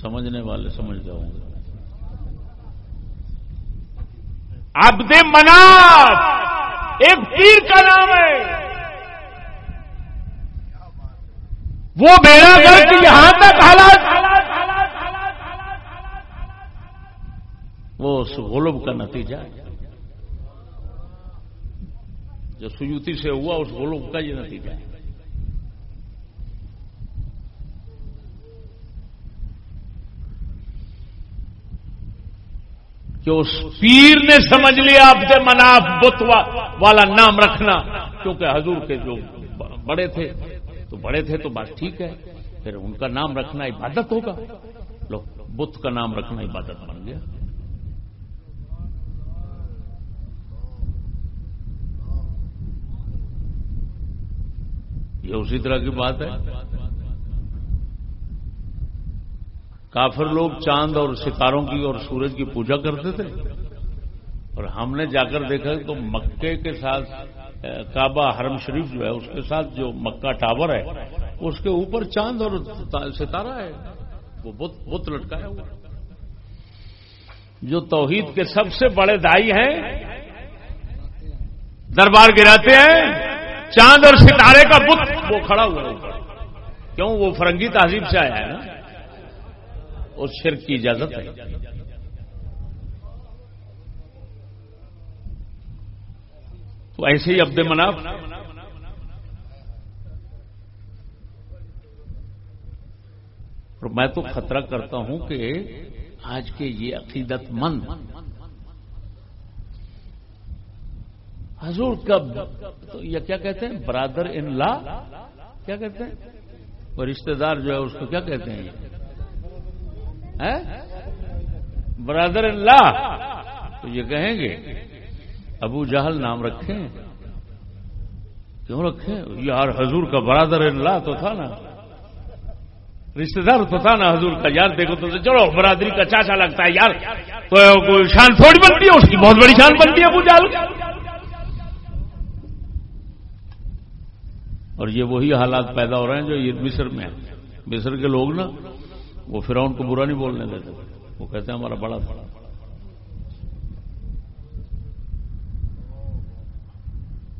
سمجھنے والے سمجھ گئے ہوں گے عبد مناف! ایک پیر کا نام ہے۔ وہ بیڑا گھر یہاں تک حالات وہ اس غلب کا نتیجہ ہے۔ جو سیوتی سے ہوا اس غلب کا یہ نتیجہ ہے۔ کہ اس پیر نے سمجھ لیا اب سے مناف بت والا نام رکھنا، کیونکہ حضور کے جو بڑے تھے، تو بڑے تھے تو بات ٹھیک ہے، پھر ان کا نام رکھنا عبادت ہوگا۔ لو، بت کا نام رکھنا عبادت بن گیا۔ یہ اسی طرح کی بات ہے۔ کافر لوگ چاند اور ستاروں کی اور سورج کی پوجا کرتے تھے۔ اور ہم نے جا کر دیکھا تو مکے کے ساتھ کعبہ حرم شریف جو ہے، اس کے ساتھ جو مکہ ٹاور ہے، اس کے اوپر چاند اور ستارہ ہے۔ وہ بت لٹکایا ہوا جو توحید کے سب سے بڑے دائی ہیں، دربار گراتے ہیں، چاند اور ستارے کا بت، وہ کھڑا ہوا ہے۔ کیوں؟ وہ فرنگی تہذیب سے آیا ہے نا۔ اس شرک کی اجازت ہے۔ تو ایسے ہی عبد مناف۔ اور میں تو خطرہ کرتا ہوں کہ آج کے یہ عقیدت مند حضور کا تو یہ کیا کہتے ہیں؟ برادر ان لا کیا کہتے ہیں؟ وہ رشتہ دار جو ہے اس کو کیا کہتے ہیں؟ برادر اللہ، تو یہ کہیں گے، ابو جہل نام رکھیں؟ کیوں رکھیں؟ یار حضور کا برادر اللہ تو تھا نا۔ رشتے دار تو تھا نا حضور کا، یار دیکھو تو چلو برادری کا چاچا لگتا ہے، یار تو کوئی شان تھوڑی بنتی ہے، اس کی بہت بڑی شان بنتی ہے ابو جہل۔ اور یہ وہی حالات پیدا ہو رہے ہیں جو یہ مصر میں ہیں۔ مصر کے لوگ نا وہ فرعون کو برا نہیں بولنے دیتے۔ وہ کہتے ہیں ہمارا بڑا تھا۔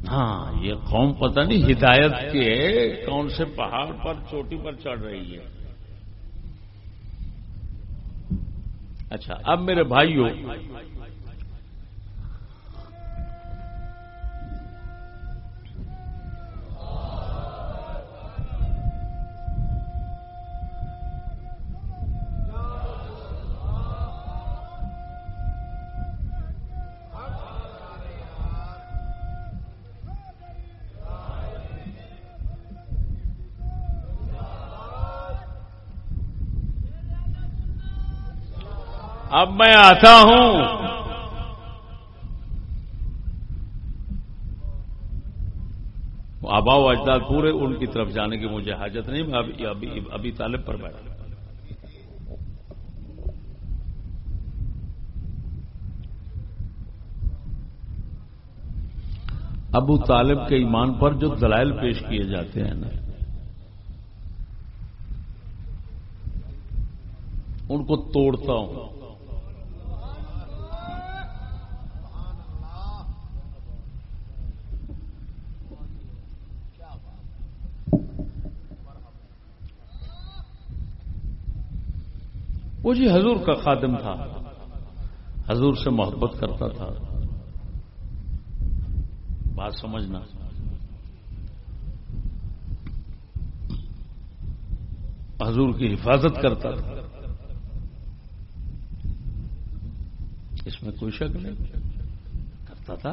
ہاں یہ قوم پتہ نہیں ہدایت کے کون سے پہاڑ پر، چوٹی پر چڑھ رہی ہے۔ اچھا اب میرے بھائیوں اب میں آتا ہوں۔ آبا و اجداد پورے ان کی طرف جانے کی مجھے حاجت نہیں، میں ابھی ابھی ابھی طالب پر بیٹھا۔ ابو طالب کے ایمان پر جو دلائل پیش کیے جاتے ہیں نا، ان کو توڑتا ہوں۔ وہ جی حضور کا خادم تھا۔ حضور سے محبت کرتا تھا۔ بات سمجھنا۔ حضور کی حفاظت کرتا تھا۔ اس میں کوئی شک نہیں۔ کرتا تھا۔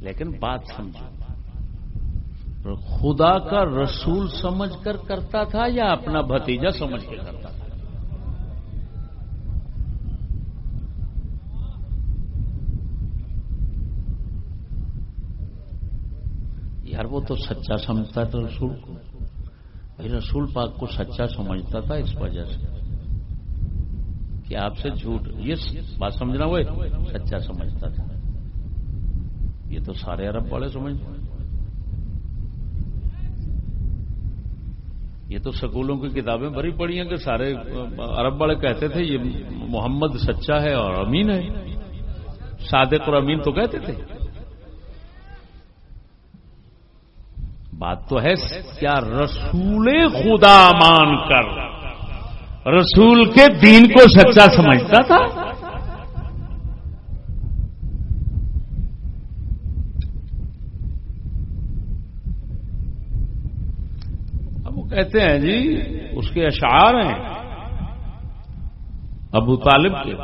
لیکن بات سمجھو۔ خدا کا رسول سمجھ کر کرتا تھا یا اپنا بھتیجا سمجھ کے کرتا تھا یار وہ تو سچا سمجھتا تھا رسول کو۔ بھائی رسول پاک کو سچا سمجھتا تھا اس وجہ سے کہ آپ سے جھوٹ یہ بات سمجھنا وہ سچا سمجھتا تھا۔ یہ تو سارے عرب والے سمجھ یہ تو سکولوں کی کتابیں بڑی پڑی ہیں کہ سارے عرب والے کہتے تھے، یہ محمد سچا ہے اور امین ہے۔ صادق اور امین تو کہتے تھے۔ بات تو ہے، کیا رسول خدا مان کر رسول کے دین کو سچا سمجھتا تھا؟ اب وہ کہتے ہیں جی اس کے اشعار ہیں، ابو طالب کے۔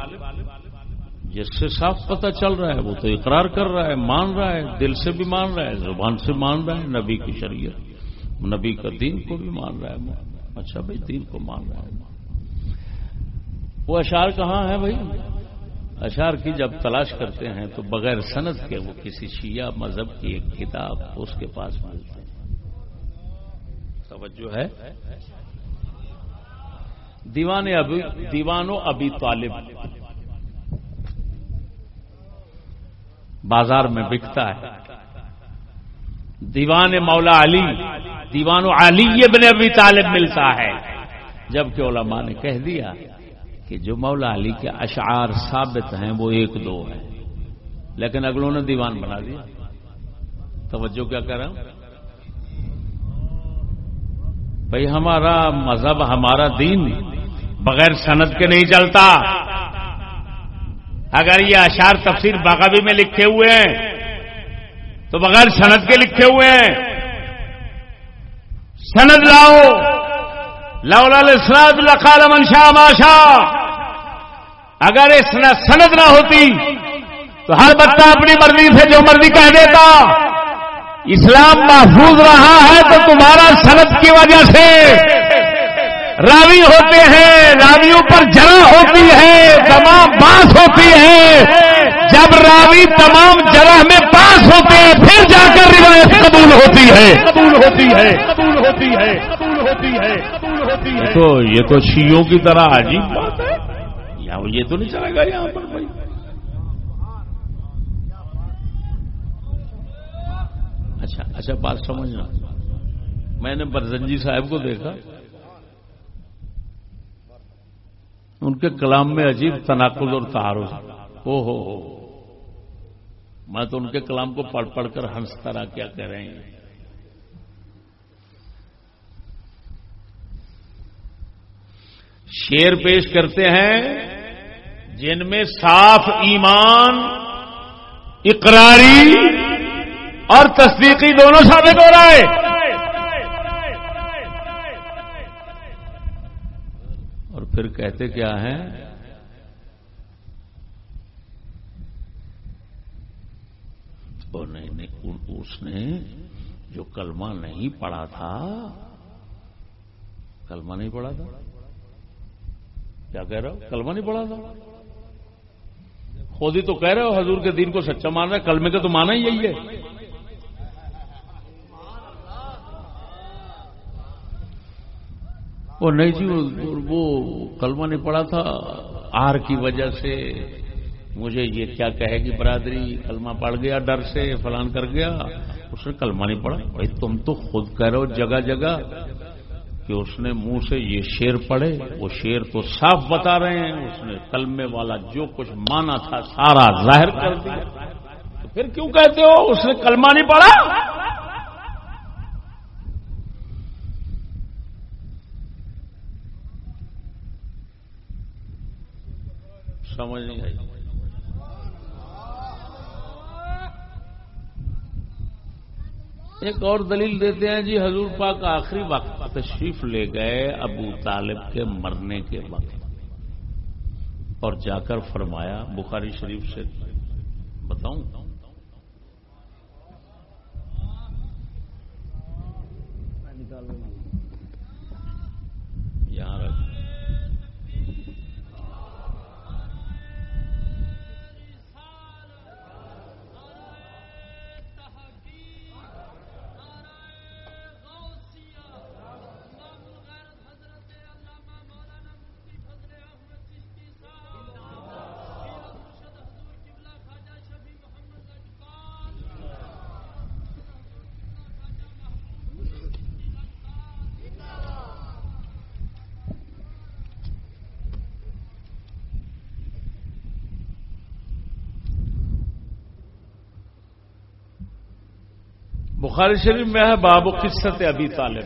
جس سے صاف پتہ چل رہا ہے، وہ تو اقرار کر رہا ہے، مان رہا ہے، دل سے بھی مان رہا ہے، زبان سے مان رہا ہے، نبی کی شریعت۔ نبی کا دین کو بھی مان رہا ہے۔ اچھا بھائی، دین کو مان رہا ہے۔ وہ اشار کہاں ہے بھائی؟ اشار کی جب تلاش کرتے ہیں تو بغیر سند کے وہ کسی شیعہ مذہب کی ایک کتاب اس کے پاس ملتے ہیں توجہ ہے۔ دیوان ابی دیوان و ابی طالب۔ بازار میں بکتا ہے۔ دیوان مولا علی، دیوان و علی ابن ابی طالب ملتا ہے۔ جبکہ علماء نے کہہ دیا کہ جو مولا علی کے اشعار ثابت ہیں، وہ ایک دو ہیں۔ لیکن اگلوں نے دیوان بنا دیا۔ توجہ کیا کر رہا ہوں؟ بھائی، ہمارا مذہب، ہمارا دین بغیر سند کے نہیں چلتا۔ اگر یہ اشار تفسیر باغابی میں لکھے ہوئے ہیں، تو بغیر سند کے لکھے ہوئے ہیں۔ سند لاؤ۔ لاسراد القال منشا ماشا اگر اس سند نہ ہوتی، تو ہر بچہ اپنی مرضی سے جو مرضی کہہ دیتا، اسلام محفوظ رہا ہے تو تمہارا سند کی وجہ سے۔ راوی ہوتے ہیں راویوں پر جرا ہوتی ہے تمام باس ہوتی ہے۔ جب راوی تمام جرح میں پاس ہوتے ہیں پھر جا کر روایت قبول ہوتی ہے۔ قبول ہوتی ہے قبول ہوتی ہے قبول ہوتی ہے قبول ہوتی ہے۔ تو یہ تو شیوں کی طرح عجیب بات ہے۔ یا یہ تو نہیں چلے گا یہاں پر بھائی۔ اچھا اچھا بات سمجھنا۔ میں نے برزنجی صاحب کو دیکھا۔ ان کے کلام میں عجیب تناقض اور تعارف او ہو ہو۔ میں تو ان کے کلام کو پڑھ پڑھ کر ہنستا رہا کیا کہہ رہے ہیں۔ شیر پیش کرتے ہیں جن میں صاف ایمان، اقراری اور تصدیقی دونوں ثابت ہو رہا ہے۔ پھر کہتے کیا ہیں؟ نہیں نہیں اس نے جو کلمہ نہیں پڑھا تھا، کلمہ نہیں پڑھا تھا؟ کیا کہہ رہا ہو؟ کلمہ نہیں پڑھا تھا؟ خود ہی تو کہہ رہے ہو، حضور کے دین کو سچا مان رہا ہے، کلمے کا تو مانا ہی یہی ہے۔ وہ نہیں جی وہ کلمہ نہیں پڑا تھا، آر کی وجہ سے۔ مجھے یہ کیا کہے گی برادری؟ کلمہ پڑ گیا، ڈر سے فلان کر گیا۔ اس نے کلمہ نہیں پڑا بھائی، تم تو خود کہہ رہے ہو جگہ جگہ کہ اس نے منہ سے یہ شیر پڑھے۔ وہ شیر تو صاف بتا رہے ہیں۔ اس نے کلمے والا جو کچھ مانا تھا، سارا ظاہر کر دیا۔ پھر کیوں کہتے ہو؟ اس نے کلمہ نہیں پڑھا؟ سمجھ نہیں آئی۔ ایک اور دلیل دیتے ہیں جی حضور پاک آخری وقت تشریف لے گئے ابو طالب کے مرنے کے وقت۔ اور جا کر فرمایا، بخاری شریف سے بتاؤں۔ بخاری شریف میں ہے باب و قصت ابھی طالب۔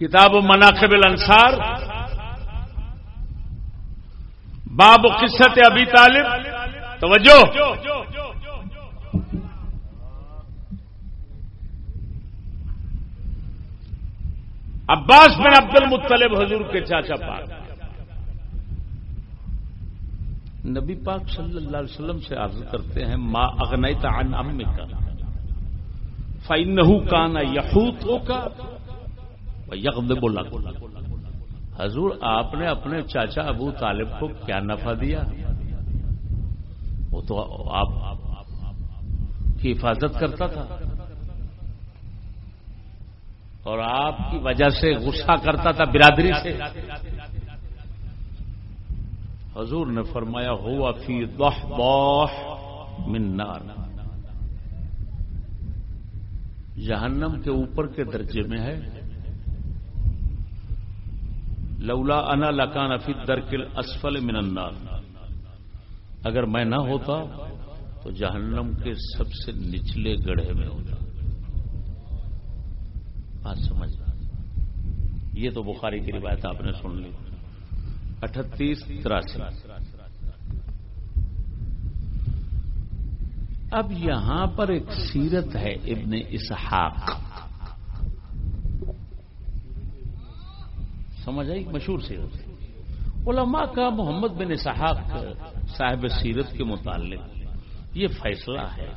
کتاب و مناقب الانصار۔ باب و قصت ابھی طالب۔ توجہ۔ عباس بن عبد المطلب حضور کے چاچا پاک۔ نبی پاک صلی اللہ علیہ وسلم سے عرض کرتے ہیں، ما اغنیت عن امک فإنه كان يحوطك ويغضب لك حضور، آپ نے اپنے چاچا ابو طالب کو کیا نفع دیا؟ وہ تو آپ کی حفاظت کرتا تھا۔ اور آپ کی وجہ سے غصہ کرتا تھا برادری سے۔ حضور نے فرمایا، ہوا فی دہ من نار. جہنم کے اوپر کے درجے میں ہے۔ لولا انا لکان فی درکل اسفل من النار۔ اگر میں نہ ہوتا تو جہنم کے سب سے نچلے گڑھے میں ہوتا۔ بات سمجھ یہ تو بخاری کی روایت آپ نے سن لی۔ اٹھتیس تراسی۔ اب یہاں پر ایک سیرت ہے ابن اسحاق۔ سمجھ آئی؟ مشہور سیرت۔ علماء کا محمد بن اسحاق صاحب سیرت کے متعلق یہ فیصلہ ہے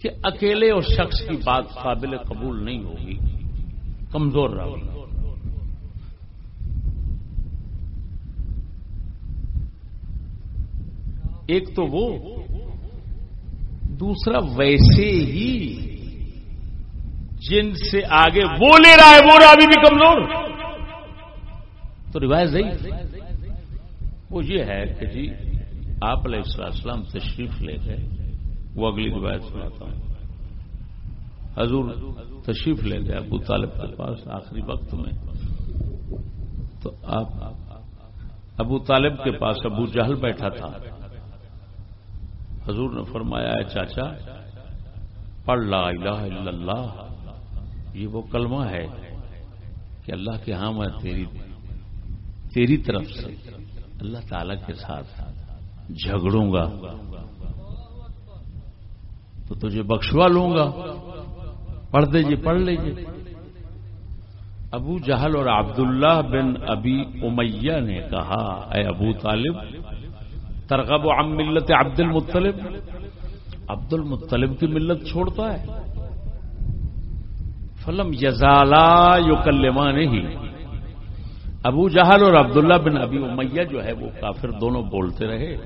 کہ اکیلے اور شخص کی بات قابل قبول نہیں ہوگی، کمزور رہے ایک تو وہ، دوسرا ویسے ہی جن سے آگے وہ لے رہا ہے، وہ راوی بھی کمزور۔ تو روایت صحیح وہ یہ ہے کہ جی آپ علیہ السلام تشریف لے گئے، وہ اگلی روایت سناتا ہوں۔ حضور تشریف لے گئے ابو طالب کے پاس آخری وقت میں۔ تو آپ، ابو طالب کے پاس ابو جہل بیٹھا تھا۔ حضور نے فرمایا ہے چاچا، پڑھ لا الہ الا اللہ، یہ وہ کلمہ ہے کہ اللہ کے ہاں میں تیری تیری طرف سے اللہ تعالی کے ساتھ جھگڑوں گا، تو تجھے بخشوا لوں گا۔ پڑھ دیجیے پڑھ لیجیے ابو جہل اور عبداللہ بن ابی امیہ نے کہا، اے ابو طالب ترغب عم ملت عبد المطلب. عبد المطلب کی ملت چھوڑتا ہے. فلم یزالا یو کلمان ہی. ابو جہل اور عبداللہ بن ابی امیہ جو ہے وہ کافر دونوں بولتے رہے.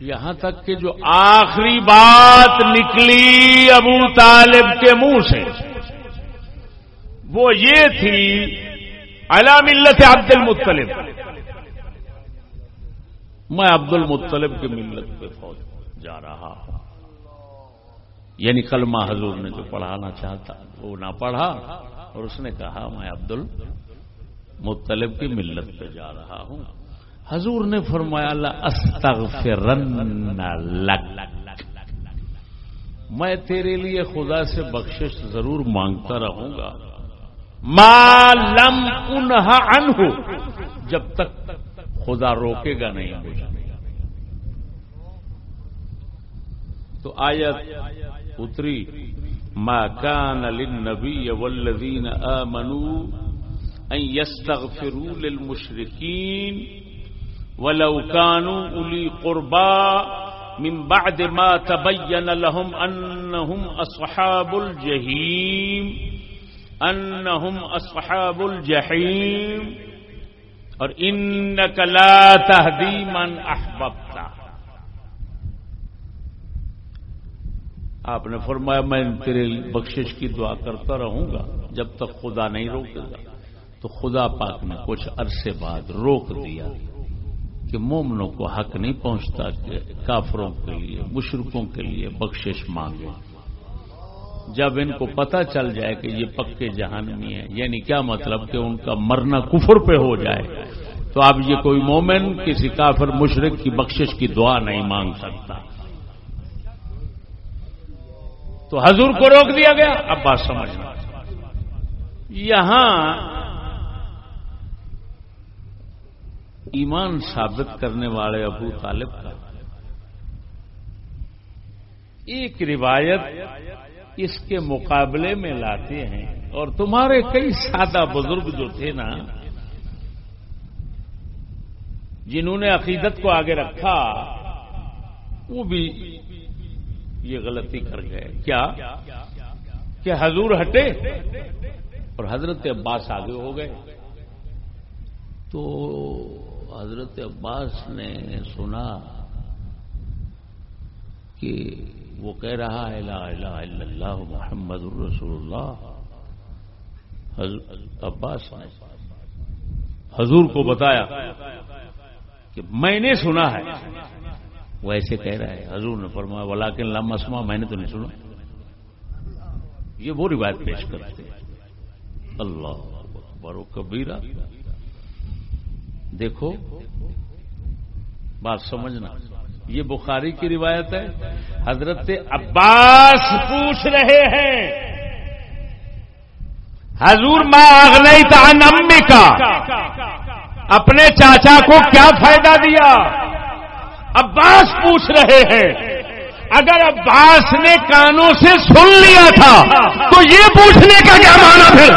یہاں تک کہ جو آخری بات نکلی ابو طالب کے منہ سے، وہ یہ تھی علام ملت عبد المطلب. میں عبد المطلب کی ملت پہ فوج جا رہا ہوں۔ یعنی کلمہ حضور نے جو پڑھانا چاہتا، وہ نہ پڑھا اور اس نے کہا، میں عبد المطلب کی ملت پہ جا رہا ہوں۔ حضور نے فرمایا لک۔ میں تیرے لیے خدا سے بخشش ضرور مانگتا رہوں گا۔ لم انہا ان ہو جب تک خدا روکے گا نہیں مجھے۔ تو آیت اتری، ما کان للنبی والذین آمنوا ان یستغفروا للمشرکین ولو كانوا أولي قربا من بعد ما تبين لهم أنهم أصحاب الجحيم أنهم أصحاب الجحيم اور انك لا تهدي من احببت آپ نے فرمایا، میں تیرے بخشش کی دعا کرتا رہوں گا، جب تک خدا نہیں روکے گا۔ تو خدا پاک نے کچھ عرصے بعد روک دیا کہ مومنوں کو حق نہیں پہنچتا کہ کافروں کے لیے مشرقوں کے لیے بخشش مانگے۔ جب ان کو پتہ چل جائے کہ یہ پکے جہان میں ہے یعنی کیا مطلب کہ ان کا مرنا کفر پہ ہو جائے؟ تو اب یہ کوئی مومن کسی کافر مشرق کی بخشش کی دعا نہیں مانگ سکتا۔ تو حضور کو روک دیا گیا؟ اب بات سمجھنا یہاں ایمان ثابت کرنے والے ابو طالب کا۔ ایک روایت اس کے مقابلے میں لاتے ہیں۔ اور تمہارے کئی سادہ بزرگ جو تھے نا، جنہوں نے عقیدت کو آگے رکھا، وہ بھی یہ غلطی کر گئے۔ کیا؟ کہ حضور ہٹے اور حضرت عباس آگے ہو گئے۔ تو حضرت عباس نے سنا کہ وہ کہہ رہا ہے، لا الہ الا اللہ محمد الرسول اللہ عباس نے حضور کو بتایا کہ میں نے سنا ہے۔ وہ ایسے کہہ رہا ہے۔ حضور نے فرمایا ولاکن لم اسما میں نے تو نہیں سنا۔ یہ وہ روایت پیش کرتے اللہ برو کبیرہ۔ دیکھو، بات سمجھنا۔ یہ بخاری کی روایت ہے، حضرت عباس پوچھ رہے ہیں، حضور میں امی کا اپنے چاچا کو کیا فائدہ دیا؟ عباس پوچھ رہے ہیں، اگر عباس نے کانوں سے سن لیا تھا، تو یہ پوچھنے کا کیا مانا پھر؟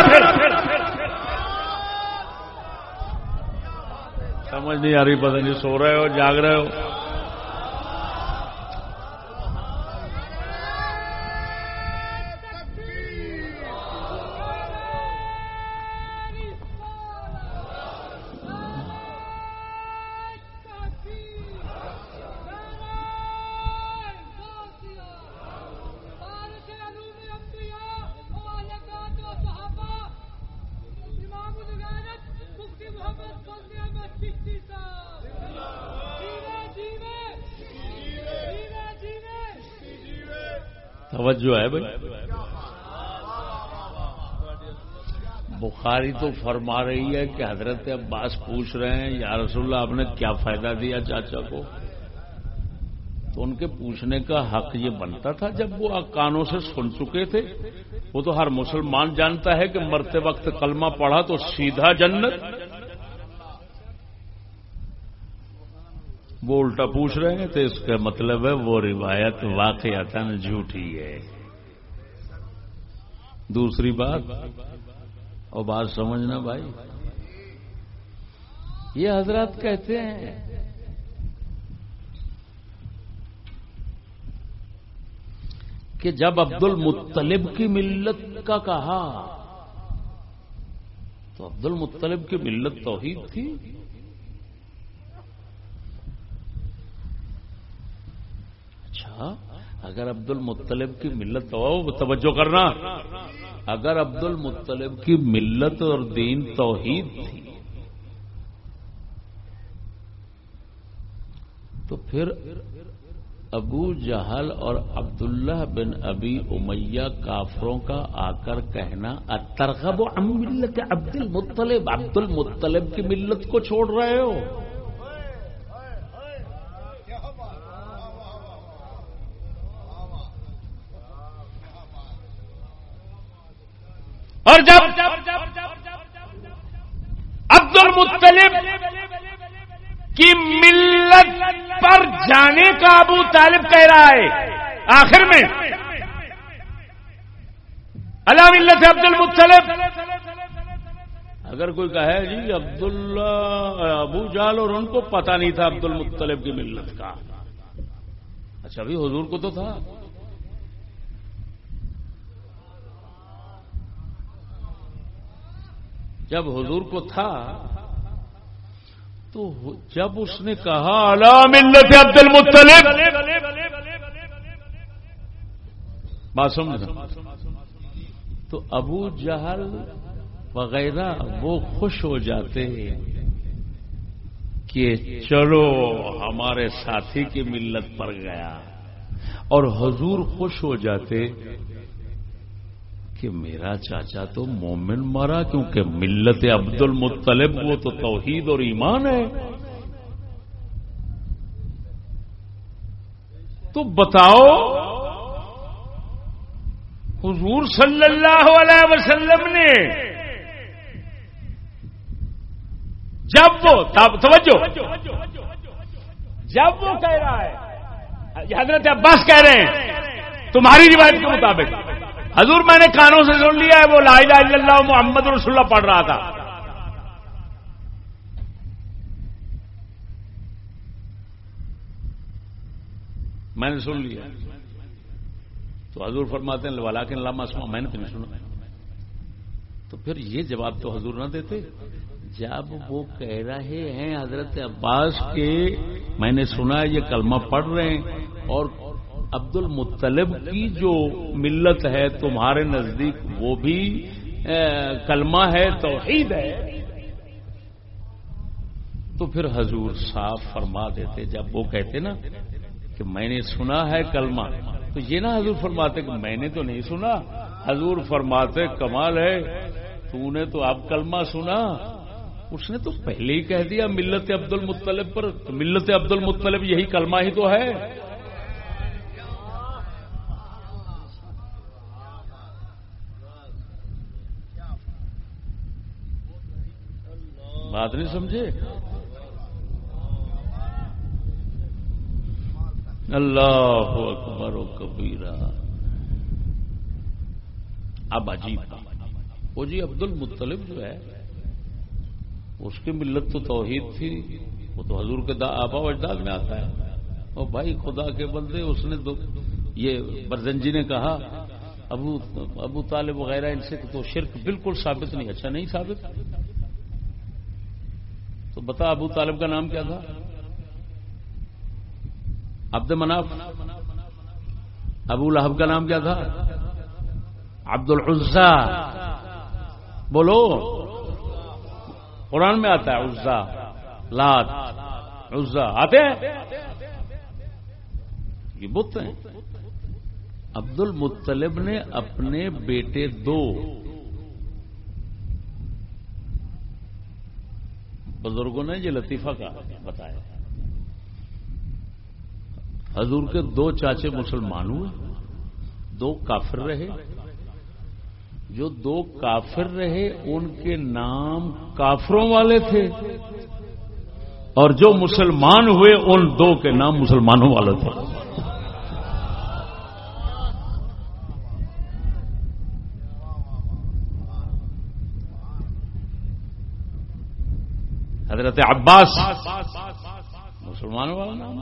سمجھ نہیں آ رہی، پتہ نہیں سو رہے ہو، جاگ رہے ہو۔ توجہ ہے بھائی۔ بخاری تو فرما رہی ہے کہ حضرت عباس پوچھ رہے ہیں، یا رسول اللہ، آپ نے کیا فائدہ دیا چاچا کو؟ تو ان کے پوچھنے کا حق یہ بنتا تھا، جب وہ کانوں سے سن چکے تھے، وہ تو ہر مسلمان جانتا ہے کہ مرتے وقت کلمہ پڑھا تو سیدھا جنت۔ وہ الٹا پوچھ رہے ہیں تو اس کا مطلب ہے وہ روایت واقعات جھوٹی ہے۔ دوسری بات، اور بات سمجھنا بھائی۔ یہ حضرات کہتے ہیں، کہ جب عبد المطلب کی ملت کا کہا، تو عبد المطلب کی ملت توحید تھی۔ اگر عبد المطلب کی ملت توجہ کرنا۔ اگر عبد المطلب کی ملت اور دین توحید تھی، تو پھر ابو جہل اور عبداللہ بن ابی امیہ کافروں کا آ کر کہنا ترغب ملت عبد المطلب عبد المطلب کی ملت کو چھوڑ رہے ہو۔ اور جب عبد المطلب کی ملت پر جانے کا ابو طالب کہہ رہا ہے، آخر میں اللہ ملت عبد المطلب اگر کوئی کہے جی عبداللہ، ابو جال اور ان کو پتا نہیں تھا عبد المطلب کی ملت کا۔ اچھا بھی حضور کو تو تھا۔ جب حضور کو تھا، تو جب اس نے کہا ملت عبد المطلب بات سمجھ تو ابو جہل وغیرہ وہ خوش ہو جاتے ہیں کہ چلو ہمارے ساتھی کی ملت پر گیا اور حضور خوش ہو جاتے کہ میرا چاچا تو مومن مرا کیونکہ ملت عبد المطلب وہ تو توحید اور ایمان ہے۔ تو بتاؤ، حضور صلی اللہ علیہ وسلم نے جب وہ توجہ، جب وہ کہہ رہا ہے حضرت عباس کہہ رہے ہیں، تمہاری روایت کے مطابق۔ حضور میں نے کانوں سے سن لیا ہے، وہ لا الہ الا اللہ محمد رسول اللہ پڑھ رہا تھا۔ میں نے سن لیا۔ تو حضور فرماتے ہیں والا کے علامہ میں نے تو نہیں سنا۔ تو پھر یہ جواب تو حضور نہ دیتے۔ جب وہ کہہ رہے ہیں حضرت عباس کے، میں نے سنا یہ کلمہ پڑھ رہے ہیں اور عبد المطلب کی جو ملت ہے تمہارے نزدیک، وہ بھی کلمہ ہے، توحید ہے۔ تو پھر حضور صاف فرما دیتے، جب وہ کہتے نا کہ میں نے سنا ہے کلمہ، تو یہ نا حضور فرماتے کہ میں نے تو نہیں سنا۔ حضور فرماتے، کمال ہے، تو نے تو اب کلمہ سنا۔ اس نے تو پہلے ہی کہہ دیا ملت عبد المطلب پر ملت عبد المطلب یہی کلمہ ہی تو ہے۔ بات نہیں سمجھے؟ اللہ اکبر و کبیرہ۔ اب عجیب وہ جی عبد المطلب جو ہے، اس کی ملت تو توحید تھی، وہ تو حضور کے آبا و اجداد میں آتا ہے۔ اور بھائی خدا کے بندے، اس نے دو، یہ برزنجی نے کہا، ابو ابو طالب وغیرہ ان سے تو شرک بالکل ثابت نہیں اچھا نہیں ثابت؟ بتا، ابو طالب کا نام کیا تھا؟ عبد مناف؟ ابو لہب کا نام کیا تھا؟ عبد العزا۔ بولو۔ قرآن میں آتا ہے، عزا۔ لات۔ عزا۔ آتے ہیں؟ یہ بت ہیں۔ عبد المطلب نے اپنے بیٹے دو بزرگوں نے یہ لطیفہ کا بتایا۔ حضور کے دو چاچے مسلمان ہوئے، دو کافر رہے۔ جو دو کافر رہے، ان کے نام کافروں والے تھے۔ اور جو مسلمان ہوئے، ان دو کے نام مسلمانوں والے تھے۔ حضرت عباس، مسلمانوں والا نام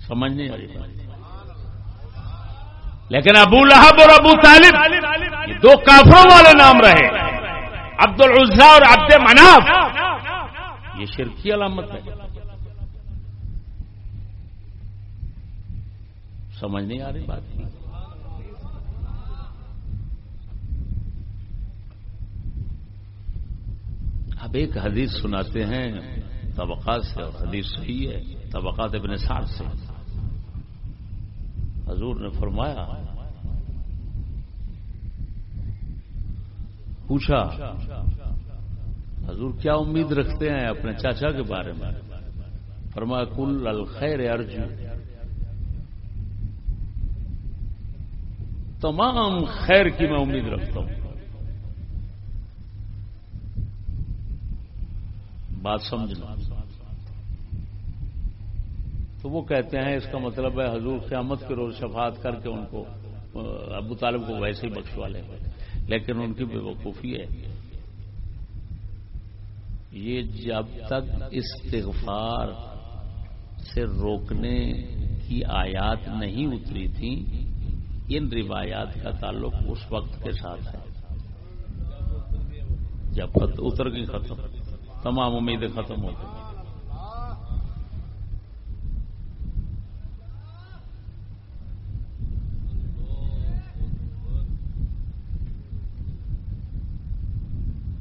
سمجھ نہیں آ رہی۔ لیکن ابو لہب اور ابو طالب دو کافروں والے نام رہے۔ عبد العزا اور عبد مناف۔ یہ شرکی علامت ہے۔ سمجھ نہیں آ رہی بات۔ اب ایک حدیث سناتے ہیں طبقات سے اور حدیث صحیح ہے، طبقات ابن ساتھ سے۔ حضور نے فرمایا، پوچھا، حضور کیا امید رکھتے ہیں اپنے چاچا کے بارے میں؟ فرمایا، کل الخیر ارجو۔ تمام خیر کی میں امید رکھتا ہوں۔ بات سمجھنا تو وہ کہتے ہیں، اس کا مطلب ہے حضور قیامت کے روز شفاعت کر کے ان کو، ابو طالب کو ویسے ہی بخشوا لیں لیکن ان کی بے وقوفی ہے۔ یہ جب تک استغفار سے روکنے کی آیات نہیں اتری تھی ان روایات کا تعلق اس وقت کے ساتھ ہے۔ جب تک اتر گئی، ختم۔ تمام امیدیں ختم ہو گئی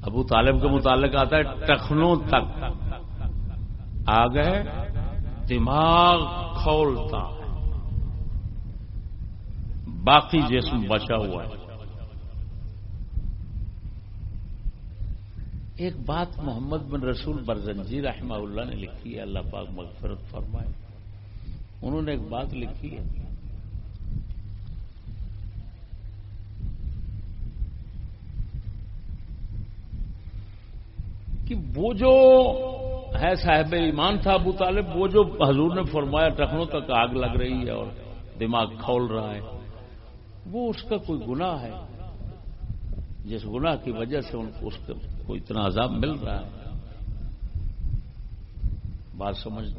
ابو طالب کے متعلق آتا ہے، ٹخنوں تک۔ آ گئے، دماغ کھولتا ہے۔ باقی جسم بچا ہوا ہے۔ ایک بات محمد بن رسول برزنجی رحمہ اللہ نے لکھی ہے، اللہ پاک مغفرت فرمائے۔ انہوں نے ایک بات لکھی ہے۔ کہ وہ جو ہے صاحب ایمان تھا ابو طالب، وہ جو حضور نے فرمایا، ٹخنوں تک آگ لگ رہی ہے اور دماغ کھول رہا ہے، وہ اس کا کوئی گناہ ہے، جس گناہ کی وجہ سے ان کو اس کو اتنا عذاب مل رہا ہے۔ بات سمجھ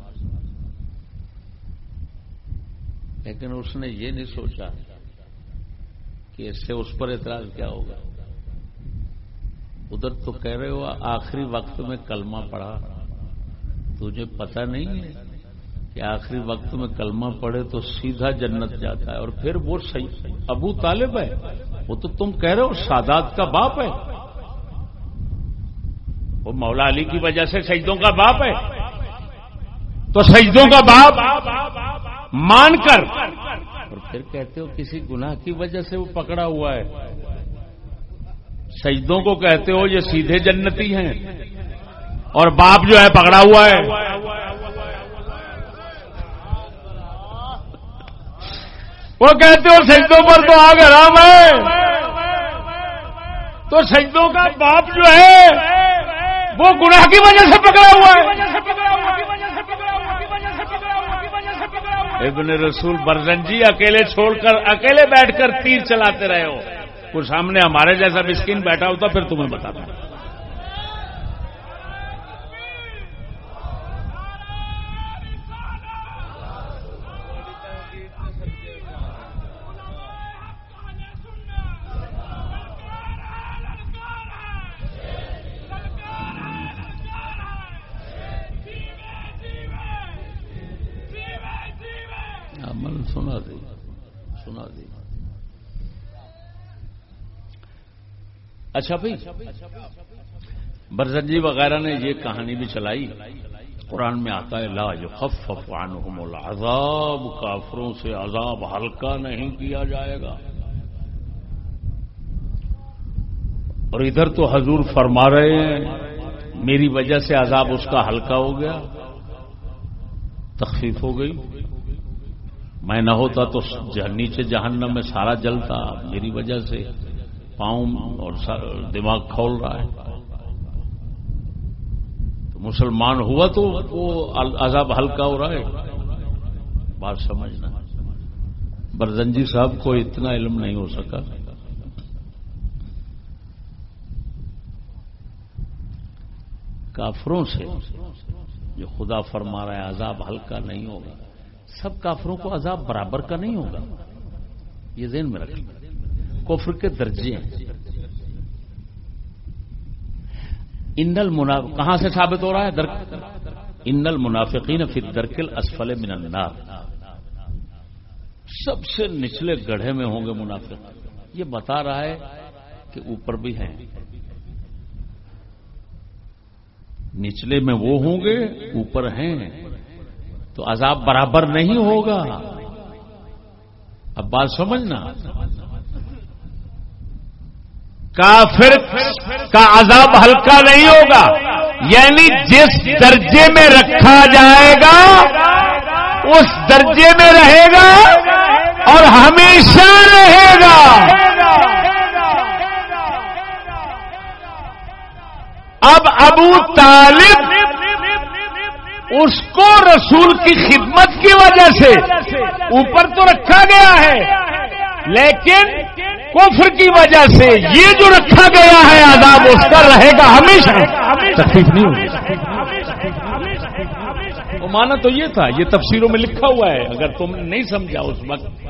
لیکن اس نے یہ نہیں سوچا کہ اس سے اس پر اعتراض کیا ہوگا۔ ادھر تو کہہ رہے ہو، آخری وقت میں کلمہ پڑھا۔ تجھے پتہ نہیں ہے کہ آخری وقت میں کلمہ پڑھے تو سیدھا جنت جاتا ہے اور پھر وہ صحیح ابو طالب ہے۔ وہ تو تم کہہ رہے ہو، سادات کا باپ ہے۔ وہ مولا علی کی وجہ سے سجدوں کا باپ ہے۔ تو سجدوں کا باپ مان کر۔ اور پھر کہتے ہو کسی گناہ کی وجہ سے وہ پکڑا ہوا ہے۔ سجدوں کو کہتے ہو یہ سیدھے جنتی ہیں۔ اور باپ جو ہے پکڑا ہوا ہے۔ وہ کہتے ہو سجدوں پر تو آگ حرام ہے۔ تو سجدوں کا باپ جو ہے وہ گناہ کی وجہ سے پکڑا ہوا ہے۔ ابن رسول برزن جی اکیلے چھوڑ کر اکیلے بیٹھ کر تیر چلاتے رہے ہو۔ کوئی سامنے ہمارے جیسا مسکین بیٹھا ہوتا، پھر تمہیں بتاتا۔ عمل، سنا دی سنا دی اچھا بھائی برزنجی وغیرہ نے یہ کہانی بھی چلائی۔ قرآن میں آتا ہے، لا یخفف عنہم العذاب، کافروں سے عذاب ہلکا نہیں کیا جائے گا۔ اور ادھر تو حضور فرما رہے ہیں، میری وجہ سے عذاب اس کا ہلکا ہو گیا، تخفیف ہو گئی۔ میں نہ ہوتا تو نیچے جہنم میں سارا جلتا، میری وجہ سے پاؤں اور دماغ کھول رہا ہے۔ تو مسلمان ہوا تو وہ عذاب ہلکا ہو رہا ہے۔ بات سمجھنا۔ برزنجی صاحب کو اتنا علم نہیں ہو سکا۔ کافروں سے جو خدا فرما رہا ہے، عذاب ہلکا نہیں ہوگا۔ سب کافروں کو عذاب برابر کا نہیں ہوگا۔ یہ ذہن میں رکھیں۔ کفر کے درجے ہیں۔ ان المناف کہاں سے ثابت ہو رہا ہے؟ در ان المنافقین فی درکل اسفل من النار۔ سب سے نچلے گڑھے میں ہوں گے منافق۔ یہ بتا رہا ہے کہ اوپر بھی ہیں۔ نچلے میں وہ ہوں گے، اوپر ہیں۔ تو عذاب برابر نہیں ہوگا۔ اب بات سمجھنا۔ کافر کا عذاب ہلکا نہیں ہوگا۔ یعنی جس درجے میں رکھا جائے گا، اس درجے میں رہے گا اور ہمیشہ رہے گا۔ اب ابو طالب اس کو رسول کی خدمت کی وجہ سے اوپر تو رکھا گیا ہے۔ لیکن کفر کی وجہ سے یہ جو رکھا گیا ہے، آداب اس کا رہے گا ہمیشہ۔ تکلیف نہیں ہوگی۔ وہ مانا تو یہ تھا، یہ تفسیروں میں لکھا ہوا ہے، اگر تم نے نہیں سمجھا اس وقت،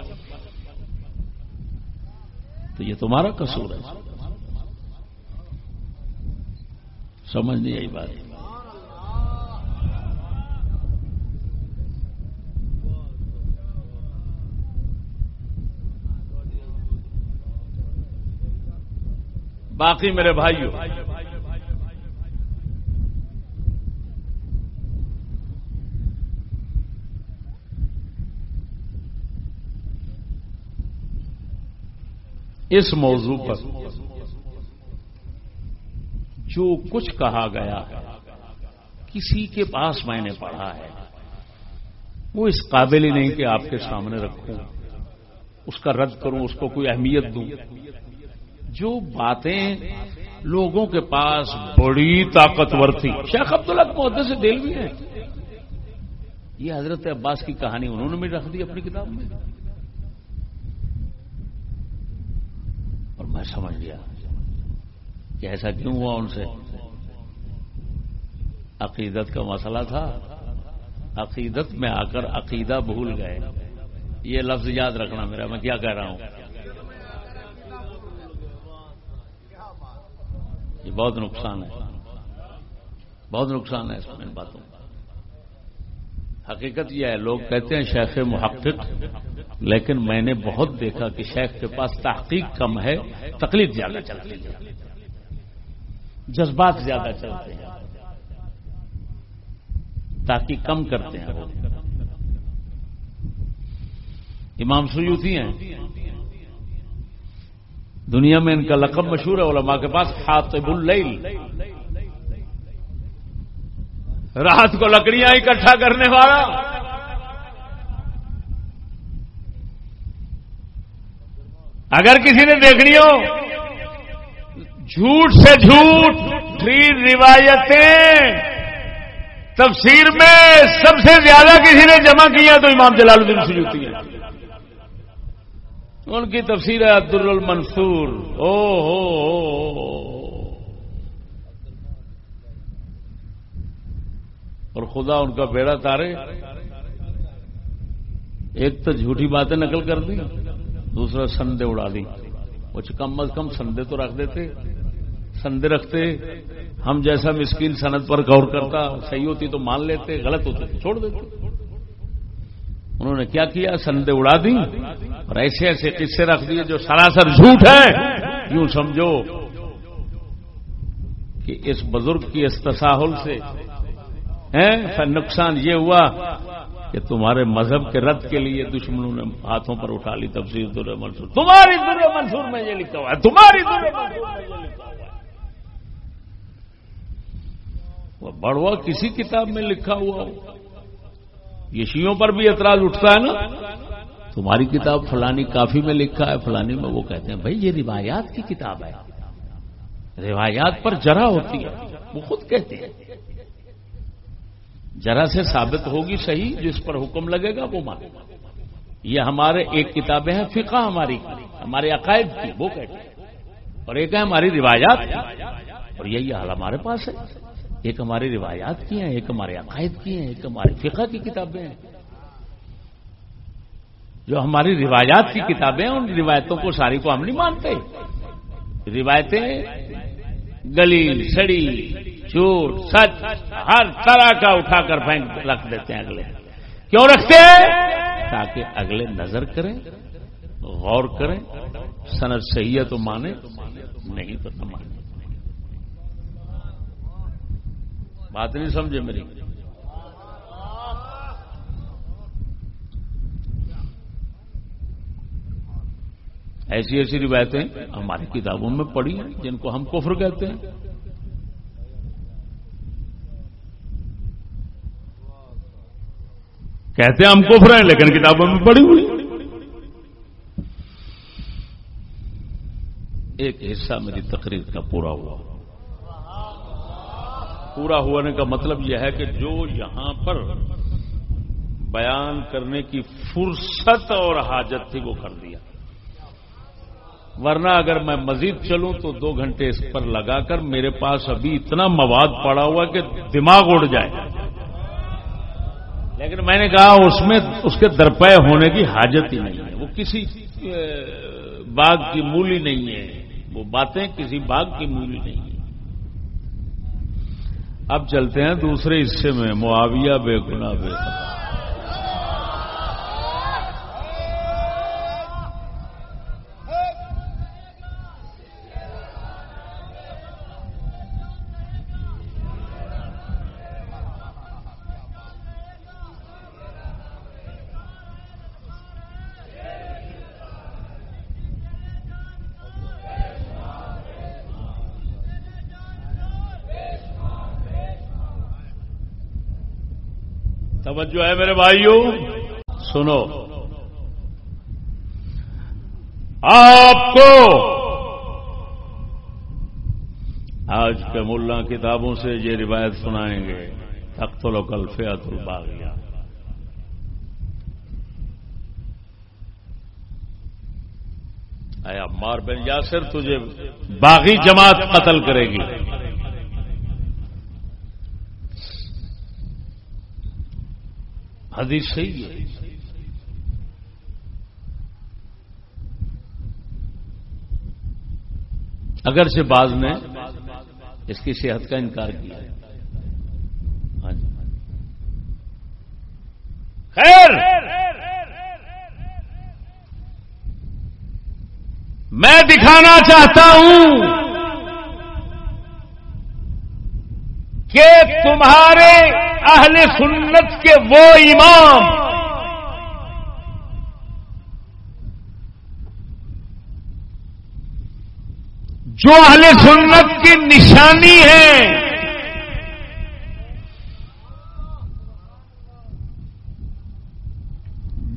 تو یہ تمہارا قصور ہے۔ سمجھ نہیں آئی بات۔ باقی میرے بھائیوں اس موضوع پر جو کچھ کہا گیا، کسی کے پاس میں نے پڑھا ہے، وہ اس قابل ہی نہیں کہ آپ کے سامنے رکھوں، اس کا رد کروں، اس کو کوئی اہمیت دوں۔ جو باتیں لوگوں کے پاس بڑی طاقتور تھی شیخ عبداللہ عہدے سے دل بھی ہیں۔ یہ حضرت عباس کی کہانی انہوں نے بھی رکھ دی اپنی کتاب میں۔ اور میں سمجھ گیا کہ ایسا کیوں ہوا ان سے۔ عقیدت کا مسئلہ تھا۔ عقیدت میں آ کر عقیدہ بھول گئے۔ یہ لفظ یاد رکھنا میرا، میں کیا کہہ رہا ہوں؟ یہ بہت نقصان ہے۔ بہت نقصان ہے اس میں باتوں کا۔ حقیقت یہ ہے، لوگ کہتے ہیں شیخ محقق، لیکن میں نے بہت دیکھا کہ شیخ کے پاس تحقیق کم ہے تکلیف زیادہ چلتی ہے۔ جذبات زیادہ چلتے ہیں۔ تاکہ کم کرتے ہیں۔ امام سیوتی ہیں۔ دنیا میں ان کا لقب مشہور ہے علماء کے پاس خاطب اللیل۔ رات کو لکڑیاں اکٹھا کرنے والا۔ اگر کسی نے دیکھنی ہو، جھوٹ سے جھوٹ روایتیں۔ تفسیر میں سب سے زیادہ کسی نے جمع کیا تو امام جلال الدین سجوتی ہے ان کی تفسیر ہے عبد المنصور. او ہو اور خدا ان کا بیڑا تارے، ایک تو جھوٹی باتیں نقل کر دی، دوسرا سندے اڑا دی۔ وہ کم از کم سندے تو رکھ دیتے، سندے رکھتے، ہم جیسا مسکین سند پر غور کرتا، صحیح ہوتی تو مان لیتے، غلط ہوتی چھوڑ دیتے۔ انہوں نے کیا کیا؟ سندے اڑا دی اور ایسے ایسے قصے رکھ دیے جو سراسر جھوٹ ہے یوں سمجھو کہ اس بزرگ کی استساہل سے نقصان یہ ہوا کہ تمہارے مذہب کے رد کے لیے دشمنوں نے ہاتھوں پر اٹھا لی۔ تفصیل در منصور۔ تمہاری در منصور میں یہ لکھا ہوا ہے۔ تمہاری در منصور میں یہ لکھا ہوا ہے۔ وہ بڑوا کسی کتاب میں لکھا ہوا ہو۔ یہ شیوں پر بھی اعتراض اٹھتا ہے نا؟ تمہاری کتاب فلانی کافی میں لکھا ہے، فلانی میں وہ کہتے ہیں، بھائی یہ روایات کی کتاب ہے۔ روایات پر جرا ہوتی ہے، وہ خود کہتے ہیں۔ ذرا سے ثابت ہوگی صحیح، جس پر حکم لگے گا وہ مانے گا۔ یہ ہمارے ایک کتابیں ہیں، فقہ ہماری ہمارے عقائد کی، وہ کہتے ہیں۔ اور ایک ہے ہماری روایات اور یہی حال ہمارے پاس ہے۔ ایک ہماری روایات کی ہیں، ایک ہمارے عقائد کی ہیں، ایک ہماری فقہ کی کتابیں ہیں۔ جو ہماری روایات کی کتابیں ہیں، ان روایتوں کو ساری کو ہم نہیں مانتے۔ روایتیں گلی، سڑی، جھوٹ، سچ، ہر طرح کا اٹھا کر پھینک رکھ دیتے ہیں اگلے۔ کیوں رکھتے ہیں؟ تاکہ اگلے نظر کریں، غور کریں سنت صحیح ہے تو مانے نہیں تو نہ مانے بات نہیں سمجھے میری۔ ایسی ایسی روایتیں ہماری کتابوں میں پڑھی ہیں جن کو ہم کفر کہتے ہیں۔ کہتے ہیں ہم کفر ہیں لیکن کتابوں میں پڑھی ہوئی۔ ایک حصہ میری تقریر کا پورا ہوا۔ پورا ہونے کا مطلب یہ ہے کہ جو یہاں پر بیان کرنے کی فرصت اور حاجت تھی وہ کر دیا۔ ورنہ اگر میں مزید چلوں تو دو گھنٹے اس پر لگا کر میرے پاس ابھی اتنا مواد پڑا ہوا کہ دماغ اڑ جائے۔ لیکن میں نے کہا اس میں اس کے درپے ہونے کی حاجت ہی نہیں ہے۔ وہ کسی باغ کی مولی نہیں ہے۔ وہ باتیں کسی باغ کی مولی نہیں۔ ہے اب چلتے ہیں دوسرے حصے میں معاویہ بے گنا بے خبر توجہ ہے میرے بھائیوں سنو۔ آپ کو آج کے ملا کتابوں سے یہ روایت سنائیں گے۔ تخت الکل فیات الباغیہ۔ اے مار بن یاسر، تجھے باغی جماعت قتل کرے گی۔ حدیث صحیح ہے۔ اگر سے بعض نے اس کی صحت کا انکار کیا ہاں جی۔ خیر! میں دکھانا چاہتا ہوں کہ تمہارے اہل سنت کے وہ امام جو اہل سنت کی نشانی ہے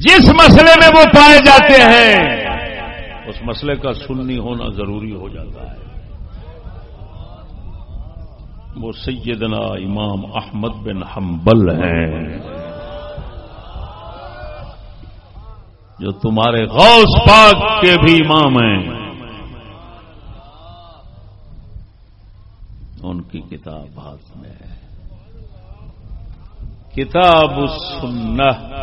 جس مسئلے میں وہ پائے جاتے ہیں، اس مسئلے کا سننی ہونا ضروری ہو جاتا ہے۔ وہ سیدنا امام احمد بن حنبل ہیں۔ جو تمہارے غوث پاک کے بھی امام ہیں۔ ان کی کتاب ہاتھ میں ہے۔ کتاب السنہ۔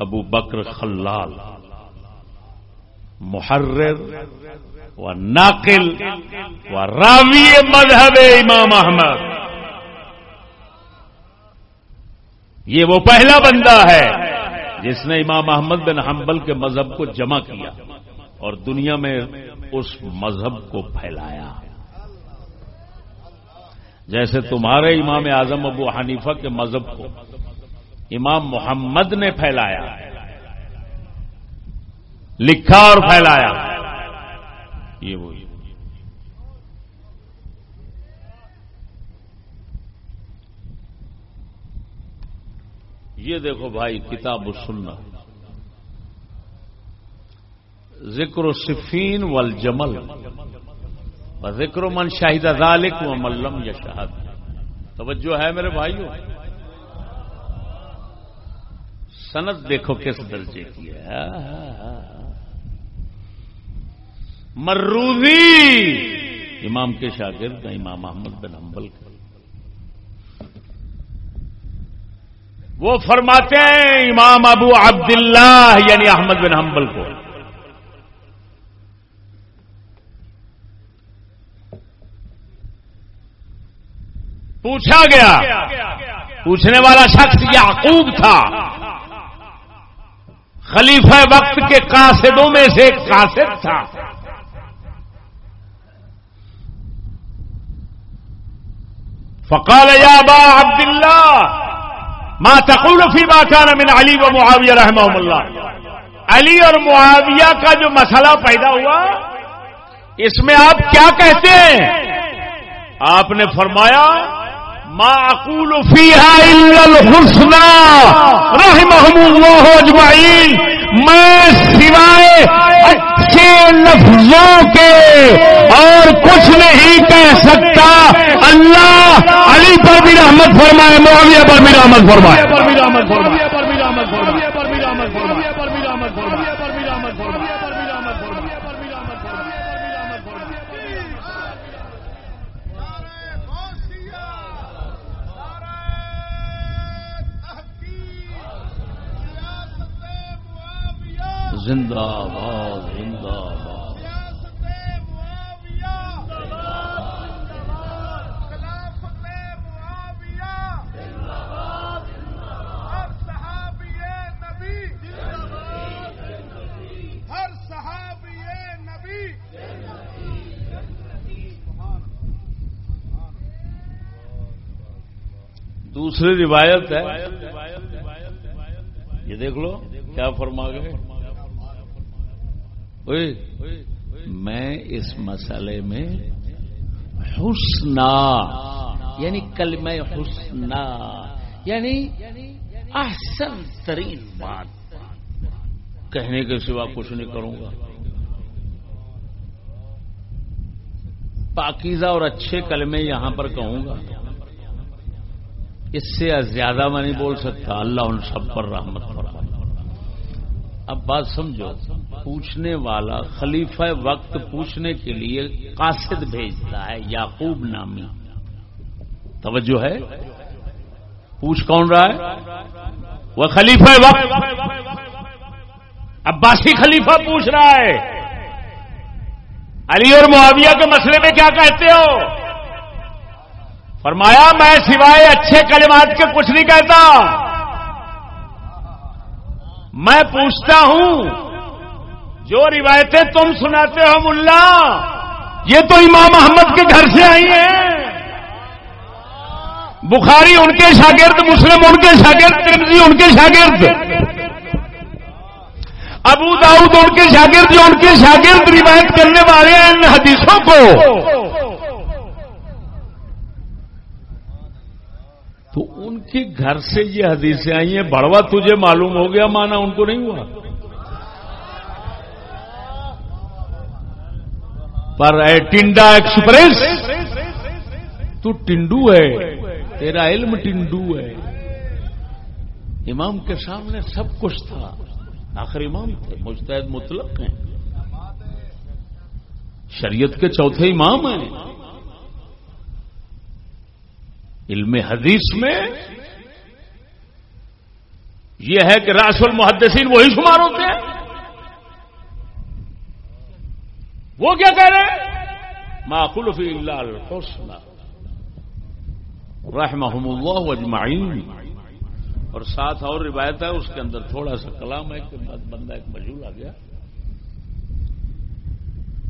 ابو بکر خلال۔ محرر۔ و ناقل و راوی مذہب امام احمد۔ یہ وہ پہلا بندہ ہے جس نے امام احمد بن حنبل کے مذہب کو جمع کیا اور دنیا میں اس مذہب کو پھیلایا۔ جیسے تمہارے امام اعظم ابو حنیفہ کے مذہب کو امام محمد نے پھیلایا، لکھا اور پھیلایا۔ یہ وہی یہ دیکھو بھائی، کتاب و سننا ذکر و صفین والجمل۔ و ذکر و من شاہد ذالک و ملم یا شہد توجہ ہے میرے بھائیوں سند دیکھو کس درجے کی ہے۔ مروزی امام کے شاگرد ہیں، امام احمد بن حنبل کے۔ وہ فرماتے ہیں امام ابو عبداللہ یعنی احمد بن حنبل کو۔ پوچھا گیا، پوچھنے والا شخص یعقوب تھا۔ خلیفہ وقت کے قاصدوں میں سے ایک قاصد تھا۔ فقال يا ابا عبد الله ما تقول فيما كان من علي ومعاويه رحمهم الله. علی اور معاویہ کا جو مسئلہ پیدا ہوا، اس میں آپ کیا کہتے ہیں؟ آپ نے فرمایا، ما اقول فيها الا الحسنى رحمهم الله اجمعين میں سوائے اچھے لفظوں کے اور کچھ نہیں کہہ سکتا۔ اللہ علی پر بھی رحمت فرمائے، معاویہ پر بھی رحمت فرمائے۔ زندہ باد زندہ باد دوسری روایت ہے۔ یہ دیکھ لو، کیا فرما گئے۔ میں اس مسئلے میں حسنا یعنی کلمہ حسنا یعنی احسن ترین بات۔ کہنے کے سوا کچھ نہیں کروں گا۔ پاکیزہ اور اچھے کلمے یہاں پر کہوں گا۔ اس سے زیادہ میں نہیں بول سکتا۔ اللہ ان سب پر رحمت فرمائے اب بات سمجھو، پوچھنے والا خلیفہ وقت پوچھنے کے لیے قاصد بھیجتا ہے، یعقوب نامی۔ توجہ ہے؟ پوچھ کون رہا ہے؟ وہ خلیفہ وقت۔ عباسی خلیفہ پوچھ رہا ہے۔ علی اور معاویہ کے مسئلے میں کیا کہتے ہو؟ فرمایا، میں سوائے اچھے کلمات کے کچھ نہیں کہتا۔ میں پوچھتا ہوں، جو روایتیں تم سناتے ہو ملا، یہ تو امام محمد کے گھر سے آئی ہیں۔ بخاری ان کے شاگرد، مسلم ان کے شاگرد ترمزی ان کے شاگرد۔ ابو داؤد ان کے شاگرد، جو ان کے شاگرد روایت کرنے والے ہیں ان حدیثوں کو۔ تو ان کے گھر سے یہ حدیثیں آئی ہیں بڑوا تجھے معلوم ہو گیا، مانا ان کو نہیں ہوا۔ پر اے ٹنڈا ایکسپریس، تو ٹنڈو ہے، تیرا علم ٹنڈو ہے۔ امام کے سامنے سب کچھ تھا۔ آخر امام تھے مستعد مطلق ہیں۔ شریعت کے چوتھے امام ہیں۔ علم حدیث میں یہ ہے کہ راس المحدثین وہی شمار ہوتے ہیں۔ وہ کیا کہہ رہے ہیں؟ معقول فی اللہ الحسن۔ رحمہم اللہ اجمعین اور ساتھ اور روایت ہے، اس کے اندر تھوڑا سا کلام ہے کہ بندہ ایک مجھول آ گیا۔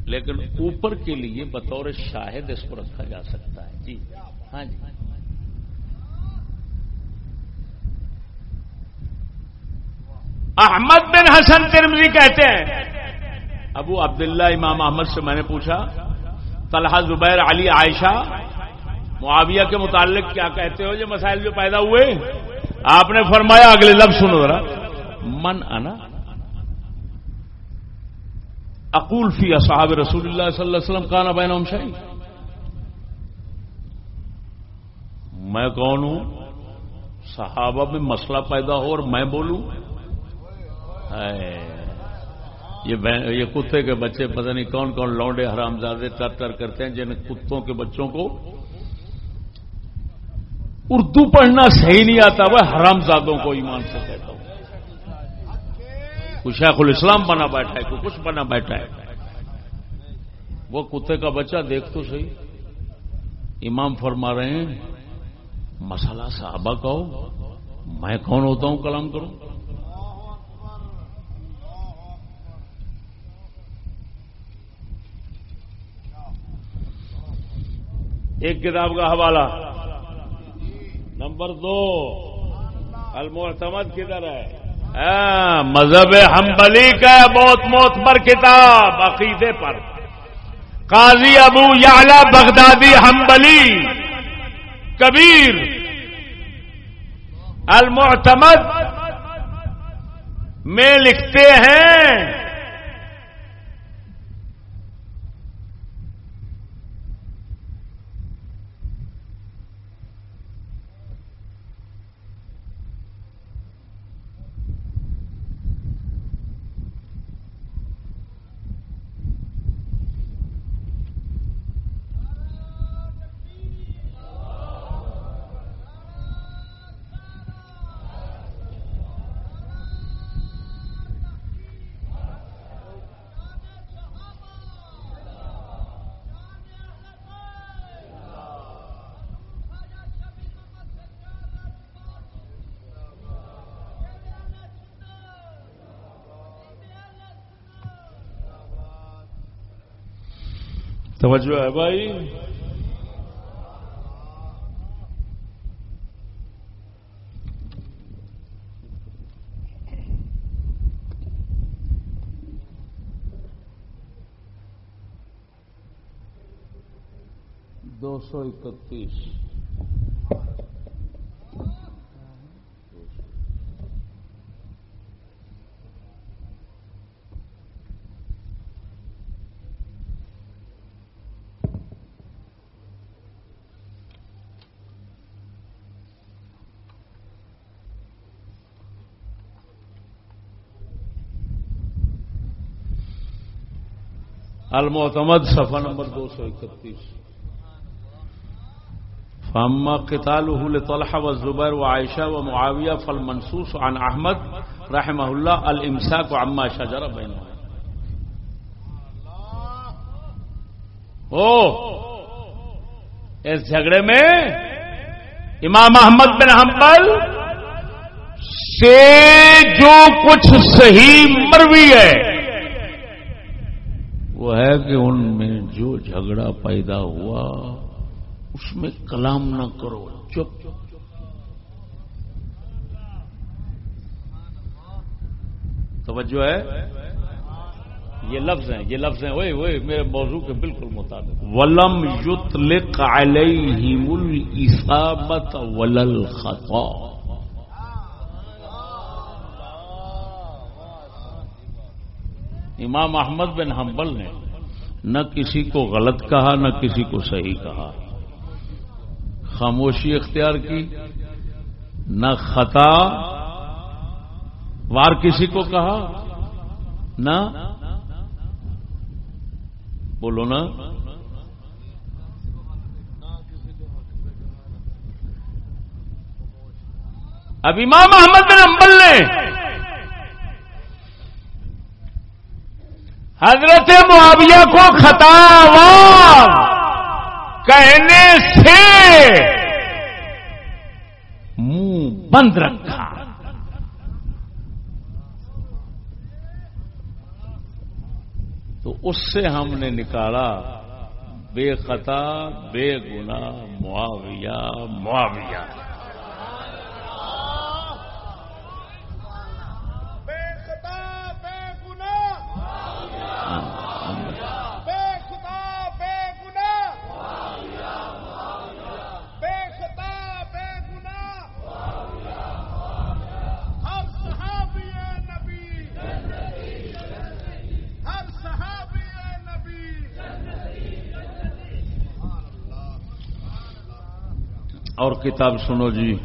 لیکن اوپر کے لیے بطور شاہد اس کو رکھا جا سکتا ہے۔ جی۔ ہاں جی۔ احمد بن حسن ترمزی کہتے ہیں۔ ابو عبداللہ امام احمد سے میں نے پوچھا، طلحہ زبیر علی عائشہ، معاویہ کے متعلق کیا کہتے ہو؟ یہ مسائل جو پیدا ہوئے۔ آپ نے فرمایا، اگلے لفظ سنو ذرا۔ من انا؟ اقول فی اصحاب رسول اللہ صلی اللہ علیہ وسلم کانا بین شاہی میں کون ہوں؟ صحابہ میں مسئلہ پیدا ہو اور میں بولوں۔ یہ کتے کے بچے پتہ نہیں کون کون لونڈے حرام زادے تر تر کرتے ہیں، جن کتوں کے بچوں کو اردو پڑھنا صحیح نہیں آتا، وہ حرام زادوں کو ایمان سے کہتا ہوں۔ کوئی شیخ الاسلام بنا بیٹھا ہے، کوئی کچھ بنا بیٹھا ہے۔ وہ کتے کا بچہ دیکھ تو صحیح۔ امام فرما رہے ہیں، مسئلہ صحابہ کہو میں کون ہوتا ہوں، کلام کروں۔ ایک کتاب کا حوالہ۔ نمبر دو، المعتمد کدھر ہے؟ مذہب ہمبلی کا بہت موت پر کتاب، عقیدے پر۔ قاضی ابو یعلا بغدادی ہمبلی کبیر۔ المعتمد میں لکھتے ہیں توجہ ہے بھائی؟ دو سو اکتیس۔ المعتمد صفحہ نمبر دو سو اکتیس۔ فاما قتاله لطلحه والزبير وعائشه ومعاويه فالمنصوص عن احمد رحمه الله الامساك عما شجر بينهم۔ او، اس جھگڑے میں امام احمد بن حنبل سے جو کچھ صحیح مروی ہے کہ ان میں جو جھگڑا پیدا ہوا اس میں کلام نہ کرو چپ۔ توجہ ہے؟ یہ لفظ ہیں یہ لفظ ہیں۔ وہی وہی میرے موضوع کے بالکل مطابق۔ ولم یطلق علیہم الاصابت ولل خطا امام احمد بن حنبل نے نہ کسی کو غلط کہا، نہ کسی کو صحیح کہا۔ خاموشی اختیار کی، نہ خطا وار کسی کو کہا، نہ بولو نا۔ اب امام احمد بن امبل نے حضرت معاویہ کو خطا کہنے سے منہ بند رکھا۔ تو اس سے ہم نے نکالا بے خطا، بے گنا معاویہ معاویہ۔ کتاب سنو جی۔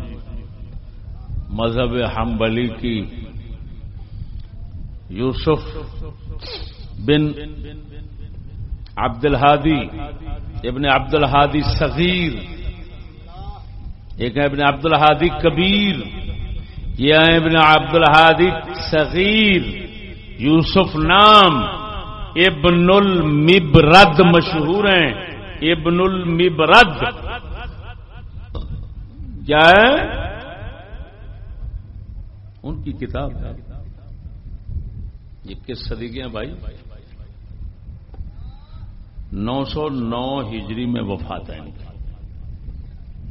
مذہب حنبلی کی۔ یوسف بن عبد الحادی ابن عبد الحادی صغیر۔ ایک ہے ابن عبد الحادی کبیر، یہ ہے ابن عبد الحادی صغیر۔ یوسف نام ابن المبرد مشہور ہیں۔ ابن المبرد کیا ہے ان کی کتاب ہے۔ یہ کس صدی کے ہیں بھائی؟ نو سو نو ہجری میں وفات ہے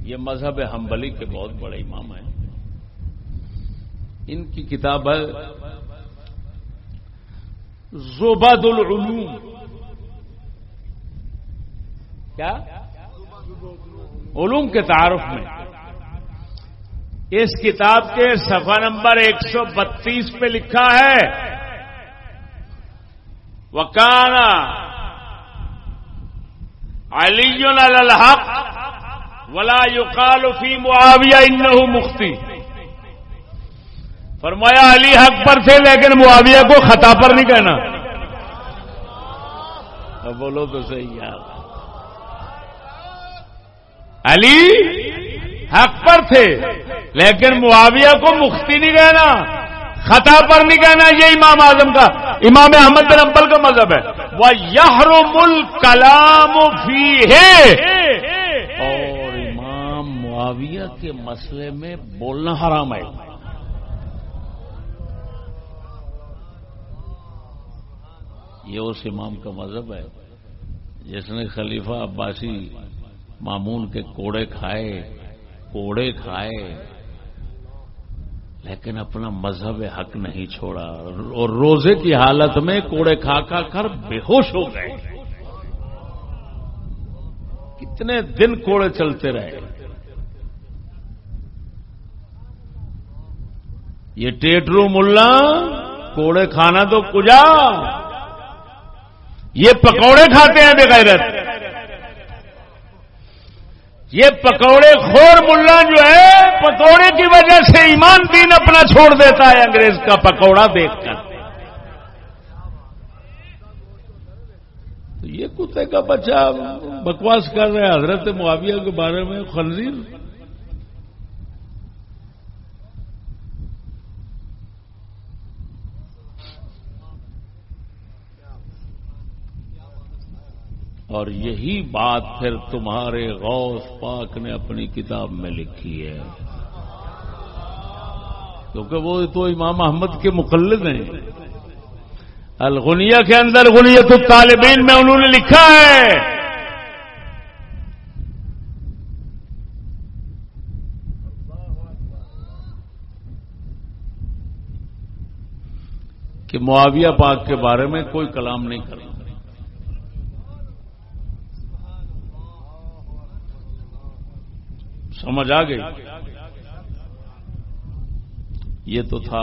یہ مذہب ہمبلی کے بہت بڑے امام ہیں۔ ان کی کتاب ہے زوباد العلوم کیا؟ علوم کے تعارف میں۔ اس کتاب کے صفحہ نمبر ایک سو بتیس پہ لکھا ہے۔ وکانا علی الحق ولا یقال فی معاویہ انہو مختی۔ فرمایا علی حق پر تھے لیکن معاویہ کو خطا پر نہیں کہنا۔ بولو تو صحیح یار۔ علی؟ حق پر تھے۔ لیکن معاویہ کو مختی نہیں کہنا خطا پر نہیں کہنا، یہ امام اعظم کا، امام احمد بن امبل کا مذہب ہے۔ وہ یحرم الکلام فی ہے اور امام معاویہ کے مسئلے میں بولنا حرام ہے۔ یہ اس امام کا مذہب ہے، جس نے خلیفہ عباسی معمون کے کوڑے کھائے۔ کوڑے کھائے، لیکن اپنا مذہب حق نہیں چھوڑا۔ اور روزے کی حالت میں کوڑے کھا کھا کر بے ہوش ہو گئے۔ کتنے دن کوڑے چلتے رہے۔ یہ ٹیٹرو ملا، کوڑے کھانا تو کجا۔ یہ پکوڑے کھاتے ہیں بغیرت یہ پکوڑے خور ملا جو ہے، پکوڑے کی وجہ سے ایمان دین اپنا چھوڑ دیتا ہے انگریز کا پکوڑا دیکھ کر۔ تو یہ کتے کا بچہ بکواس کر رہے ہیں حضرت معاویہ کے بارے میں خنزیر۔ اور یہی بات پھر تمہارے غوث پاک نے اپنی کتاب میں لکھی ہے۔ کیونکہ وہ تو امام احمد کے مقلد ہیں۔ الغنیہ کے اندر غنیت الطالبین میں انہوں نے لکھا ہے۔ کہ معاویہ پاک کے بارے میں کوئی کلام نہیں کرنا سمجھ آ گئی؟ یہ تو تھا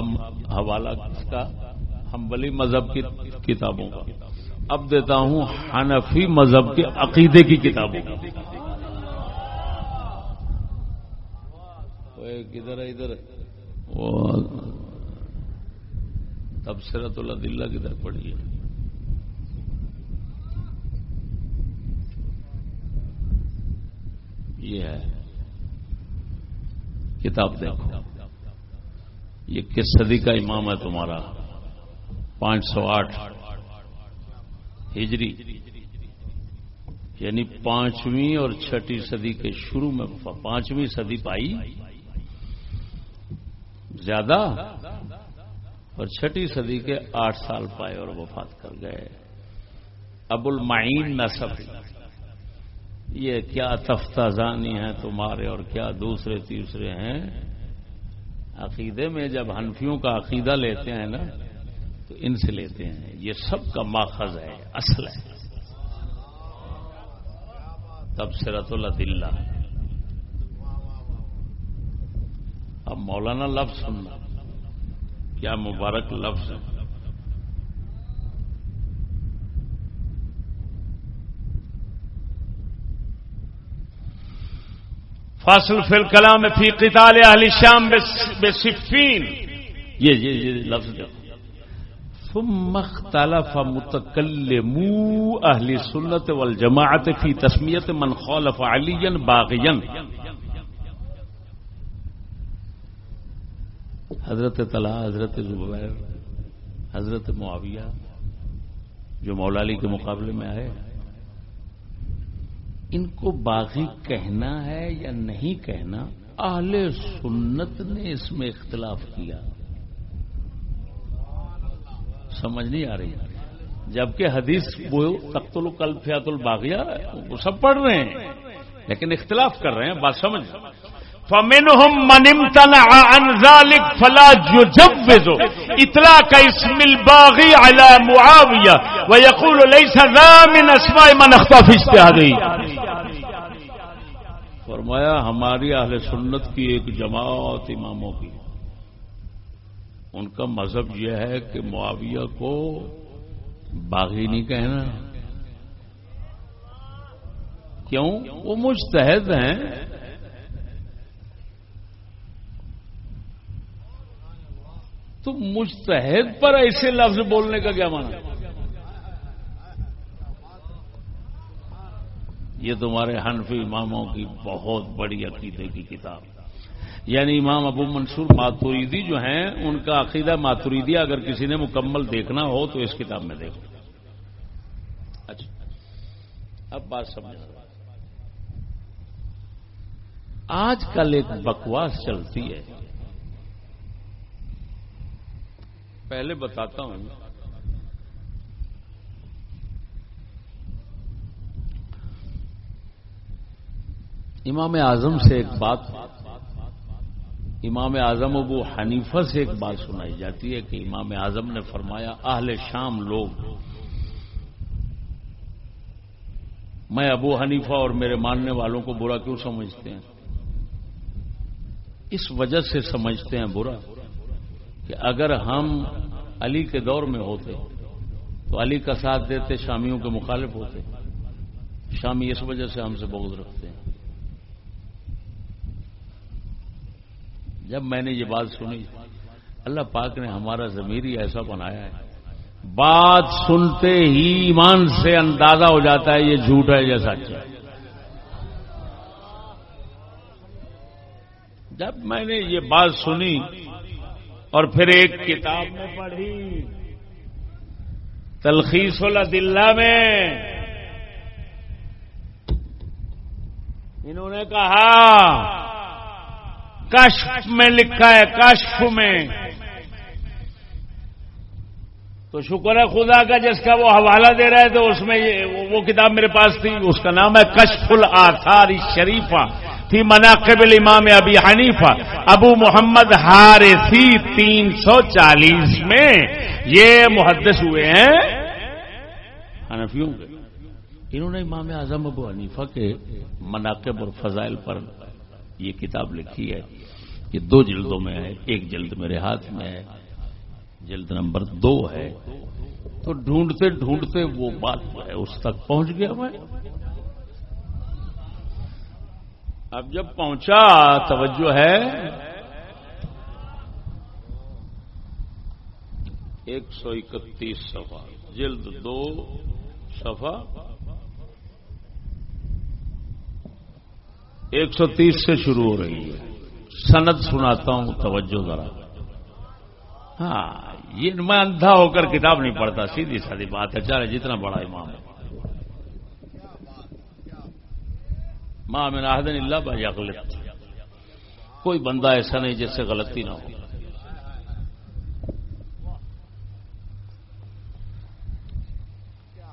حوالہ کا؟ ہمبلی مذہب کی کتابوں کا۔ اب دیتا ہوں حنفی مذہب کے عقیدے کی کتابوں کا۔ کدھر ہے، ادھر تب سرت اللہ دلہ کدھر پڑی ہے۔ یہ ہے۔ کتاب دیکھو۔ یہ کس صدی کا امام ہے تمہارا؟ پانچ سو آٹھ ہجری۔ یعنی پانچویں اور چھٹی صدی کے شروع میں پانچویں صدی پائی۔ زیادہ اور چھٹی صدی کے آٹھ سال پائے اور وفات کر گئے۔ ابو المعین نصب یہ کیا تفتازانی ہیں تمہارے اور کیا دوسرے تیسرے ہیں؟ عقیدے میں جب حنفیوں کا عقیدہ لیتے ہیں نا، تو ان سے لیتے ہیں۔ یہ سب کا ماخذ ہے، اصل ہے۔ تب سرت اللہ اب مولانا لفظ سننا۔ کیا مبارک لفظ ہے۔ فاصل فی الکلام فی قتال اہل شام بے صفین۔ یہ یہ لفظ ثم اختلف متکلمو اہل سنت والجماعت فی تسمیت من خالف علیا باغیا۔ حضرت طلحہ، حضرت زبیر، حضرت معاویہ، جو مولا علی کے مقابلے میں آئے۔ ان کو باغی کہنا ہے یا نہیں کہنا، اہل سنت نے اس میں اختلاف کیا۔ سمجھ نہیں آ رہی۔ جبکہ حدیث وہ تخت القل فیات الباغیہ وہ سب پڑھ رہے ہیں، لیکن اختلاف کر رہے ہیں، بات سمجھ۔ فمنهم من امتنع عن ذلك فلا يجوز. اطلاق اسم الباغي على معاويه ويقول ليس ذا من اسماء من اخطا في اجتهاده. فرمایا، ہماری اہل سنت کی ایک جماعت اماموں کی. ان کا مذہب یہ ہے کہ معاویہ کو باغی نہیں کہنا. کیوں؟ وہ مجتہد ہیں تو مستحد پر ایسے لفظ بولنے کا کیا مانا یہ تمہارے حنفی اماموں کی بہت بڑی عقیدے کی کتاب۔ یعنی امام ابو منصور ماتوریدی جو ہیں، ان کا عقیدہ ماتوریدی اگر کسی نے مکمل دیکھنا ہو تو اس کتاب میں دیکھو۔ اچھا۔ اب بات سمجھ آج کل ایک بکواس چلتی ہے۔ پہلے بتاتا ہوں امام اعظم سے ایک بات، امام اعظم ابو حنیفہ سے ایک بات سنائی جاتی ہے کہ امام اعظم نے فرمایا، اہل شام لوگ، میں ابو حنیفہ اور میرے ماننے والوں کو برا کیوں سمجھتے ہیں؟ اس وجہ سے سمجھتے ہیں برا۔ کہ اگر ہم علی کے دور میں ہوتے تو علی کا ساتھ دیتے، شامیوں کے مخالف ہوتے۔ شامی اس وجہ سے ہم سے بغض رکھتے ہیں۔ جب میں نے یہ بات سنی، اللہ پاک نے ہمارا ضمیر ہی ایسا بنایا ہے۔ بات سنتے ہی ایمان سے اندازہ ہو جاتا ہے یہ جھوٹ ہے یا سچ ہے۔ جب میں نے یہ بات سنی اور پھر ایک کتاب میں پڑھی۔ تلخیص دلہ میں۔ انہوں نے کہا، کشف میں لکھا ہے، کشف میں۔ تو شکر ہے خدا کا، جس کا وہ حوالہ دے رہے تھے اس میں وہ کتاب میرے پاس تھی، اس کا نام ہے کشف الآثار شریفہ تھی مناقب الامام ابی حنیفہ۔ ابو محمد ہارسی تین سو چالیس میں یہ محدث ہوئے ہیں۔ حنفیوں کے۔ انہوں نے امام اعظم ابو حنیفہ کے مناقب اور فضائل پر یہ کتاب لکھی ہے یہ دو جلدوں میں ہے، ایک جلد میرے ہاتھ میں ہے، جلد نمبر دو ہے۔ تو ڈھونڈتے ڈھونڈتے وہ بات جو ہے، اس تک پہنچ گیا میں۔ اب جب پہنچا، توجہ ہے۔ ایک سو اکتیس سفا جلد دو سفا ایک سو تیس سے شروع ہو رہی ہے۔ سند سناتا ہوں، توجہ ذرا۔ ہاں یہ میں اندھا ہو کر کتاب نہیں پڑھتا، سیدھی سادی بات ہے۔ چاہے جتنا بڑا امام ہے۔ ماں میں ناہدن اللہ بھائی غلط کوئی بندہ ایسا نہیں جس سے غلطی نہ ہو۔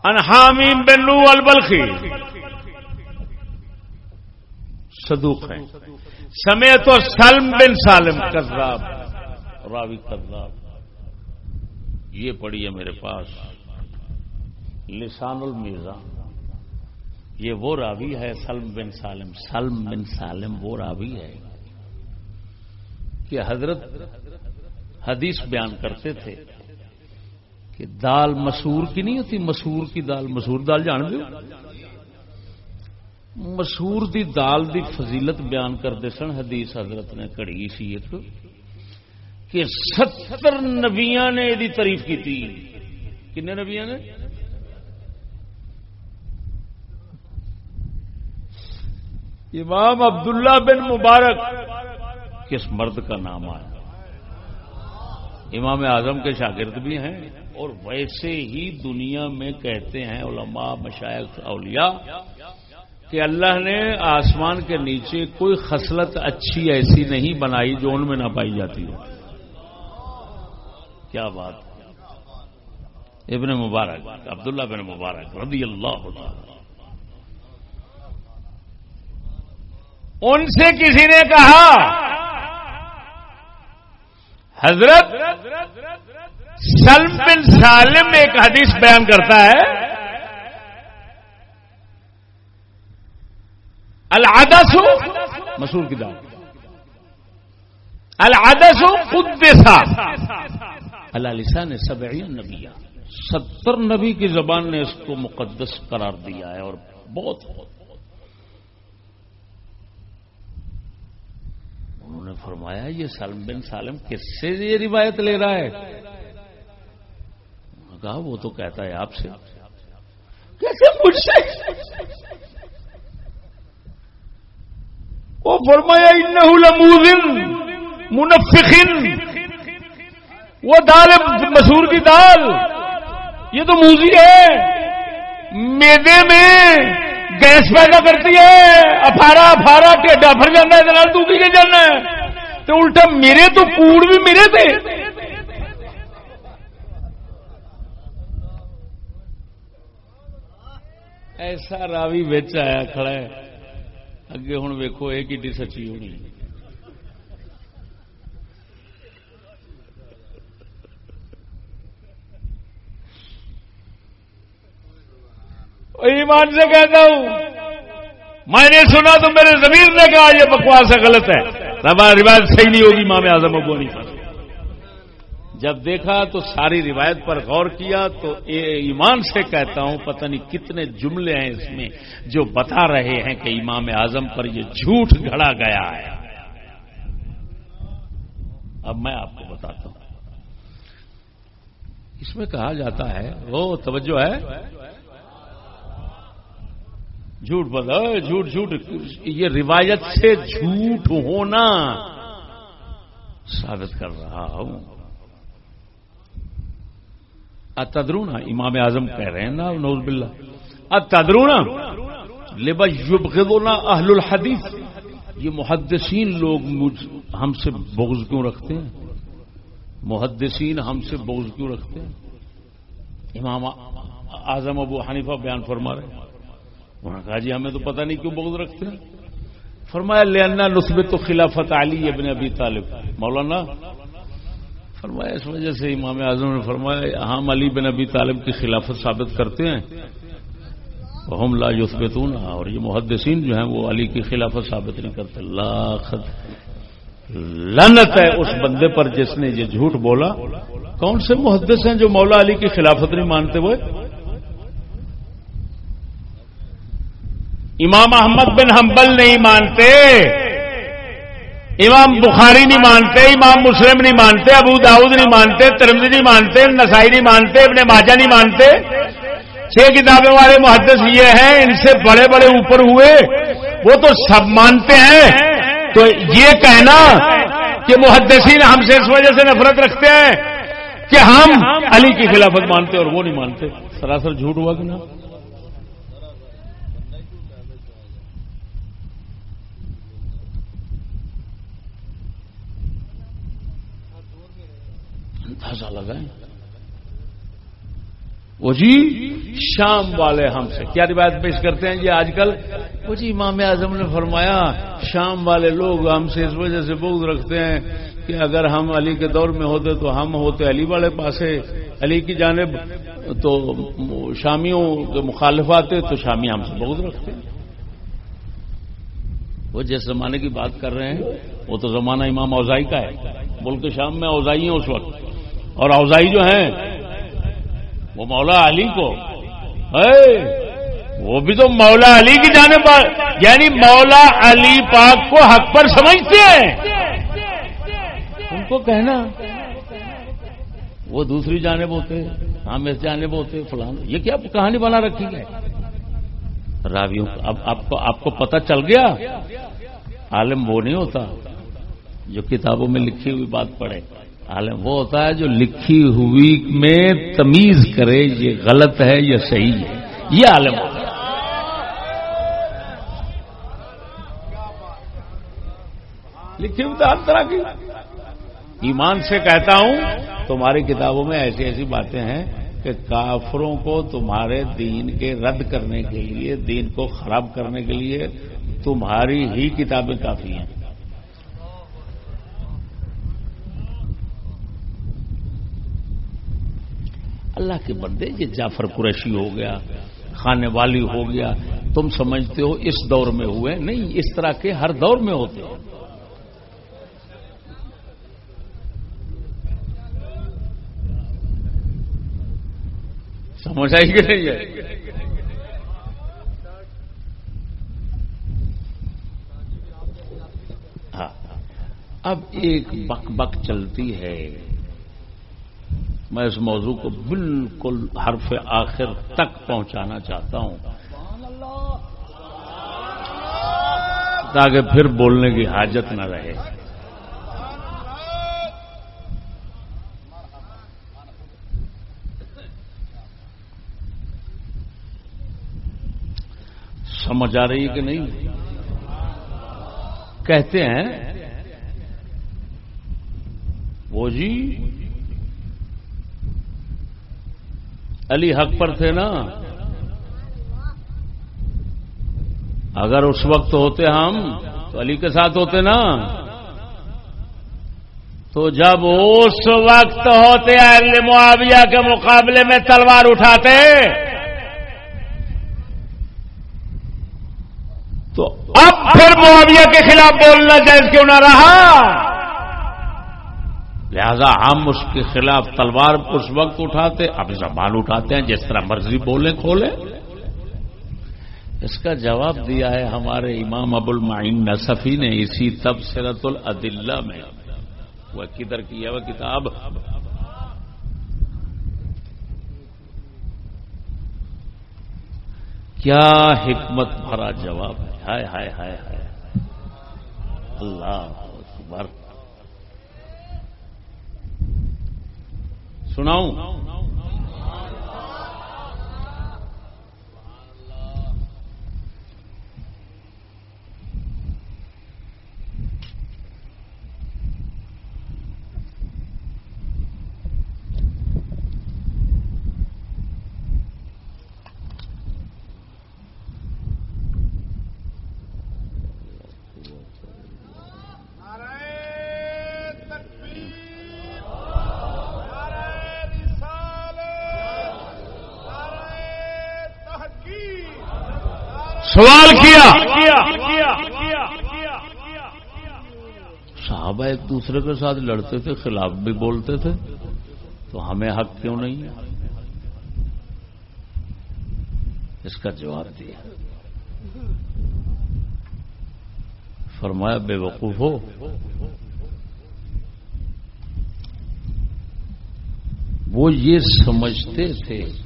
انحامیم بنو البلخی۔ صدوق ہیں سمے تو سلم بن سالم کذاب۔ راوی کذاب۔ یہ پڑی ہے میرے پاس۔ لسان المیزا یہ وہ راوی ہے سلم بن سالم سلم بن سالم وہ راوی ہے کہ حضرت حدیث بیان کرتے تھے کہ دال مسور کی نہیں ہوتی؟ مسور کی دال، مسور دال جان دو مسور دی دال دی فضیلت بیان کرتے سن حدیث حضرت نے کڑی سی ایک کہ ستر نبیاں نے یہ تعریف کی تھی۔ کنے نبیاں نے؟ امام عبداللہ بن مبارک، کس مرد کا نام آیا؟ امام اعظم کے شاگرد بھی ہیں، اور ویسے ہی دنیا میں کہتے ہیں علماء مشائق اولیاء، کہ اللہ نے آسمان کے نیچے کوئی خصلت اچھی ایسی نہیں بنائی جو ان میں نہ پائی جاتی ہو۔ کیا بات؟ ابن مبارک، عبداللہ بن مبارک، رضی اللہ ان سے کسی نے کہا، حضرت سلم بن سالم ایک حدیث بیان کرتا ہے العدس مسور کی دال العدس خود اللہ لسان سبعی نبی ستر نبی کی زبان نے اس کو مقدس قرار دیا ہے اور بہت بہت انہوں نے فرمایا، یہ سالم بن سالم کس سے یہ روایت لے رہا ہے؟ کہا، وہ تو کہتا ہے آپ سے۔ کیسے مجھ سے؟ وہ فرمایا ان منفقن وہ دال مسور کی دال۔ یہ تو موزی ہے۔ میدے میں گیس پیدا کرتی ہے، افارا افارا ٹھڈا فر جانا ہے تو کے جانا تو الٹا میرے تو کوڑ بھی میرے تھے ایسا راوی بچ آیا کھڑا ہے۔ اگے ہوں ویکو یہ کی سچی ہونی ایمان سے کہتا ہوں۔ میں نے سنا تو میرے زمین نے کہا یہ بکواس غلط ہے۔ روایت صحیح نہیں ہوگی مام اعظم ابو نہیں جب دیکھا تو ساری روایت پر غور کیا تو ایمان سے کہتا ہوں، پتہ نہیں کتنے جملے ہیں اس میں جو بتا رہے ہیں کہ امام اعظم پر یہ جھوٹ گھڑا گیا ہے۔ اب میں آپ کو بتاتا ہوں۔ اس میں کہا جاتا ہے، وہ توجہ ہے جھوٹ بتا جھوٹ جھوٹ، یہ روایت سے جھوٹ ہونا ثابت کر رہا ہوں۔ اتدرونا امام اعظم کہہ رہے ہیں نا نوز بلّہ اتدرونا لبا اہل الحدیث۔ یہ محدثین لوگ ہم سے بغض کیوں رکھتے ہیں؟ محدثین ہم سے بغض کیوں رکھتے ہیں؟ امام اعظم ابو حنیفہ بیان فرما رہے ہیں۔ انہوں نے کہا جی ہمیں تو پتہ نہیں کیوں بغض رکھتے ہیں۔ فرمایا لینا نسبت تو خلافت علی ابن ابی طالب۔ مولانا، فرمایا، اس وجہ سے امام اعظم نے فرمایا، ہم علی بن ابی طالب کی خلافت ثابت کرتے ہیں۔ ہم لا یثبتون اور یہ محدثین جو ہیں، وہ علی کی خلافت ثابت نہیں کرتے۔ لاخت۔ لنت ہے اس بندے پر جس نے یہ جھوٹ بولا۔ کون سے محدث ہیں جو مولا علی کی خلافت نہیں مانتے ہوئے؟ امام احمد بن حنبل نہیں مانتے، امام بخاری نہیں مانتے، امام مسلم نہیں مانتے، ابو داؤد نہیں مانتے ترمزی نہیں مانتے، نسائی نہیں مانتے، ابن ماجہ نہیں مانتے۔ چھ کتابیں والے محدث یہ ہیں، ان سے بڑے بڑے اوپر ہوئے، وہ تو سب مانتے ہیں۔ تو یہ کہنا کہ محدثین ہم سے اس وجہ سے نفرت رکھتے ہیں کہ ہم علی کی خلافت مانتے اور وہ نہیں مانتے۔ سراسر جھوٹ ہوا کہ نا اندازہ لگائیں۔ وہ جی شام والے ہم سے۔ کیا روایت پیش کرتے ہیں جی آج کل؟ وہ جی امام اعظم نے فرمایا، شام والے لوگ ہم سے اس وجہ سے بغض رکھتے ہیں کہ اگر ہم علی کے دور میں ہوتے تو ہم ہوتے علی والے پاسے۔ علی کی جانب تو شامیوں کے مخالف آتے تو شامی ہم سے بغض رکھتے ہیں۔ وہ جس زمانے کی بات کر رہے ہیں، وہ تو زمانہ امام اوزائی کا ہے۔ بول کے شام میں اوزائی ہیں اس وقت۔ اور اوزائی جو ہیں، وہ مولا علی کو۔ وہ بھی تو مولا علی کی جانب یعنی مولا علی پاک کو حق پر سمجھتے ہیں۔ ان کو کہنا، وہ دوسری جانب ہوتے، ہم اس جانب ہوتے فلان یہ کیا کہانی بنا رکھی ہے؟ راویوں، اب آپ کو آپ کو پتہ چل گیا؟ عالم وہ نہیں ہوتا جو کتابوں میں لکھی ہوئی بات پڑھے۔ عالم، وہ ہوتا ہے جو لکھی ہوئی میں تمیز کرے یہ غلط ہے یا صحیح ہے، یہ عالم ہوتا ہے۔ لکھی ہوئی تو ہر طرح کی۔ ایمان سے کہتا ہوں، تمہاری کتابوں میں ایسی ایسی باتیں ہیں کہ کافروں کو تمہارے دین کے رد کرنے کے لیے، دین کو خراب کرنے کے لیے تمہاری ہی کتابیں کافی ہیں۔ اللہ کے بندے، یہ جعفر قریشی ہو گیا خانے والی ہو گیا، تم سمجھتے ہو اس دور میں ہوئے، نہیں، اس طرح کے ہر دور میں ہوتے ہیں۔ سمجھ آئی کہ نہیں ہے؟ ہاں۔ اب ایک بک بک چلتی ہے۔ میں اس موضوع کو بالکل حرف آخر تک پہنچانا چاہتا ہوں۔ تاکہ پھر بولنے کی حاجت نہ رہے۔ سمجھ آ رہی ہے کہ نہیں؟ کہتے ہیں، وہ جی علی حق پر تھے نا؟ اگر اس وقت ہوتے ہم، تو علی کے ساتھ ہوتے نا؟ تو جب اس وقت ہوتے اہل معاویہ کے مقابلے میں تلوار اٹھاتے، تو اب پھر معاویہ کے خلاف بولنا جائز کیوں نہ رہا؟ لہذا ہم اس کے خلاف تلوار اس وقت اٹھاتے، اب زبان اٹھاتے ہیں، جس طرح مرضی بولیں، کھولیں۔ اس کا جواب دیا ہے ہمارے امام ابو المعین نصفی نے اسی تبصرت العدلہ میں۔ وہ کدھر کیا وہ کتاب؟ کیا حکمت بھرا جواب ہے؟ ہائے ہائے ہائے ہائے۔ اللہ، اکبر۔ سناؤں۔ سوال کیا؟ صحابہ ایک دوسرے کے ساتھ لڑتے تھے، خلاف بھی بولتے تھے، تو ہمیں حق کیوں نہیں ہے؟ اس کا جواب دیا۔ فرمایا، بے وقوف ہو۔ وہ یہ سمجھتے تھے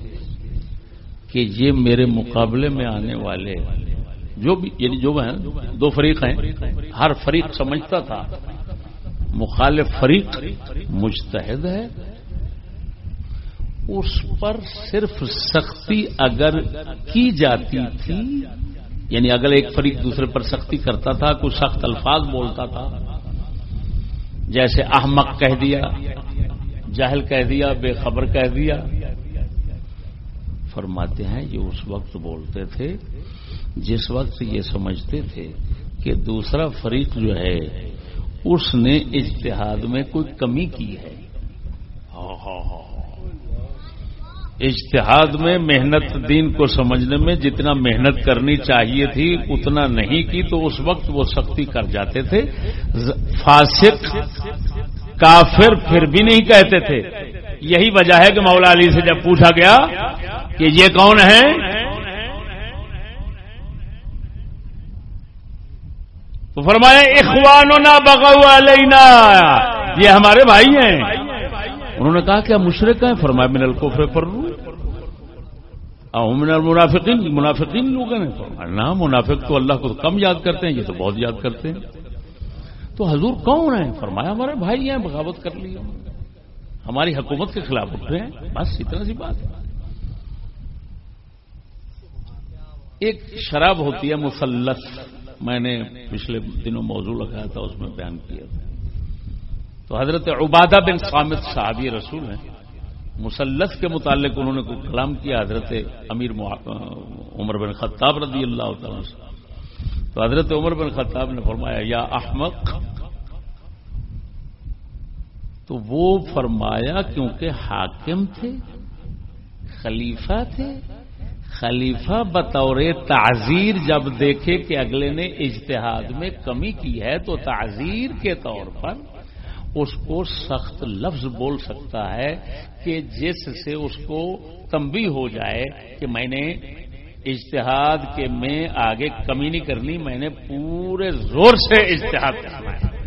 کہ یہ میرے مقابلے میں آنے والے جو بھی یعنی جو ہیں، دو فریق ہیں۔ ہر فریق سمجھتا تھا۔ مخالف فریق مجتہد ہے۔ اس پر صرف سختی اگر کی جاتی تھی یعنی اگر ایک فریق دوسرے پر سختی کرتا تھا، کوئی سخت الفاظ بولتا تھا۔ جیسے احمق کہہ دیا جاہل کہہ دیا، بے خبر کہہ دیا۔ فرماتے ہیں، یہ اس وقت بولتے تھے جس وقت یہ سمجھتے تھے کہ دوسرا فریق جو ہے، اس نے اجتہاد میں کوئی کمی کی ہے۔ اجتہاد میں محنت دین کو سمجھنے میں جتنا محنت کرنی چاہیے تھی، اتنا نہیں کی، تو اس وقت وہ سختی کر جاتے تھے۔ فاسق کافر پھر بھی نہیں کہتے تھے۔ یہی وجہ ہے کہ مولا علی سے جب پوچھا گیا کہ یہ کون ہے تو فرمایا اخوانو نہ بغو علینا. یہ ہمارے بھائی ہیں۔ انہوں نے کہا کیا مشرق ہیں۔ فرمایا، من الکفر پر من المنافقین. منافقین لوگ ہیں۔ نہ منافق تو اللہ کو کم یاد کرتے ہیں، یہ تو بہت یاد کرتے ہیں۔ تو حضور کون ہیں؟ فرمایا، ہمارے بھائی ہیں، بغاوت کر لی ہماری حکومت کے خلاف اٹھ رہے ہیں۔ بس اتنا سی بات۔ ہے ایک شراب ہوتی ہے مسلس میں نے پچھلے دنوں موضوع لگایا تھا، اس میں بیان کیا تھا۔ تو حضرت عبادہ بن سامد صحابی رسول ہیں۔ مسلس کے متعلق انہوں نے کوئی کلام کیا، حضرت امیر عمر بن خطاب رضی اللہ تعالی سے۔ تو حضرت عمر بن خطاب نے فرمایا، یا احمق تو وہ فرمایا کیونکہ حاکم تھے، خلیفہ تھے۔ خلیفہ بطور تعزیر جب دیکھے کہ اگلے نے اجتہاد میں کمی کی ہے تو تعزیر کے طور پر اس کو سخت لفظ بول سکتا ہے کہ جس سے اس کو تمبی ہو جائے کہ میں نے اجتہاد کے میں آگے کمی نہیں کرنی، میں نے پورے زور سے اجتہاد کرنا ہے۔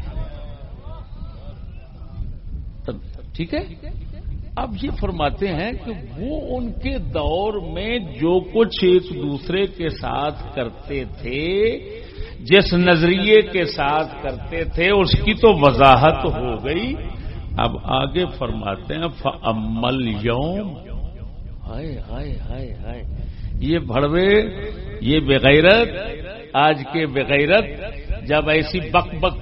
ٹھیک ہے؟ اب یہ فرماتے ہیں کہ وہ ان کے دور میں جو کچھ ایک دوسرے کے ساتھ کرتے تھے، جس نظریے کے ساتھ کرتے تھے، اس کی تو وضاحت ہو گئی۔ اب آگے فرماتے ہیں فمل یوم ہائے ہائے ہائے ہائے۔ یہ بڑوے یہ بغیرت، آج کے بغیرت، جب ایسی بک بک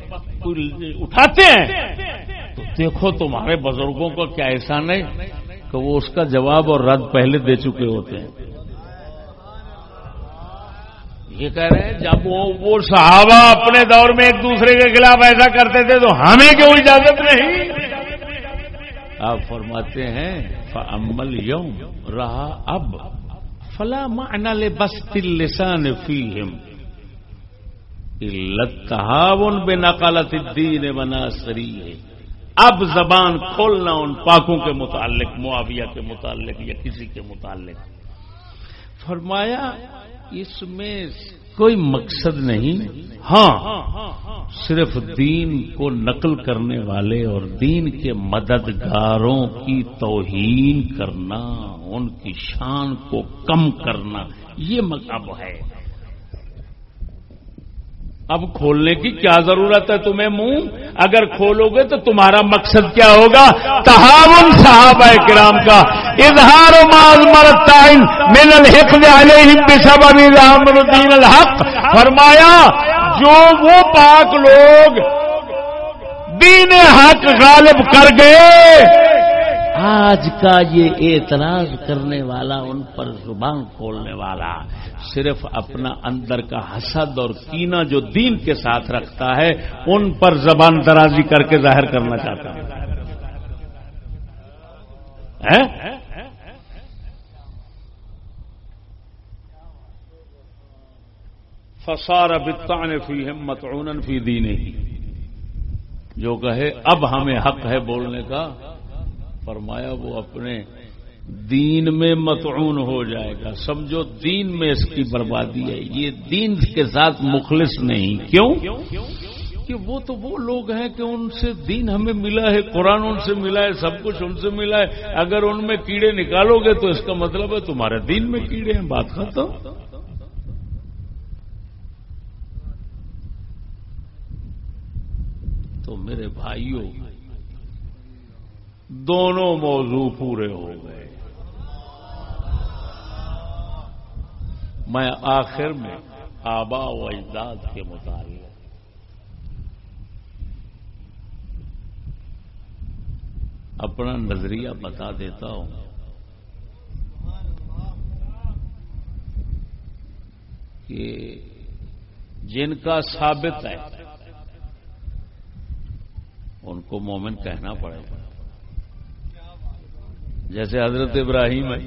اٹھاتے ہیں تو دیکھو تمہارے بزرگوں کا کیا احسان ہے کہ وہ اس کا جواب اور رد پہلے دے چکے ہوتے ہیں۔ یہ کہہ رہے ہیں، جب وہ صحابہ اپنے دور میں ایک دوسرے کے خلاف ایسا کرتے تھے تو ہمیں کیوں اجازت نہیں؟ آپ فرماتے ہیں فمل یوم رہا اب فلا معنی لے بس تل لسان فی ہم بے نقالت الدین بنا سری ہے اب زبان کھولنا ان پاکوں کے متعلق، معاویہ کے متعلق یا کسی کے متعلق۔ فرمایا، اس میں کوئی مقصد نہیں۔ ہاں صرف دین کو نقل کرنے والے اور دین کے مددگاروں کی توہین کرنا، ان کی شان کو کم کرنا، یہ مقاب ہے۔ اب کھولنے کی کیا ضرورت ہے تمہیں منہ؟ اگر کھولو گے تو تمہارا مقصد کیا ہوگا؟ تحاون صحابہ کرام کا۔ اظہار من الحفظ علیہم بسبب الدین الحق۔ فرمایا، جو وہ پاک لوگ دین حق غالب کر گئے آج کا یہ اعتراض کرنے والا، ان پر زبان کھولنے والا صرف اپنا اندر کا حسد اور کینا جو دین کے ساتھ رکھتا ہے، ان پر زبان درازی کر کے ظاہر کرنا چاہتا ہوں۔ فسار بتان فی ہمت فی دین جو کہے، اب ہمیں حق ہے بولنے کا۔ فرمایا وہ اپنے دین میں متعون ہو جائے گا۔ سمجھو دین میں اس کی بربادی ہے۔ یہ دین کے ساتھ مخلص نہیں۔ کیوں؟ کہ وہ تو وہ لوگ ہیں کہ ان سے دین ہمیں ملا ہے، قرآن ان سے ملا ہے، سب کچھ ان سے ملا ہے۔ اگر ان میں کیڑے نکالو گے تو اس کا مطلب ہے تمہارے دین میں کیڑے ہیں۔ بات ختم۔ تو میرے بھائیوں دونوں موضوع پورے ہو گئے۔ میں آخر میں آبا و اجداد کے متعلق اپنا نظریہ بتا دیتا ہوں۔ کہ جن کا ثابت ہے، ان کو مومن کہنا پڑے گا۔ جیسے حضرت ابراہیم ہے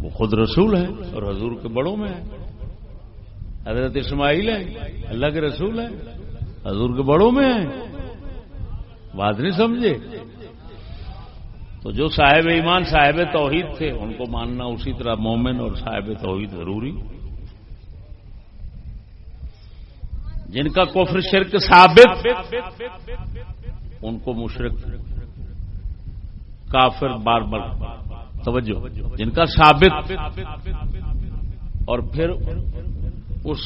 وہ خود رسول ہے اور حضور کے بڑوں میں ہے حضرت اسماعیل ہے اللہ کے رسول ہے حضور کے بڑوں میں ہے بات نہیں سمجھے۔ تو جو صاحب ایمان، صاحب توحید تھے، ان کو ماننا اسی طرح مومن اور صاحب توحید ضروری۔ جن کا کفر شرک ثابت، ان کو مشرق کافر بار بار توجہ۔ جن کا ثابت اور پھر اس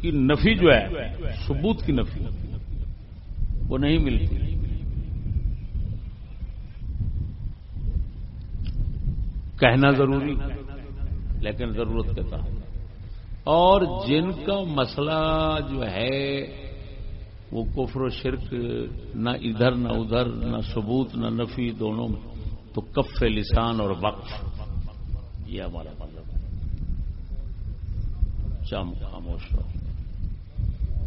کی نفی جو ہے، ثبوت کی نفی، وہ نہیں ملتی۔ کہنا ضروری، لیکن ضرورت کے تحت اور جن کا مسئلہ جو ہے وہ کفر و شرک نہ ادھر نہ ادھر، نہ ثبوت، نہ نفی، دونوں میں۔ تو کف لسان اور وقف۔ یہ ہمارا مطلب ہے۔ چم خاموش رہو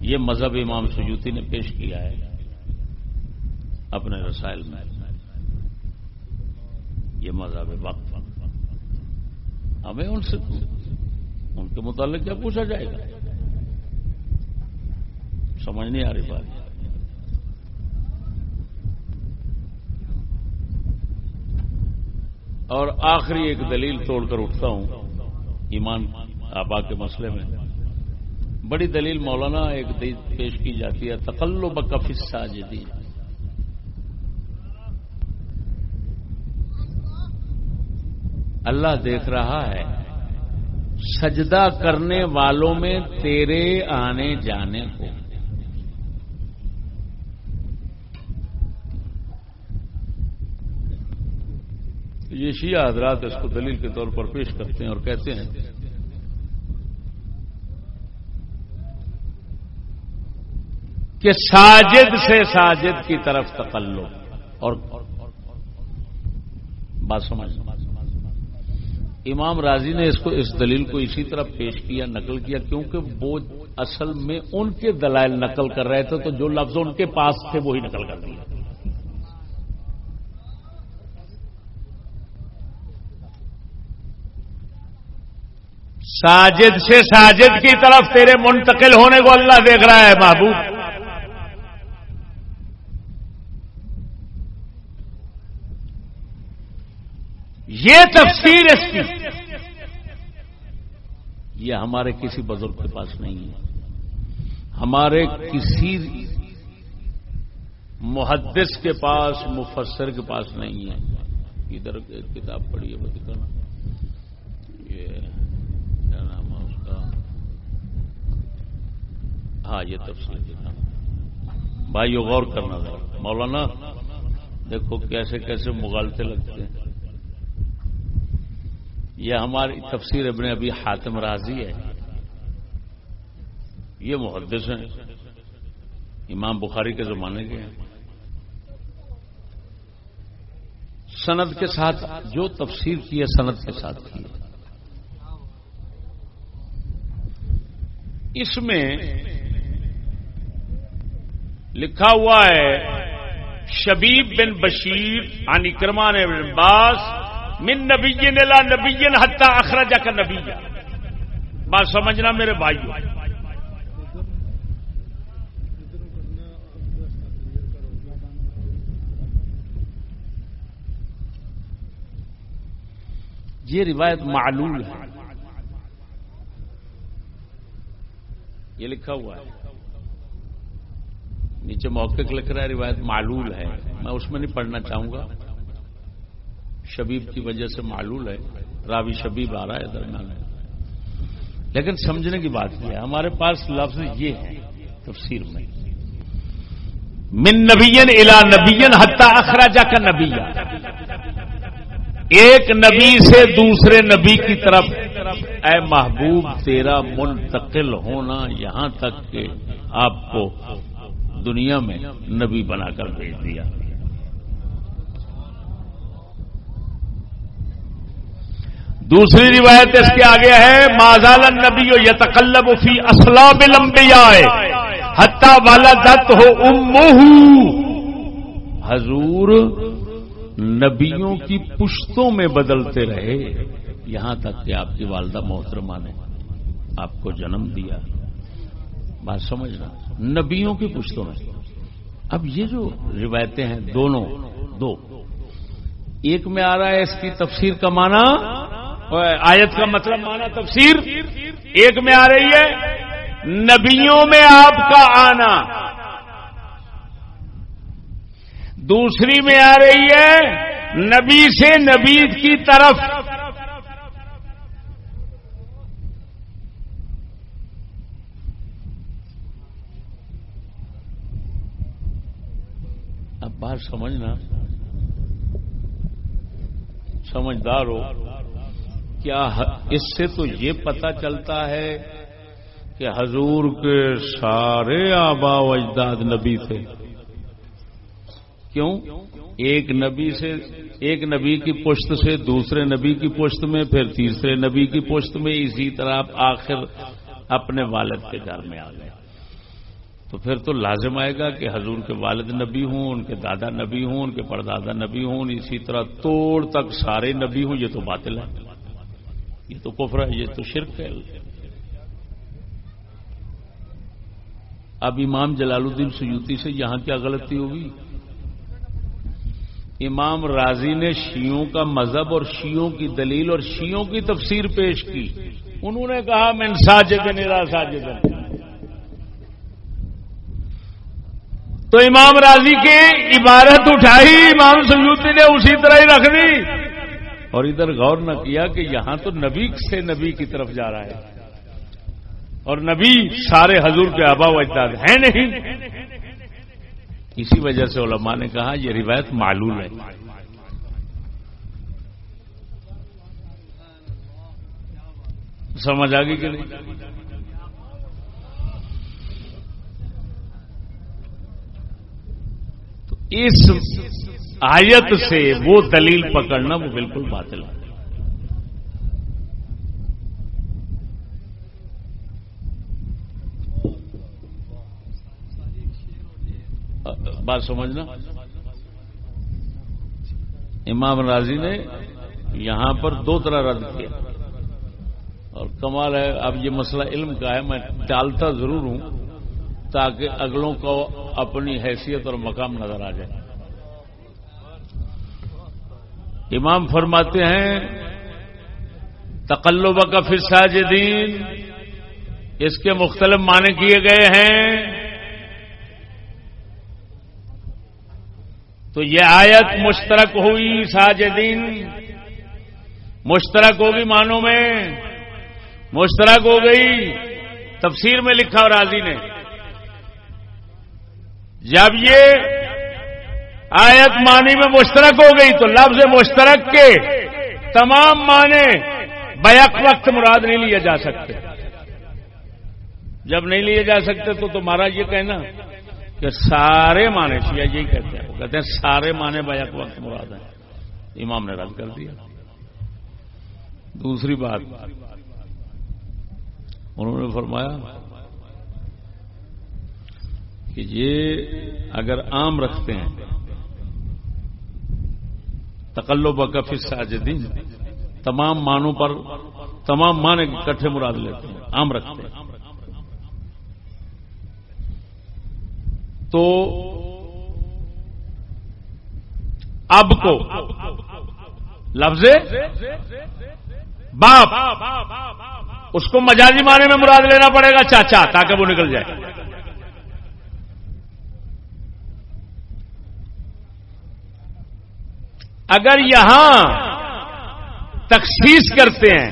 یہ مذہب امام سجوتی نے پیش کیا ہے اپنے رسائل میں۔ یہ مذہب وقت ہمیں ان سے ان کے متعلق کیا پوچھا جائے گا؟ سمجھ نہیں آ رہی بات۔ اور آخری ایک دلیل توڑ کر اٹھتا ہوں، ایمان آبا کے مسئلے میں۔ بڑی دلیل مولانا ایک پیش کی جاتی ہے تقلو بکف ساجدین اللہ دیکھ رہا ہے، سجدہ کرنے والوں میں تیرے آنے جانے کو۔ یہ شیعہ حضرات اس کو دلیل کے طور پر پیش کرتے ہیں اور کہتے ہیں کہ ساجد سے ساجد کی طرف تقلو اور بات سمجھ امام راضی نے اس کو اس دلیل کو اسی طرح پیش کیا، نقل کیا، کیونکہ وہ اصل میں ان کے دلائل نقل کر رہے تھے، تو جو لفظ ان کے پاس تھے وہی نقل کر دیا۔ ساجد سے ساجد کی طرف تیرے منتقل ہونے کو اللہ دیکھ رہا ہے محبوب۔ یہ تفسیر اس کی۔ یہ ہمارے کسی بزرگ کے پاس نہیں ہے۔ ہمارے کسی محدث کے پاس، مفسر کے پاس نہیں ہے۔ ادھر کتاب پڑھی ہے، وہ یہ کیا نام ہے اس کا ہاں یہ تفصیل دکھانا بھائی یہ غور کرنا تھا مولانا، دیکھو کیسے کیسے مغالتے لگتے ہیں۔ یہ ہماری تفسیر ابن ابھی حاتم راضی ہے۔ یہ محدث ہیں۔ امام بخاری کے زمانے کے ہیں۔ سند کے ساتھ، جو تفسیر کی ہے، سند کے ساتھ کی ہے۔ اس میں لکھا ہوا ہے، شبیب بن بشیر عنی کرمان بن باس من نبی نلا نبی حتہ اخراجہ کا نبی بات سمجھنا میرے بھائیوں یہ روایت معلول ہے۔ یہ لکھا ہوا ہے۔ نیچے موقع لکھ رہا ہے، روایت معلول ہے۔ میں اس میں نہیں پڑھنا چاہوں گا۔ شبیب کی وجہ سے معلول ہے۔ راوی شبیب آ رہا ہے درمیان میں۔ لیکن سمجھنے کی بات یہ ہے، ہمارے پاس لفظ یہ ہے تفسیر میں۔ من نبین الا نبین حتہ اخراجہ کا نبی ایک نبی سے دوسرے نبی کی طرف، اے محبوب، تیرا منتقل ہونا یہاں تک کہ آپ کو دنیا میں نبی بنا کر بھیج دیا۔ دوسری روایت اس کے آگے ہے مازال نبی و یتقلب فی اسلام لمبی آئے حتہ والا دت ہو حضور نبیوں کی پشتوں میں بدلتے رہے۔ یہاں تک کہ آپ کی والدہ محترمہ نے آپ کو جنم دیا۔ بات سمجھنا۔ نبیوں کی پشتوں میں۔ اب یہ جو روایتیں ہیں دونوں، دو۔ ایک میں آ رہا ہے اس کی تفسیر کا معنی آیت کا مطلب مانا تفسیر۔ ایک میں آ رہی ہے، نبیوں میں آپ کا آنا۔ دوسری میں آ رہی ہے، نبی سے نبی کی طرف۔ اب بات سمجھنا، سمجھدار ہو۔ کیا اس سے تو یہ پتا چلتا ہے کہ حضور کے سارے آبا و اجداد نبی تھے؟ کیوں؟ ایک نبی سے، ایک نبی کی پشت سے دوسرے نبی کی پشت میں، پھر تیسرے نبی کی پشت میں، اسی طرح آخر اپنے والد کے گھر میں آ گئے۔ تو پھر تو لازم آئے گا کہ حضور کے والد نبی ہوں، ان کے دادا نبی ہوں، ان کے پردادا نبی ہوں، اسی طرح توڑ تک سارے نبی ہوں، یہ تو باطل ہے۔ یہ تو کفر ہے، یہ تو شرک ہے۔ اب امام جلال الدین سیوتی سے یہاں کیا غلطی ہوگی؟ امام راضی نے شیوں کا مذہب اور شیوں کی دلیل اور شیوں کی تفسیر پیش کی۔ انہوں نے کہا میں ساجد نیرا ساجد تو امام راضی کی عبارت اٹھائی، امام سیوتی نے اسی طرح ہی رکھ دی۔ اور ادھر غور نہ کیا کہ یہاں تو نبی سے نبی کی طرف جا رہا ہے۔ اور نبی سارے حضور کے آبا و اجداد ہیں نہیں۔ اسی وجہ سے علماء نے کہا یہ روایت معلوم ہے۔ سمجھ آ گئی کہ نہیں تو اس آیت سے وہ دلیل پکڑنا وہ بالکل باطل ہے۔ بات سمجھنا؟ امام راضی نے یہاں پر دو طرح رد کیا۔ اور کمال ہے، اب یہ مسئلہ علم کا ہے، میں ڈالتا ضرور ہوں۔ تاکہ اگلوں کو اپنی حیثیت اور مقام نظر آ جائے۔ امام فرماتے ہیں تقلب کا فساجدین اس کے مختلف معنی کیے گئے ہیں۔ تو یہ آیت مشترک ہوئی ساجدین۔ مشترک ہوگی مانوں میں۔ مشترک ہو گئی، تفسیر میں لکھا اور راضی نے۔ جب یہ آیت معنی میں مشترک ہو گئی تو لفظ مشترک کے تمام معنی بیک وقت مراد نہیں لیا جا سکتے۔ جب نہیں لیے جا سکتے تو تمہارا یہ کہنا کہ سارے معنی شیعہ یہی کہتے ہیں۔ وہ کہتے ہیں سارے معنی بیک وقت مراد ہیں۔ امام نے رد کر دیا۔ دوسری بات، انہوں نے فرمایا کہ یہ اگر عام رکھتے ہیں، تقلب بکف ساجدین تمام مانوں پر، تمام معنی کٹھے مراد لیتے ہیں، عام رکھتے ہیں۔ تو اب کو لفظ باپ، اس کو مجازی معنی میں مراد لینا پڑے گا چاچا، تاکہ وہ نکل جائے۔ اگر یہاں تخصیص کرتے ہیں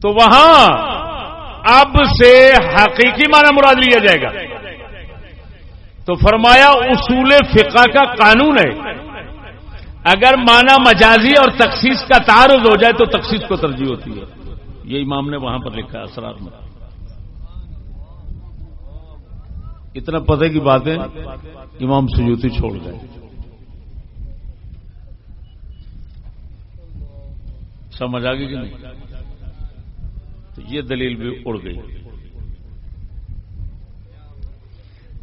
تو وہاں اب سے حقیقی معنی مراد لیا جائے گا۔ تو فرمایا اصول فقہ کا قانون ہے۔ اگر مانا مجازی اور تخصیص کا تعارض ہو جائے تو تخصیص کو ترجیح ہوتی ہے۔ یہ امام نے وہاں پر لکھا اثرات میں۔ اتنا پتہ کی باتیں امام سیوتی چھوڑ گئے سمجھ آ گئی کہ نہیں؟ تو یہ دلیل بھی اڑ گئی۔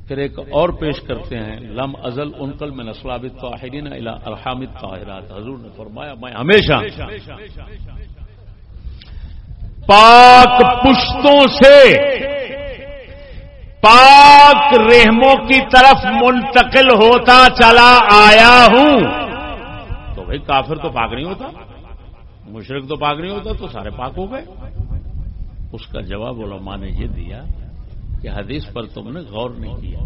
پھر ایک اور پیش کرتے ہیں، لم ازل انکل میں نسلاب طاہرین ارحام طاہرات حضور نے فرمایا، میں ہمیشہ پاک پشتوں سے پاک رحموں کی طرف منتقل ہوتا چلا آیا ہوں۔ تو بھائی کافر تو پاک نہیں ہوتا۔ مشرق تو پاک نہیں ہوتا تو سارے پاک ہو گئے۔ اس کا جواب علماء نے یہ دیا کہ حدیث پر تم نے غور نہیں کیا۔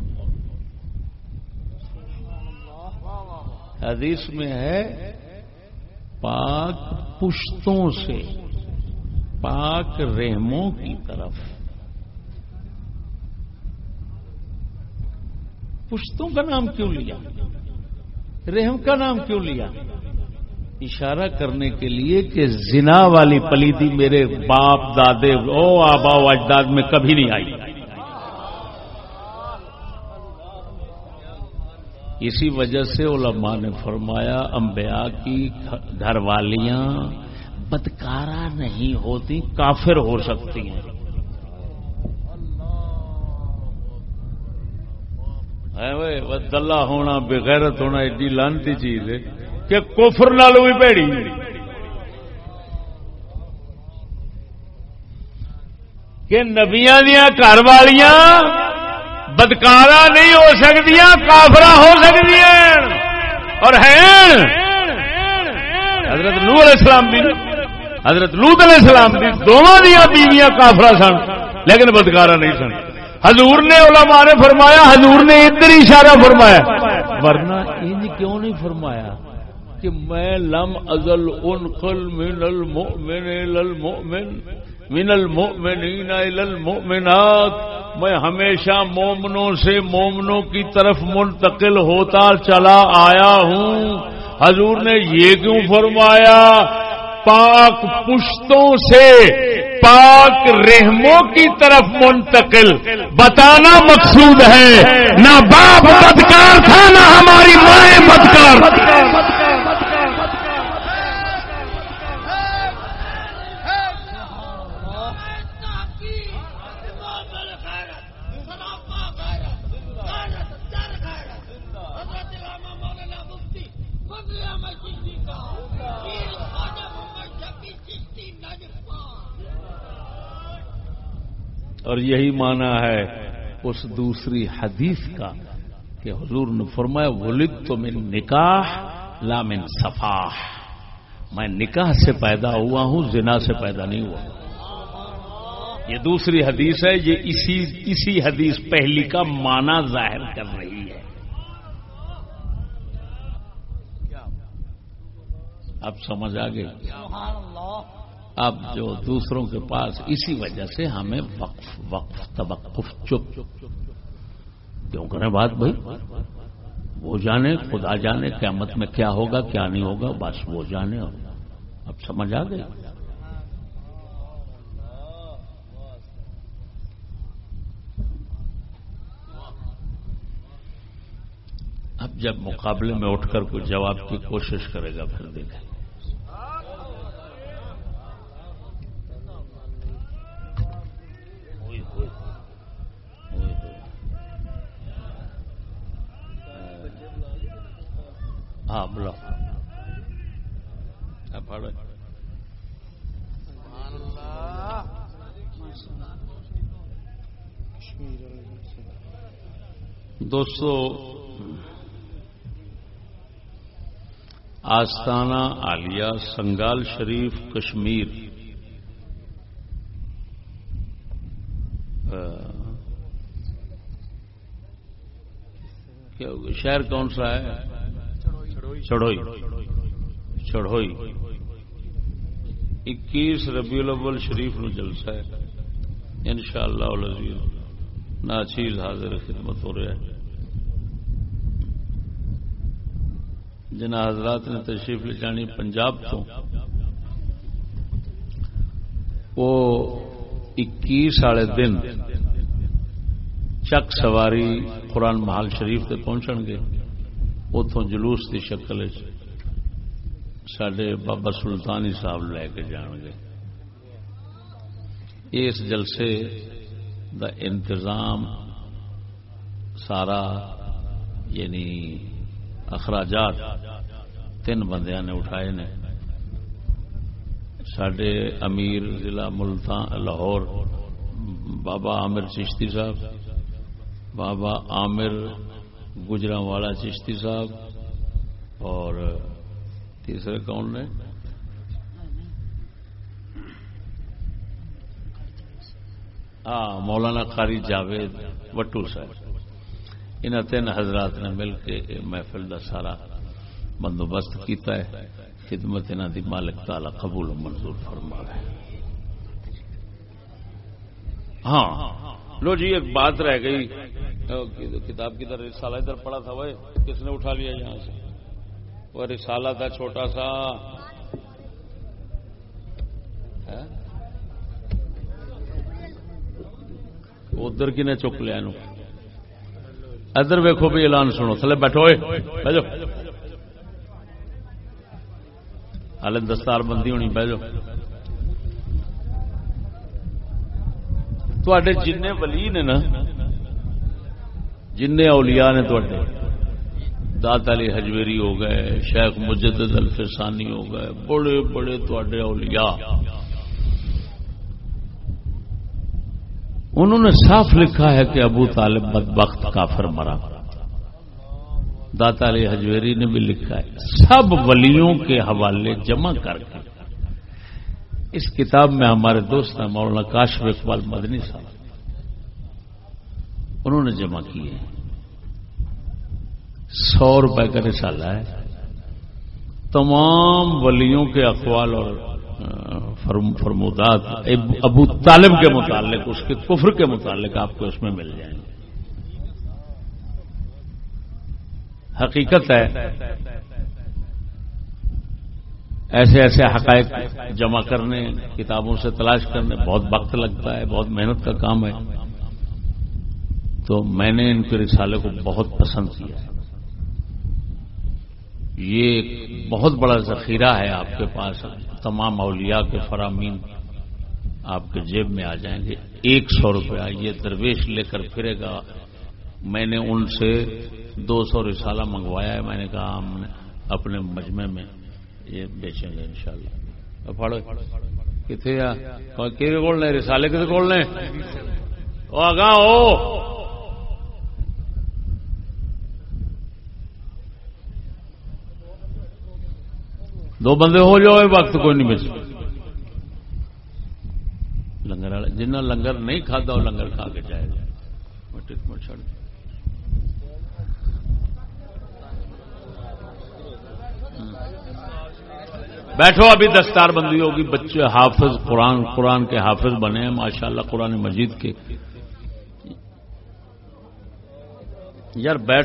حدیث میں ہے پاک پشتوں سے، پاک رحموں کی طرف۔ پشتوں کا نام کیوں لیا؟ رحم کا نام کیوں لیا؟ اشارہ کرنے کے لیے کہ زنا والی پلیدی میرے باپ، دادے، او آبا و اجداد میں کبھی نہیں آئی۔ اسی وجہ سے علماء نے فرمایا، انبیاء کی گھر والیاں بدکارا نہیں ہوتی، کافر ہو سکتی ہیں۔ دلہ ہونا، بغیرت ہونا ایڈی لانتی چیز ہے کہ کوفر نالو بھی پیڑی۔ کہ نبیا دیا گھر والیاں بدکارا نہیں ہو سکتی کافرا ہو سکتی اور ہیں۔ حضرت نو علیہ السلام بھی، حضرت لوت علیہ السلام دونوں دیا بیویاں کافرا سن، لیکن بدکارا نہیں سن۔ حضور نے علماء نے فرمایا، حضور نے ادھر ہی اشارہ فرمایا۔ ورنہ ان کیوں نہیں فرمایا کہ میں لم ازل انقل من المؤمن المؤمن، من المؤمنین الى المؤمنات۔ میں ہمیشہ مومنوں سے مومنوں کی طرف منتقل ہوتا چلا آیا ہوں۔ حضور نے یہ کیوں فرمایا پاک پشتوں سے پاک رحموں کی طرف منتقل۔ بتانا مقصود ہے، نہ باپ بدکار تھا، نہ ہماری مائیں بدکار۔ اور یہی مانا ہے اس دوسری حدیث کا کہ حضور نے فرمایا ولد تو میں نکاح لامن صفاح۔ میں نکاح سے پیدا ہوا ہوں، زنا سے پیدا نہیں ہوا۔ یہ دوسری حدیث ہے، یہ اسی اسی حدیث پہلی کا معنی ظاہر کر رہی ہے۔ اب سمجھ آ گئی؟ اب جو دوسروں کے پاس اسی وجہ سے ہمیں وقف وقف، توقف، چپ۔ کیوں کریں بات بھائی؟ وہ جانے، خدا جانے قیامت میں کیا ہوگا، کیا نہیں ہوگا، بس وہ جانے۔ اب سمجھ آ گئی؟ اب جب مقابلے میں اٹھ کر کوئی جواب کی کوشش کرے گا، پھر دیکھیں۔ ہاں بولو دوستو آستانہ عالیہ سنگال شریف کشمیر۔ شہر کون سا ہے؟ چڑھوئی چڑھوئی۔ اکیس ربیع الاول شریف نو جلسہ ہے۔ ان شاء اللہ ناچیز حاضر خدمت ہو رہا ہے۔ جنہ حضرات نے تشریف لے جانی پنجاب تو۔ وہ اکیس والے دن چک سواری قرآن محال شریف سے پہنچن گے۔ اتوں جلوس کی شکل سڈے بابا سلطانی صاحب لے کے جان گے۔ اس جلسے دا انتظام سارا یعنی اخراجات تین بندیاں نے اٹھائے نے۔ سڈے امیر ضلع ملتان لاہور بابا عامر چشتی صاحب، بابا عامر گجرا والا چشتی صاحب اور تیسرے کون نے؟ ہاں مولانا قاری جاوید وٹو صاحب۔ ان تین حضرات نے مل کے محفل کا سارا بندوبست کیتا ہے۔ خدمت انہوں دی مالک تعالی قبول و منظور فرما ہے ہاں لو جی ایک بات رہ گئی۔ کتاب کی طرح رسالہ ادھر پڑا تھا وہ کس نے اٹھا لیا یہاں سے؟ وہ رسالہ تھا چھوٹا سا۔ ادھر کی نے چک لیا ادھر ویکو بھی اعلان سنو، تھلے بیٹھو بہو ہال دستار بندی ہونی بہ جاؤ تے جن ولی نے نا جن اولیاء نے تے دات علی حجویری ہو گئے شیخ مجدد الفسانی ہو گئے بڑے بڑے تے اولیاء انہوں نے صاف لکھا ہے کہ ابو طالب بدبخت کافر مرا داتا علی حجویری نے بھی لکھا ہے سب ولیوں کے حوالے جمع کر کے اس کتاب میں ہمارے دوست ہیں، مولانا کاشف اقبال مدنی صاحب۔ انہوں نے جمع کیے سو روپے کا رسالہ ہے۔ تمام ولیوں کے اقوال اور فرمودات ابو طالب کے متعلق، اس کے کفر کے متعلق آپ کو اس میں مل جائیں گے۔ حقیقت ہے ایسے ایسے حقائق جمع کرنے، کتابوں سے تلاش کرنے، بہت وقت لگتا ہے، بہت محنت کا کام ہے۔ تو میں نے ان کے رسالے کو بہت پسند کیا ہے۔ یہ بہت بڑا ذخیرہ ہے آپ کے پاس۔ تمام اولیاء کے فرامین آپ کے جیب میں آ جائیں گے۔ ایک سو روپیہ یہ درویش لے کر پھرے گا۔ میں نے ان سے دو سو رسالہ منگوایا ہے۔ میں نے کہا ہم نے اپنے مجمع میں یہ بیچیں گے ان شاء اللہ پڑھو کتنے کول رسالے کتنے کول نے؟ آگاہ دو بندے ہو جاؤ وقت کوئی نہیں بچ لنگر والے جنہ لنگر نہیں کھادا وہ لنگر کھا کے جائے۔ چھڑ بیٹھو، ابھی دستار بندی ہوگی۔ بچے حافظ قرآن قرآن کے حافظ بنے ہیں ماشاء اللہ قرآن مجید کے۔ یار بیٹھ